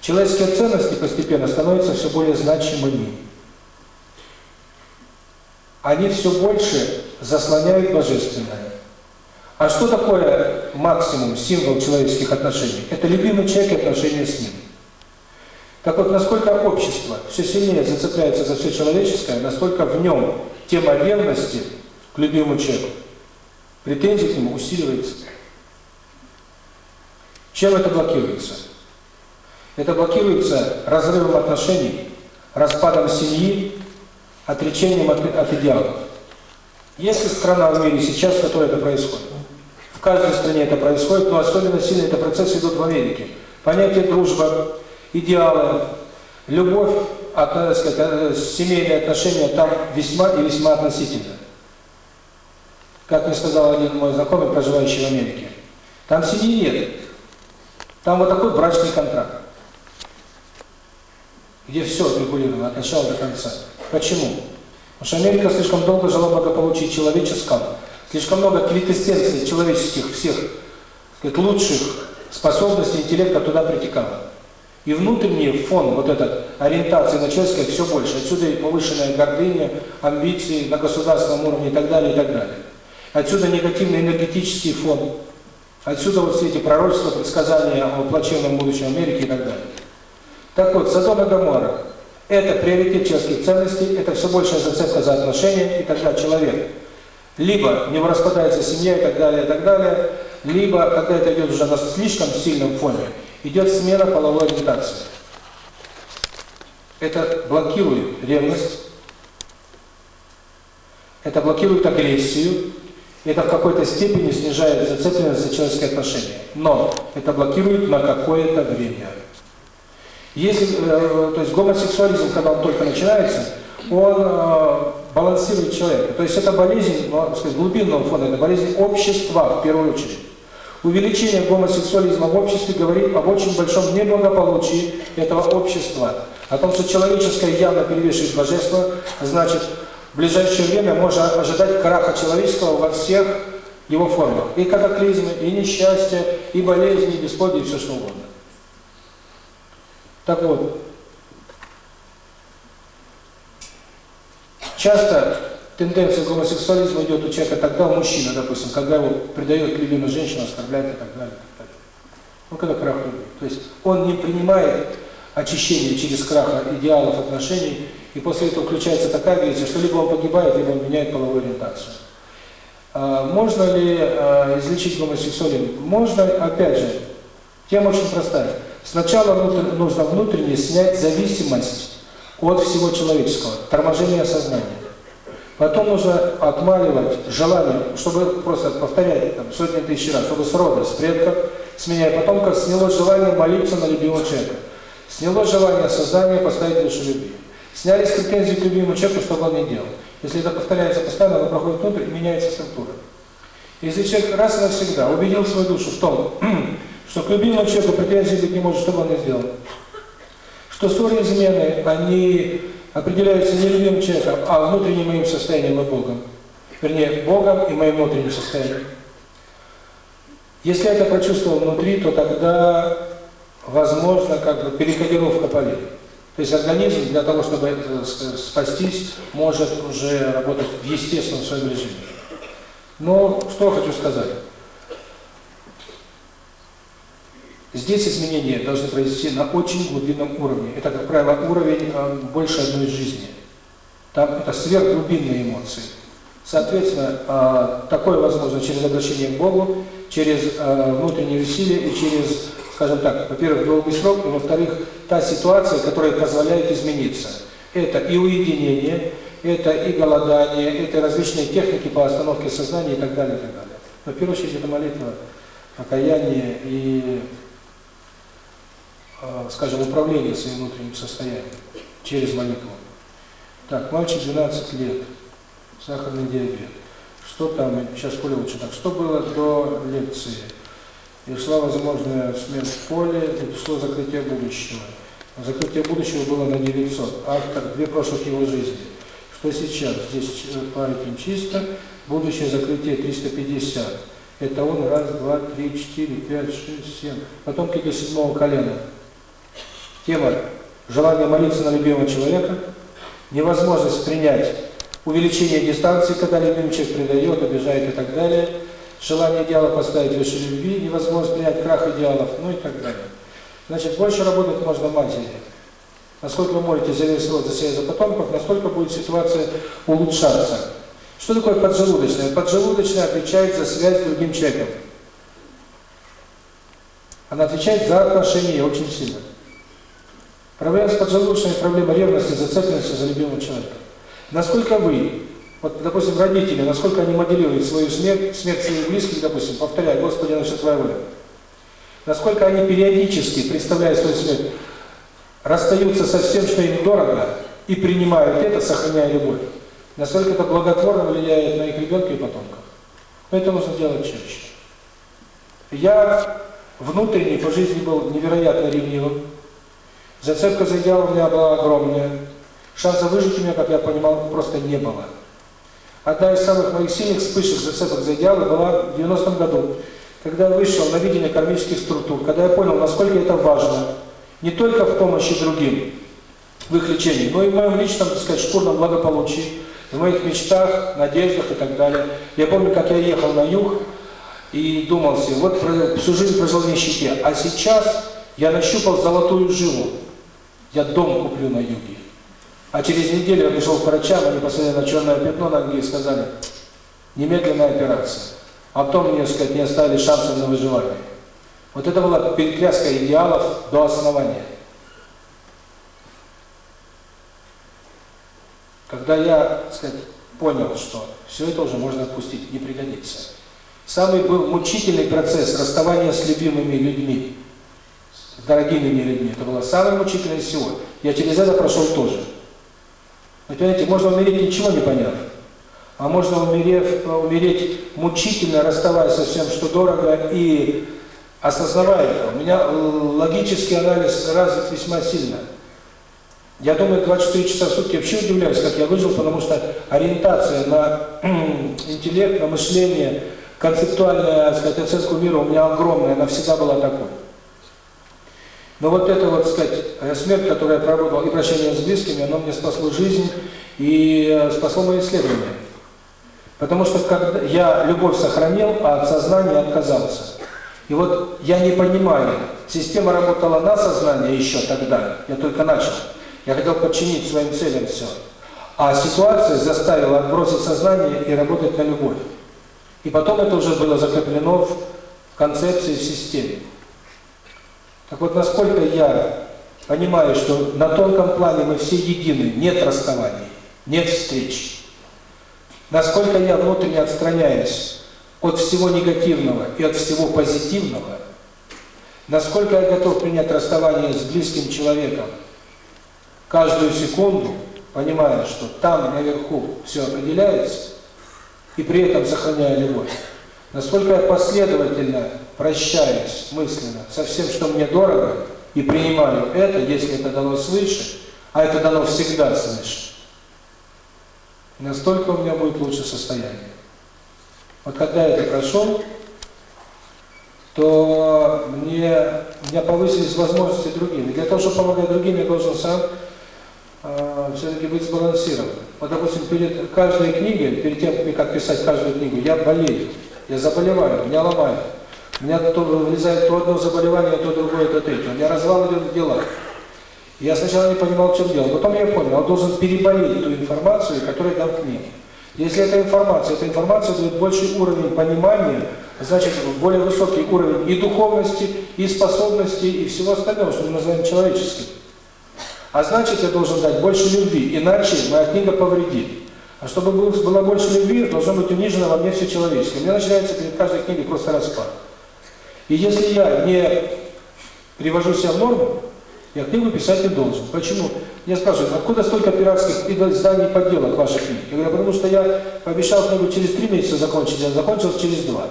S1: Человеческие ценности постепенно становятся все более значимыми. Они все больше заслоняют божественное. А что такое максимум, символ человеческих отношений? Это любимый человек и отношения с ним. Так вот, насколько общество все сильнее зацепляется за все человеческое, настолько в нем тема верности к любимому человеку, претензии к нему усиливается. Чем это блокируется? Это блокируется разрывом отношений, распадом семьи, отречением от, от идеалов. Есть страна в мире сейчас, в которой это происходит? В каждой стране это происходит, но особенно сильно это процесс идут в Америке. Понятие дружба, идеалы, любовь, от, э, сказать, э, семейные отношения там весьма и весьма относительно. Как мне сказал один мой знакомый, проживающий в Америке, там семьи нет. Там вот такой брачный контракт где все отрегулировано, от начала до конца. Почему? Потому что Америка слишком долго жила благополучие человеческом, слишком много квитэссенций человеческих всех сказать, лучших способностей интеллекта туда притекало. И внутренний фон вот этот ориентации на человеческое все больше. Отсюда и повышенная гордыня, амбиции на государственном уровне и так далее, и так далее. Отсюда негативный энергетический фон. Отсюда вот все эти пророчества, предсказания о плачевном будущем Америки и так далее. Так вот, Содом и – это приоритет честных ценностей, это все большая зацепка за отношения, и тогда человек либо не распадается семья и так далее, и так далее, либо, когда это идет уже на слишком сильном фоне, идет смена половой ориентации. Это блокирует ревность, это блокирует агрессию, это в какой-то степени снижает зацепленность за человеческие отношения. Но это блокирует на какое-то время. Если, э, то есть гомосексуализм, когда он только начинается, он э, балансирует человека. То есть это болезнь, ну, сказать, глубинного фона, это болезнь общества в первую очередь. Увеличение гомосексуализма в обществе говорит об очень большом неблагополучии этого общества. О том, что человеческое явно перевешивает божество, значит, в ближайшее время можно ожидать краха человеческого во всех его формах. И катаклизмы, и несчастья, и болезни, и бесплодие, и все что угодно. Так вот, часто тенденция гомосексуализма идет у человека тогда, у мужчины, допустим, когда его предает любимая женщина, оскорбляет и так далее. Ну, когда крах любви. То есть он не принимает очищение через крах идеалов отношений, и после этого включается такая агрессия, что либо он погибает, либо он меняет половую ориентацию. Можно ли излечить гомосексуализм? Можно, опять же, тема очень простая. Сначала нужно внутренне снять зависимость от всего человеческого, торможение сознания. Потом нужно отмаливать желание, чтобы просто повторять там, сотни тысяч раз, чтобы с рода, с предков, с меня и потомков сняло желание молиться на любимого человека. Сняло желание создания поставить лишь любви. Снялись претензии к любимому человеку, чтобы он не делал. Если это повторяется постоянно, оно проходит внутрь, меняется структура. Если человек раз и навсегда убедил свою душу в том, что к любимому человеку претензий быть не может, что он ни сделал. Что ссоры и измены, они определяются не любимым человеком, а внутренним моим состоянием и Богом. Вернее, Богом и моим внутренним состоянием. Если я это прочувствовал внутри, то тогда возможно как бы перекодировка полей. То есть организм для того, чтобы спастись, может уже работать в естественном своем режиме. Но что хочу сказать. Здесь изменения должны произойти на очень глубинном уровне. Это, как правило, уровень э, больше одной жизни. Там это сверхглубинные эмоции. Соответственно, э, такое возможно через обращение к Богу, через э, внутренние усилия и через, скажем так, во-первых, долгий срок, и во-вторых, та ситуация, которая позволяет измениться. Это и уединение, это и голодание, это различные техники по остановке сознания и так далее, так далее. Во-первых, это молитва, покаяние и скажем, управление своим внутренним состоянием через молекулу. Так, мальчик 12 лет, сахарный диабет. Что там, сейчас поле лучше так, что было до лекции? И шла возможная смерть в поле, и пришло закрытие будущего. Закрытие будущего было на 900, автор две прошлых его жизни. Что сейчас? Здесь э, парень чисто, будущее закрытие 350. Это он, раз, два, три, четыре, пять, шесть, семь. Потомки до седьмого колена. Тема «Желание молиться на любимого человека», невозможность принять увеличение дистанции, когда любимый человек предает, обижает и так далее, желание идеала поставить выше любви, невозможность принять крах идеалов, ну и так далее. Значит, больше работать можно матери. Насколько вы можете зависеть за себя за потомков, настолько будет ситуация улучшаться. Что такое поджелудочная? Поджелудочная отвечает за связь с другим человеком. Она отвечает за отношения очень сильно проявляется подзагрузочная проблема ревности, зацепленности за любимого человека. Насколько вы, вот, допустим, родители, насколько они моделируют свою смерть, смерть своих близких, допустим, повторяя, Господи, на все Твоя воля. Насколько они периодически, представляя свою смерть, расстаются со всем, что им дорого, и принимают это, сохраняя любовь. Насколько это благотворно влияет на их ребенка и потомков. Но это нужно делать чаще. Я внутренне по жизни был невероятно ревнивым, Зацепка за идеал у меня была огромная. Шанса выжить у меня, как я понимал, просто не было. Одна из самых моих сильных вспышек зацепок за идеалы была в 90-м году, когда я вышел на видение кармических структур, когда я понял, насколько это важно, не только в помощи другим, в их лечении, но и в моем личном, так сказать, шкурном благополучии, в моих мечтах, надеждах и так далее. Я помню, как я ехал на юг и думал себе, вот всю жизнь прожил в нищете, а сейчас я нащупал золотую жилу, я дом куплю на юге. А через неделю я пришел к врачам, они посмотрели на черное пятно на ноги и сказали, немедленная операция. А то мне, сказать, не оставили шансов на выживание. Вот это была перетряска идеалов до основания. Когда я, так сказать, понял, что все это уже можно отпустить, не пригодится. Самый был мучительный процесс расставания с любимыми людьми дорогими мне людьми. Это было самое мучительное всего. Я через это прошел тоже. Вы понимаете, можно умереть ничего не поняв, а можно умереть, умереть мучительно, расставаясь со всем, что дорого, и осознавая это. У меня логический анализ развит весьма сильно. Я думаю, 24 часа в сутки вообще удивляюсь, как я выжил, потому что ориентация на интеллект, на мышление, концептуальная, так сказать, оценку мира у меня огромная, она всегда была такой. Но вот эта, вот сказать, смерть, которую я проработал, и прощение с близкими, оно мне спасло жизнь и спасло мои исследования. Потому что когда я любовь сохранил, а от сознания отказался. И вот я не понимаю, система работала на сознание еще тогда, я только начал. Я хотел подчинить своим целям все. А ситуация заставила отбросить сознание и работать на любовь. И потом это уже было закреплено в концепции, в системе. Так вот, насколько я понимаю, что на тонком плане мы все едины, нет расставаний, нет встреч. Насколько я внутренне отстраняюсь от всего негативного и от всего позитивного, насколько я готов принять расставание с близким человеком каждую секунду, понимая, что там наверху все определяется, и при этом сохраняя любовь, насколько я последовательно прощаюсь мысленно со всем, что мне дорого, и принимаю это, если это дано свыше, а это дано всегда свыше, и настолько у меня будет лучше состояние. Вот когда я это прошел, то мне, у меня повысились возможности другими. Для того, чтобы помогать другим, я должен сам э, все-таки быть сбалансирован. Вот, допустим, перед каждой книгой, перед тем, как писать каждую книгу, я болею, я заболеваю, меня ломают. Мне меня то, вылезает то одно заболевание, то другое, то третье. У меня развал идет в делах. Я сначала не понимал, в чем дело. Потом я понял, он должен переболеть ту информацию, которую дам книге. Если эта информация, эта информация дает больший уровень понимания, значит, более высокий уровень и духовности, и способности, и всего остального, что мы называем человеческим. А значит, я должен дать больше любви, иначе моя книга повредит. А чтобы было больше любви, должно быть унижено во мне все человеческое. Мне начинается перед каждой книгой просто распад. И если я не привожу себя в норму, я книгу писать не должен. Почему? Мне спрашивают, откуда столько пиратских изданий подделок ваших книг? Я говорю, потому что я пообещал книгу через три месяца закончить, а закончил через два.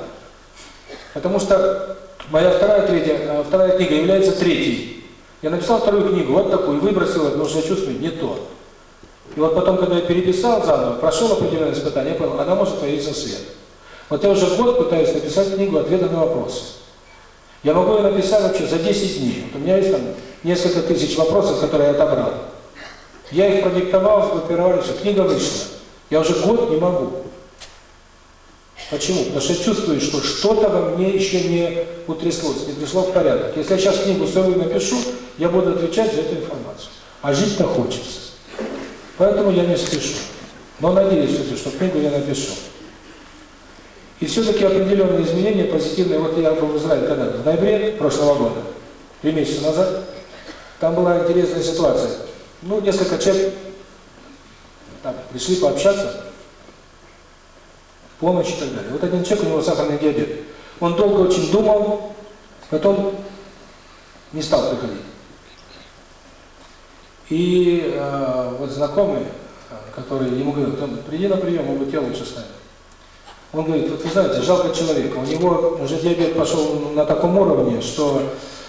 S1: Потому что моя вторая, третья, э, вторая книга является третьей. Я написал вторую книгу, вот такую, выбросил ее, потому что я чувствую, не то. И вот потом, когда я переписал заново, прошел определенное испытание, я понял, она может появиться в свет. Вот я уже год пытаюсь написать книгу ответа на вопросы. Я могу ее написать вообще за 10 дней. Вот у меня есть там несколько тысяч вопросов, которые я отобрал. Я их продиктовал, сгруппировали, все, книга вышла. Я уже год не могу. Почему? Потому что чувствую, что что-то во мне еще не утряслось, не пришло в порядок. Если я сейчас книгу свою напишу, я буду отвечать за эту информацию. А жить-то хочется. Поэтому я не спешу. Но надеюсь, что книгу я напишу. И все-таки определенные изменения позитивные. Вот я был в Израиле когда? В ноябре прошлого года, три месяца назад. Там была интересная ситуация. Ну, несколько человек там, пришли пообщаться, помощь и так далее. Вот один человек, у него сахарный диабет. Он долго очень думал, потом не стал приходить. И э, вот знакомый, э, который ему говорил, приди на прием, он бы тело лучше станет". Он говорит, вот вы знаете, жалко человека, у него уже диабет пошел на таком уровне, что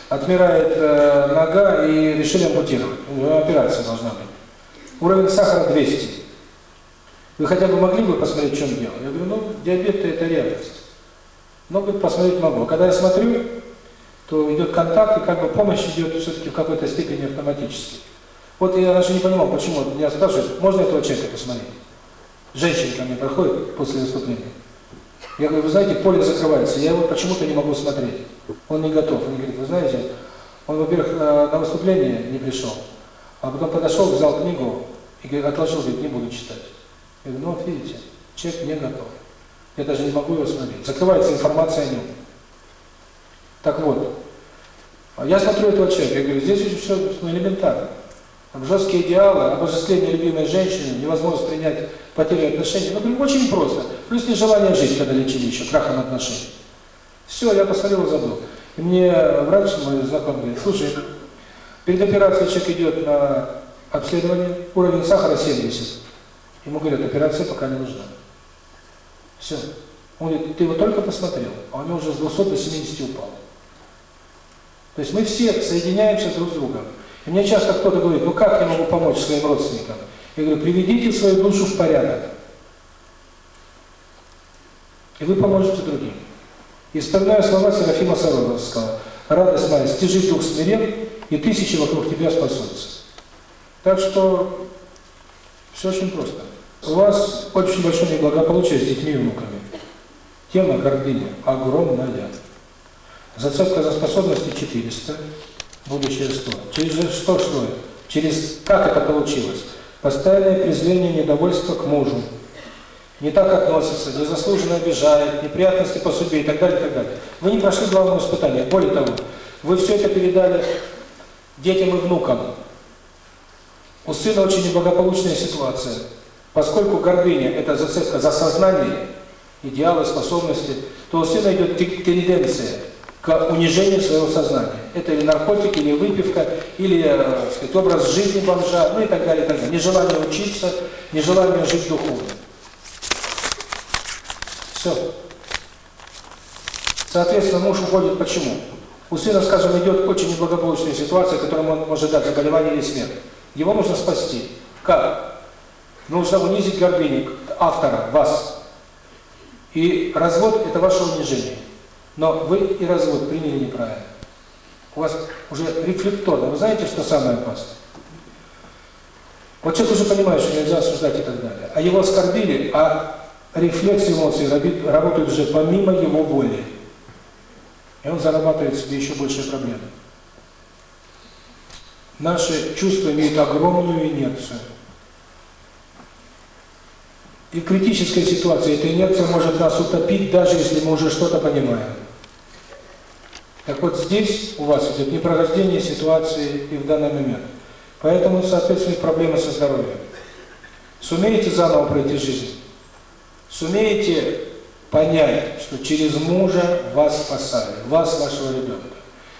S1: отмирает э, нога и решили ампутировать, операция должна быть. Уровень сахара 200. Вы хотя бы могли бы посмотреть, в чем дело? Я говорю, ну, диабет это редкость. Но ну, говорит, посмотреть могу. Когда я смотрю, то идет контакт, и как бы помощь идет все-таки в какой-то степени автоматически. Вот я даже не понимал, почему меня спрашивают, можно этого человека посмотреть? Женщина ко мне проходит после выступления. Я говорю, вы знаете, поле закрывается, я его почему-то не могу смотреть. Он не готов. Он говорит, вы знаете, он, во-первых, э, на выступление не пришел, а потом подошел, взял книгу и отложил, говорит, не буду читать. Я говорю, ну вот видите, человек не готов. Я даже не могу его смотреть. Закрывается информация о нем. Так вот, я смотрю этого человека, я говорю, здесь все ну, элементарно. Там жесткие идеалы, обожествление любимой женщины, невозможность принять потерю отношений. Ну, очень просто. Плюс нежелание жить, когда лечили еще крахом отношений. Все, я посмотрел и забыл. И мне врач, мой знакомый, говорит, слушай, перед операцией человек идет на обследование, уровень сахара 70. Ему говорят, операция пока не нужна. Все. Он говорит, ты его только посмотрел, а у него уже с 200 до 70 упал. То есть мы все соединяемся друг с другом. И мне часто кто-то говорит, ну как я могу помочь своим родственникам? Я говорю, приведите свою душу в порядок и вы поможете другим. И слова Серафима Сароновского. «Радость моя, стяжи дух смирен, и тысячи вокруг тебя спасутся». Так что все очень просто. У вас очень большое неблагополучие с детьми и внуками. Тема гордыни огромная. Зацепка за способности 400, будущее 100. Через что шло? Через как это получилось? Постоянное презрение недовольство к мужу, не так относится, незаслуженно обижает, неприятности по судьбе и так далее, и так далее. Вы не прошли главного испытания. Более того, вы все это передали детям и внукам. У сына очень неблагополучная ситуация, поскольку гордыня – это зацепка за сознание, идеалы, способности, то у сына идет тенденция к унижению своего сознания. Это или наркотики, или выпивка, или э, сказать, образ жизни бомжа, ну и так далее, и так далее. Нежелание учиться, нежелание жить духовно. Все. Соответственно, муж уходит почему? У сына, скажем, идет очень неблагополучная ситуация, которую он может дать заболевание или смерть. Его нужно спасти. Как? Нужно унизить гордыню автора, вас. И развод – это ваше унижение. Но вы и развод приняли неправильно. У вас уже рефлекторно. Вы знаете, что самое опасное? Вот человек уже понимает, что нельзя осуждать и так далее. А его оскорбили, а рефлекс эмоций работает уже помимо его воли. И он зарабатывает себе еще больше проблем. Наши чувства имеют огромную инерцию. И в критической ситуации эта инерция может нас утопить, даже если мы уже что-то понимаем. Так вот здесь у вас идет непрохождение ситуации и в данный момент. Поэтому, соответственно, проблемы со здоровьем. Сумеете заново пройти жизнь? Сумеете понять, что через мужа вас спасали, вас, вашего ребенка.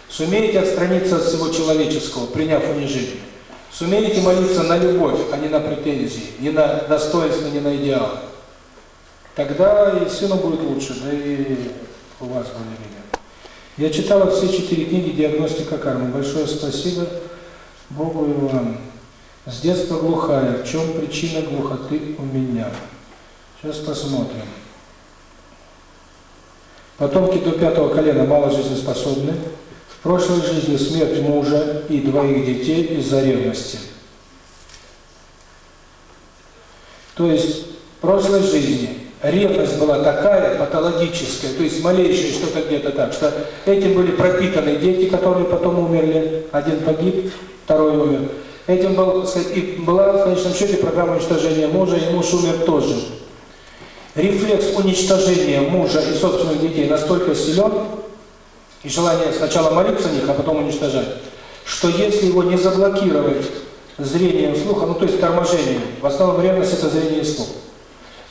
S1: Сумеете отстраниться от всего человеческого, приняв унижение. Сумеете молиться на любовь, а не на претензии, не на достоинство, не на идеал. Тогда и сыну будет лучше, да и у вас более-менее. Я читала все четыре книги «Диагностика кармы». Большое спасибо Богу и вам. С детства глухая. В чем причина глухоты у меня? Сейчас посмотрим. Потомки до пятого колена мало жизнеспособны. В прошлой жизни смерть мужа и двоих детей из-за ревности. То есть в прошлой жизни ревность была такая патологическая, то есть малейшее что-то где-то так, что этим были пропитаны дети, которые потом умерли, один погиб, второй умер. Этим был, сказать, и была в конечном счете программа уничтожения мужа, и муж умер тоже рефлекс уничтожения мужа и собственных детей настолько силен, и желание сначала молиться о них, а потом уничтожать, что если его не заблокировать зрением слуха, ну то есть торможением, в основном ревность это зрение и слух.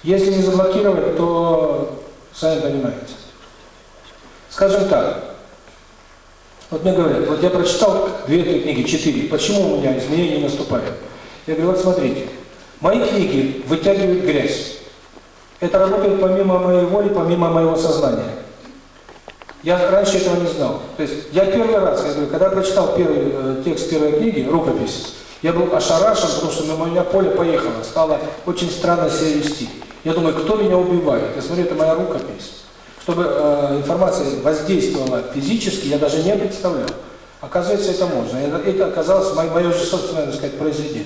S1: Если не заблокировать, то сами понимаете. Скажем так, вот мне говорят, вот я прочитал две этой книги, четыре, почему у меня изменения наступают? Я говорю, вот смотрите, мои книги вытягивают грязь, это работает помимо моей воли, помимо моего сознания. Я раньше этого не знал. То есть я первый раз, я говорю, когда прочитал первый э, текст первой книги, рукопись, я был ошарашен, потому что на меня поле поехало, стало очень странно себя вести. Я думаю, кто меня убивает? Я смотрю, это моя рукопись. Чтобы э, информация воздействовала физически, я даже не представлял. Оказывается, это можно. Это, это оказалось мое, мое же собственное, так сказать, произведение.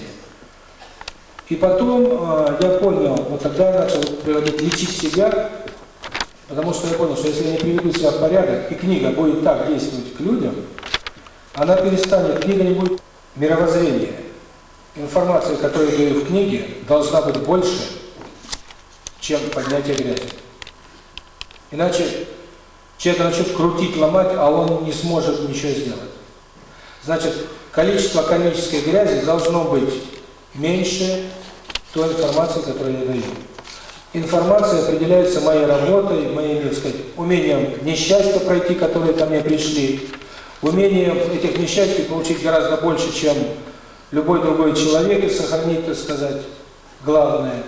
S1: И потом э, я понял, вот тогда я начал приводить лечить себя, потому что я понял, что если я не приведу себя в порядок, и книга будет так действовать к людям, она перестанет, книга не будет мировоззрение. Информация, которую я даю в книге, должна быть больше, чем поднятие грязи. Иначе человек начнет крутить, ломать, а он не сможет ничего сделать. Значит, количество комической грязи должно быть меньше, ту информации, которую я даю. Информация определяется моей работой, моим, так сказать, умением несчастья пройти, которые ко мне пришли, умением этих несчастий получить гораздо больше, чем любой другой человек, и сохранить, так сказать, главное.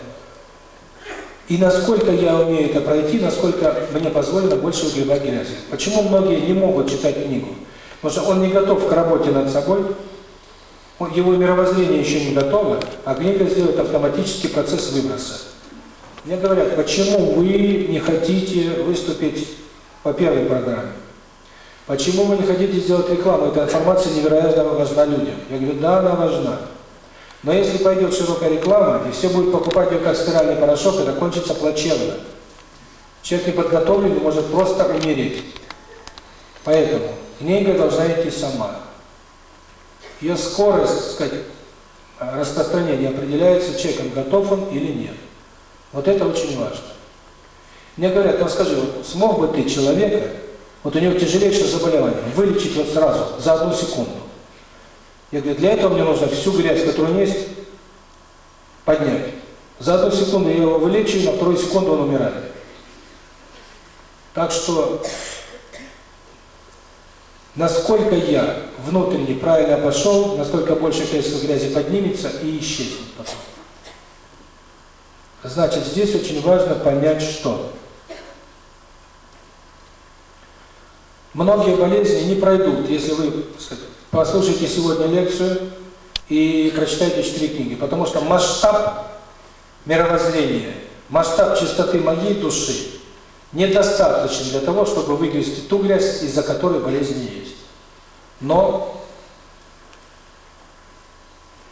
S1: И насколько я умею это пройти, насколько мне позволено больше угребать грязи. Почему многие не могут читать книгу? Потому что он не готов к работе над собой, его мировоззрение еще не готово, а книга сделает автоматический процесс выброса. Мне говорят, почему вы не хотите выступить по первой программе? Почему вы не хотите сделать рекламу? Эта информация невероятно важна людям. Я говорю, да, она важна. Но если пойдет широкая реклама, и все будут покупать ее как стиральный порошок, это кончится плачевно. Человек неподготовленный может просто умереть. Поэтому книга должна идти сама ее скорость, сказать, распространения определяется чеком, готов он или нет. Вот это очень важно. Мне говорят, ну скажи, вот смог бы ты человека, вот у него тяжелейшее заболевание, вылечить вот сразу, за одну секунду? Я говорю, для этого мне нужно всю грязь, которую есть, поднять. За одну секунду я его вылечу, на вторую секунду он умирает. Так что насколько я внутренне правильно обошел, насколько больше количество грязи поднимется и исчезнет потом. Значит, здесь очень важно понять, что многие болезни не пройдут, если вы сказать, послушаете сегодня лекцию и прочитаете четыре книги, потому что масштаб мировоззрения, масштаб чистоты моей души недостаточен для того, чтобы вывести ту грязь, из-за которой болезни есть. Но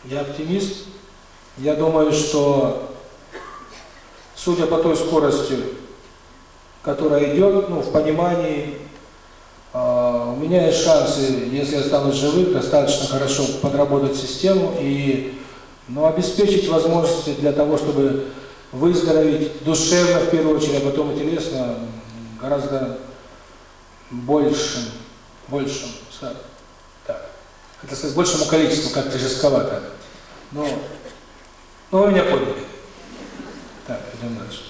S1: я оптимист. Я думаю, что судя по той скорости, которая идет, ну, в понимании, э, у меня есть шансы, если я останусь живым, достаточно хорошо подработать систему и ну, обеспечить возможности для того, чтобы выздороветь душевно, в первую очередь, а потом и телесно, гораздо большим, большим, так, это сказать, большему количеству, как-то жестковато, но, но вы меня поняли. Так, идем дальше.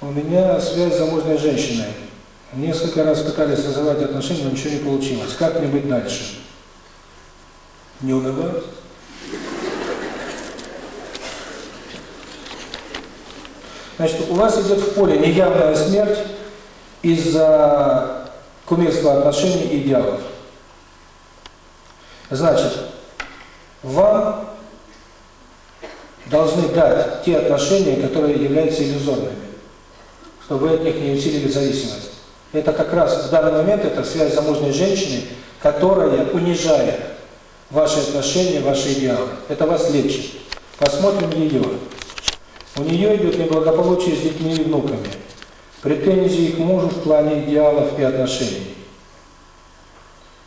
S1: У меня связь с замужней женщиной. Несколько раз пытались развивать отношения, но ничего не получилось. Как мне быть дальше? Не унывать? Значит, у вас идет в поле неявная смерть из-за э, кумирства отношений и идеалов. Значит, вам должны дать те отношения, которые являются иллюзорными, чтобы вы от них не усилили зависимость. Это как раз в данный момент это связь замужней женщины, которая унижает ваши отношения, ваши идеалы. Это вас лечит. Посмотрим ее. У нее идет неблагополучие с детьми и внуками, претензии к мужу в плане идеалов и отношений.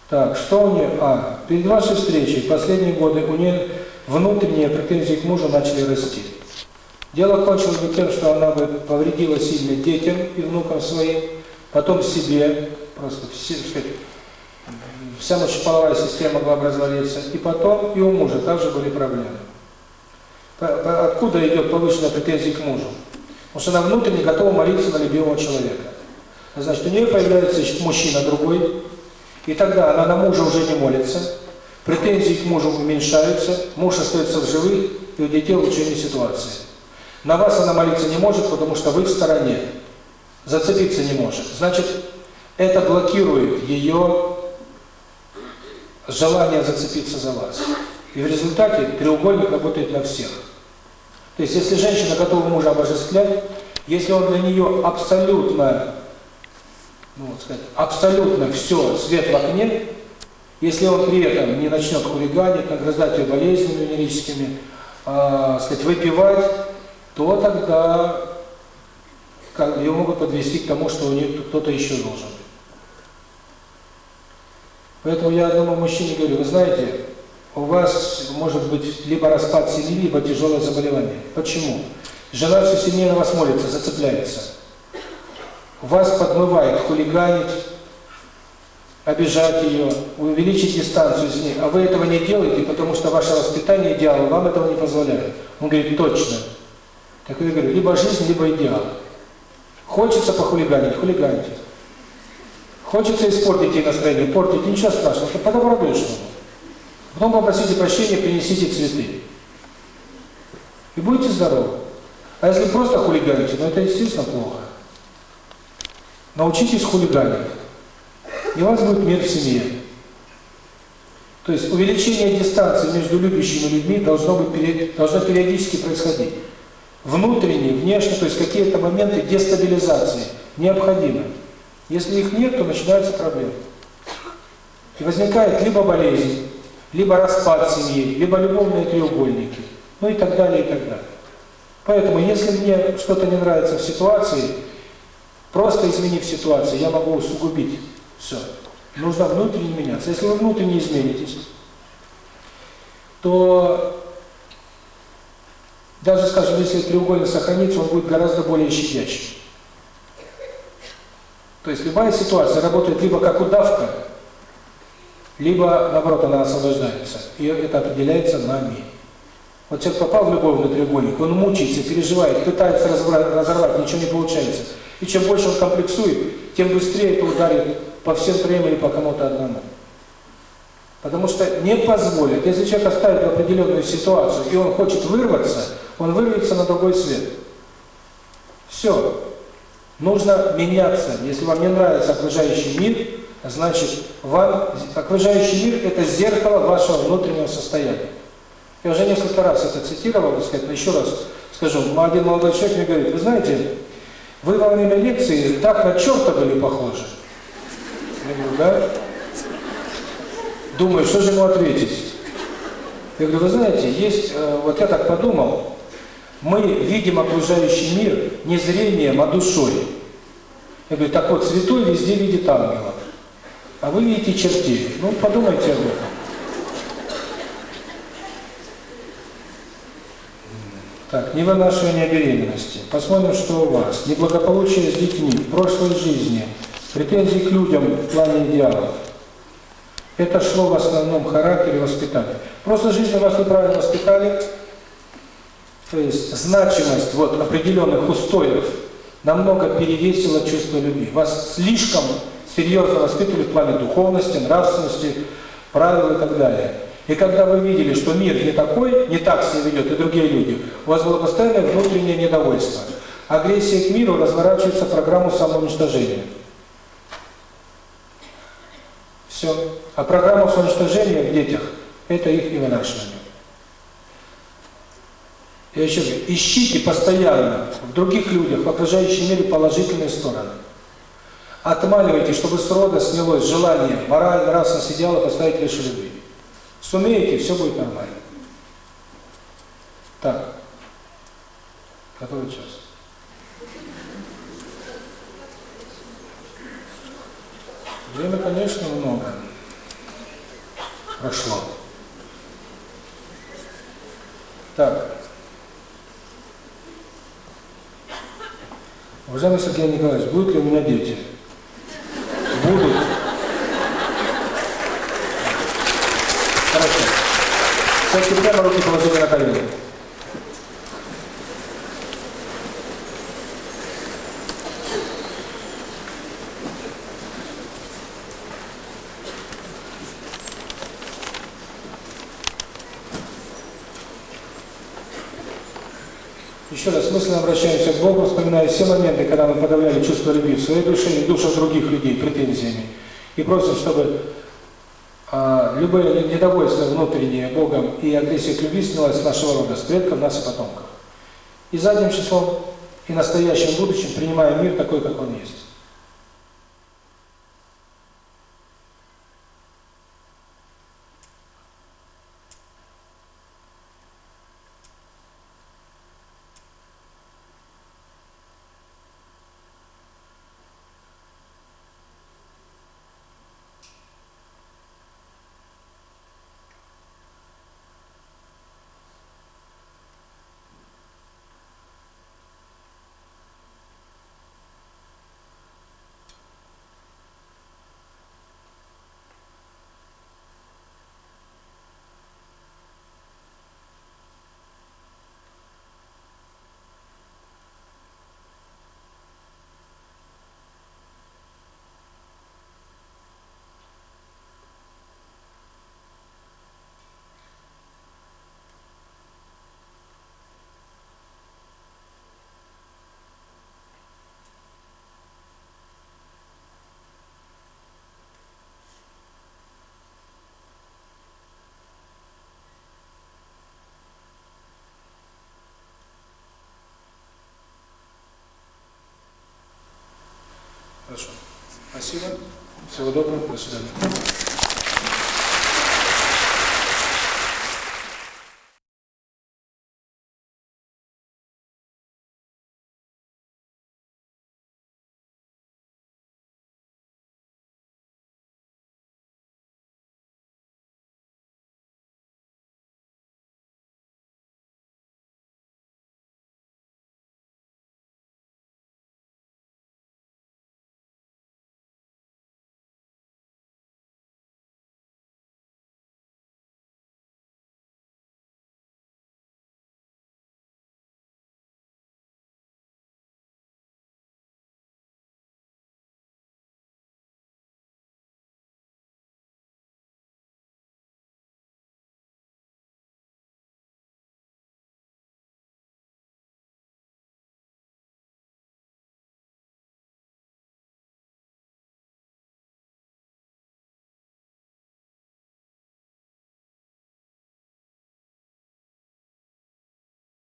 S1: Так, что у нее? А, перед вашей встречей, последние годы у нее внутренние претензии к мужу начали расти. Дело кончилось бы тем, что она бы повредила сильно детям и внукам своим, потом себе, просто все, вся мочеполовая система могла бы развалиться, и потом и у мужа также были проблемы. Откуда идет повышенная претензия к мужу? Потому что она внутренне готова молиться на любимого человека. Значит, у нее появляется мужчина другой, и тогда она на мужа уже не молится, претензии к мужу уменьшаются, муж остается в живых, и у детей улучшение ситуации. На вас она молиться не может, потому что вы в стороне, зацепиться не может. Значит, это блокирует ее желание зацепиться за вас. И в результате треугольник работает на всех. То есть, если женщина готова мужа обожествлять, если он для нее абсолютно, ну, вот сказать, абсолютно все, свет в окне, если он при этом не начнет хулиганить, награждать ее болезнями лирическими, э, а, сказать, выпивать, то тогда как, ее могут подвести к тому, что у нее кто-то еще должен. Поэтому я одному мужчине говорю, вы знаете, у вас может быть либо распад семьи, либо тяжелое заболевание. Почему? Жена все сильнее на вас молится, зацепляется. Вас подмывает хулиганить, обижать ее, увеличить дистанцию с ней. А вы этого не делаете, потому что ваше воспитание идеал вам этого не позволяет. Он говорит, точно. Так я говорю, либо жизнь, либо идеал. Хочется похулиганить, хулиганить. Хочется испортить ей настроение, портить, ничего страшного, ты это подобродушного. Вам попросите прощения, принесите цветы. И будете здоровы. А если просто хулиганите, ну это естественно плохо. Научитесь хулиганить. И у вас будет мир в семье. То есть увеличение дистанции между любящими людьми должно, быть, должно периодически происходить. Внутренне, внешне, то есть какие-то моменты дестабилизации необходимы. Если их нет, то начинаются проблемы. И возникает либо болезнь, либо распад семьи, либо любовные треугольники, ну и так далее, и так далее. Поэтому, если мне что-то не нравится в ситуации, просто изменив ситуацию, я могу усугубить все. Нужно внутренне меняться. Если вы внутренне изменитесь, то даже, скажем, если треугольник сохранится, он будет гораздо более щадящим. То есть любая ситуация работает либо как удавка, либо, наоборот, она освобождается, и это определяется нами. Вот человек попал в любовный треугольник, он мучается, переживает, пытается разорвать, разорвать, ничего не получается. И чем больше он комплексует, тем быстрее это ударит по всем трем или по кому-то одному. Потому что не позволит, если человек оставит определенную ситуацию, и он хочет вырваться, он вырвется на другой свет. Все. Нужно меняться. Если вам не нравится окружающий мир, Значит, вам, окружающий мир – это зеркало вашего внутреннего состояния. Я уже несколько раз это цитировал, сказать, но еще раз скажу. Один молодой человек мне говорит, вы знаете, вы во время лекции так на черта были похожи. Я говорю, да? Думаю, что же ему ответить? Я говорю, вы знаете, есть, э, вот я так подумал, мы видим окружающий мир не зрением, а душой. Я говорю, так вот, святой везде видит ангела а вы видите черти. Ну, подумайте об этом. Так, невынашивание беременности. Посмотрим, что у вас. Неблагополучие с детьми, в прошлой жизни, претензии к людям в плане идеалов. Это шло в основном характере воспитания. Просто жизнь вас неправильно воспитали. То есть значимость вот определенных устоев намного перевесила чувство любви. Вас слишком серьезно воспитывали в плане духовности, нравственности, правил и так далее. И когда вы видели, что мир не такой, не так себя ведет и другие люди, у вас было постоянное внутреннее недовольство. Агрессия к миру разворачивается в программу самоуничтожения. Все. А программа самоуничтожения в детях – это их невынашивание. Я еще говорю, ищите постоянно в других людях, в окружающем мире положительные стороны. Отмаливайте, чтобы с рода снялось желание, мораль, нравственность идеала поставить лишь любви. Сумеете, все будет нормально. Так. Который час? Время, конечно, много прошло. Так. Уважаемый Сергей Николаевич, будут ли у меня дети? будут. Хорошо. После камеру руки положили на колени. Еще раз, мысленно обращаемся к Богу, вспоминая все моменты, когда мы подавляли чувство любви в своей душе и душах других людей претензиями. И просим, чтобы а, любое недовольство внутреннее Богом и агрессия к любви снялась с нашего рода, с предков, нас и потомков. И задним числом, и настоящим будущим принимаем мир такой, как он есть.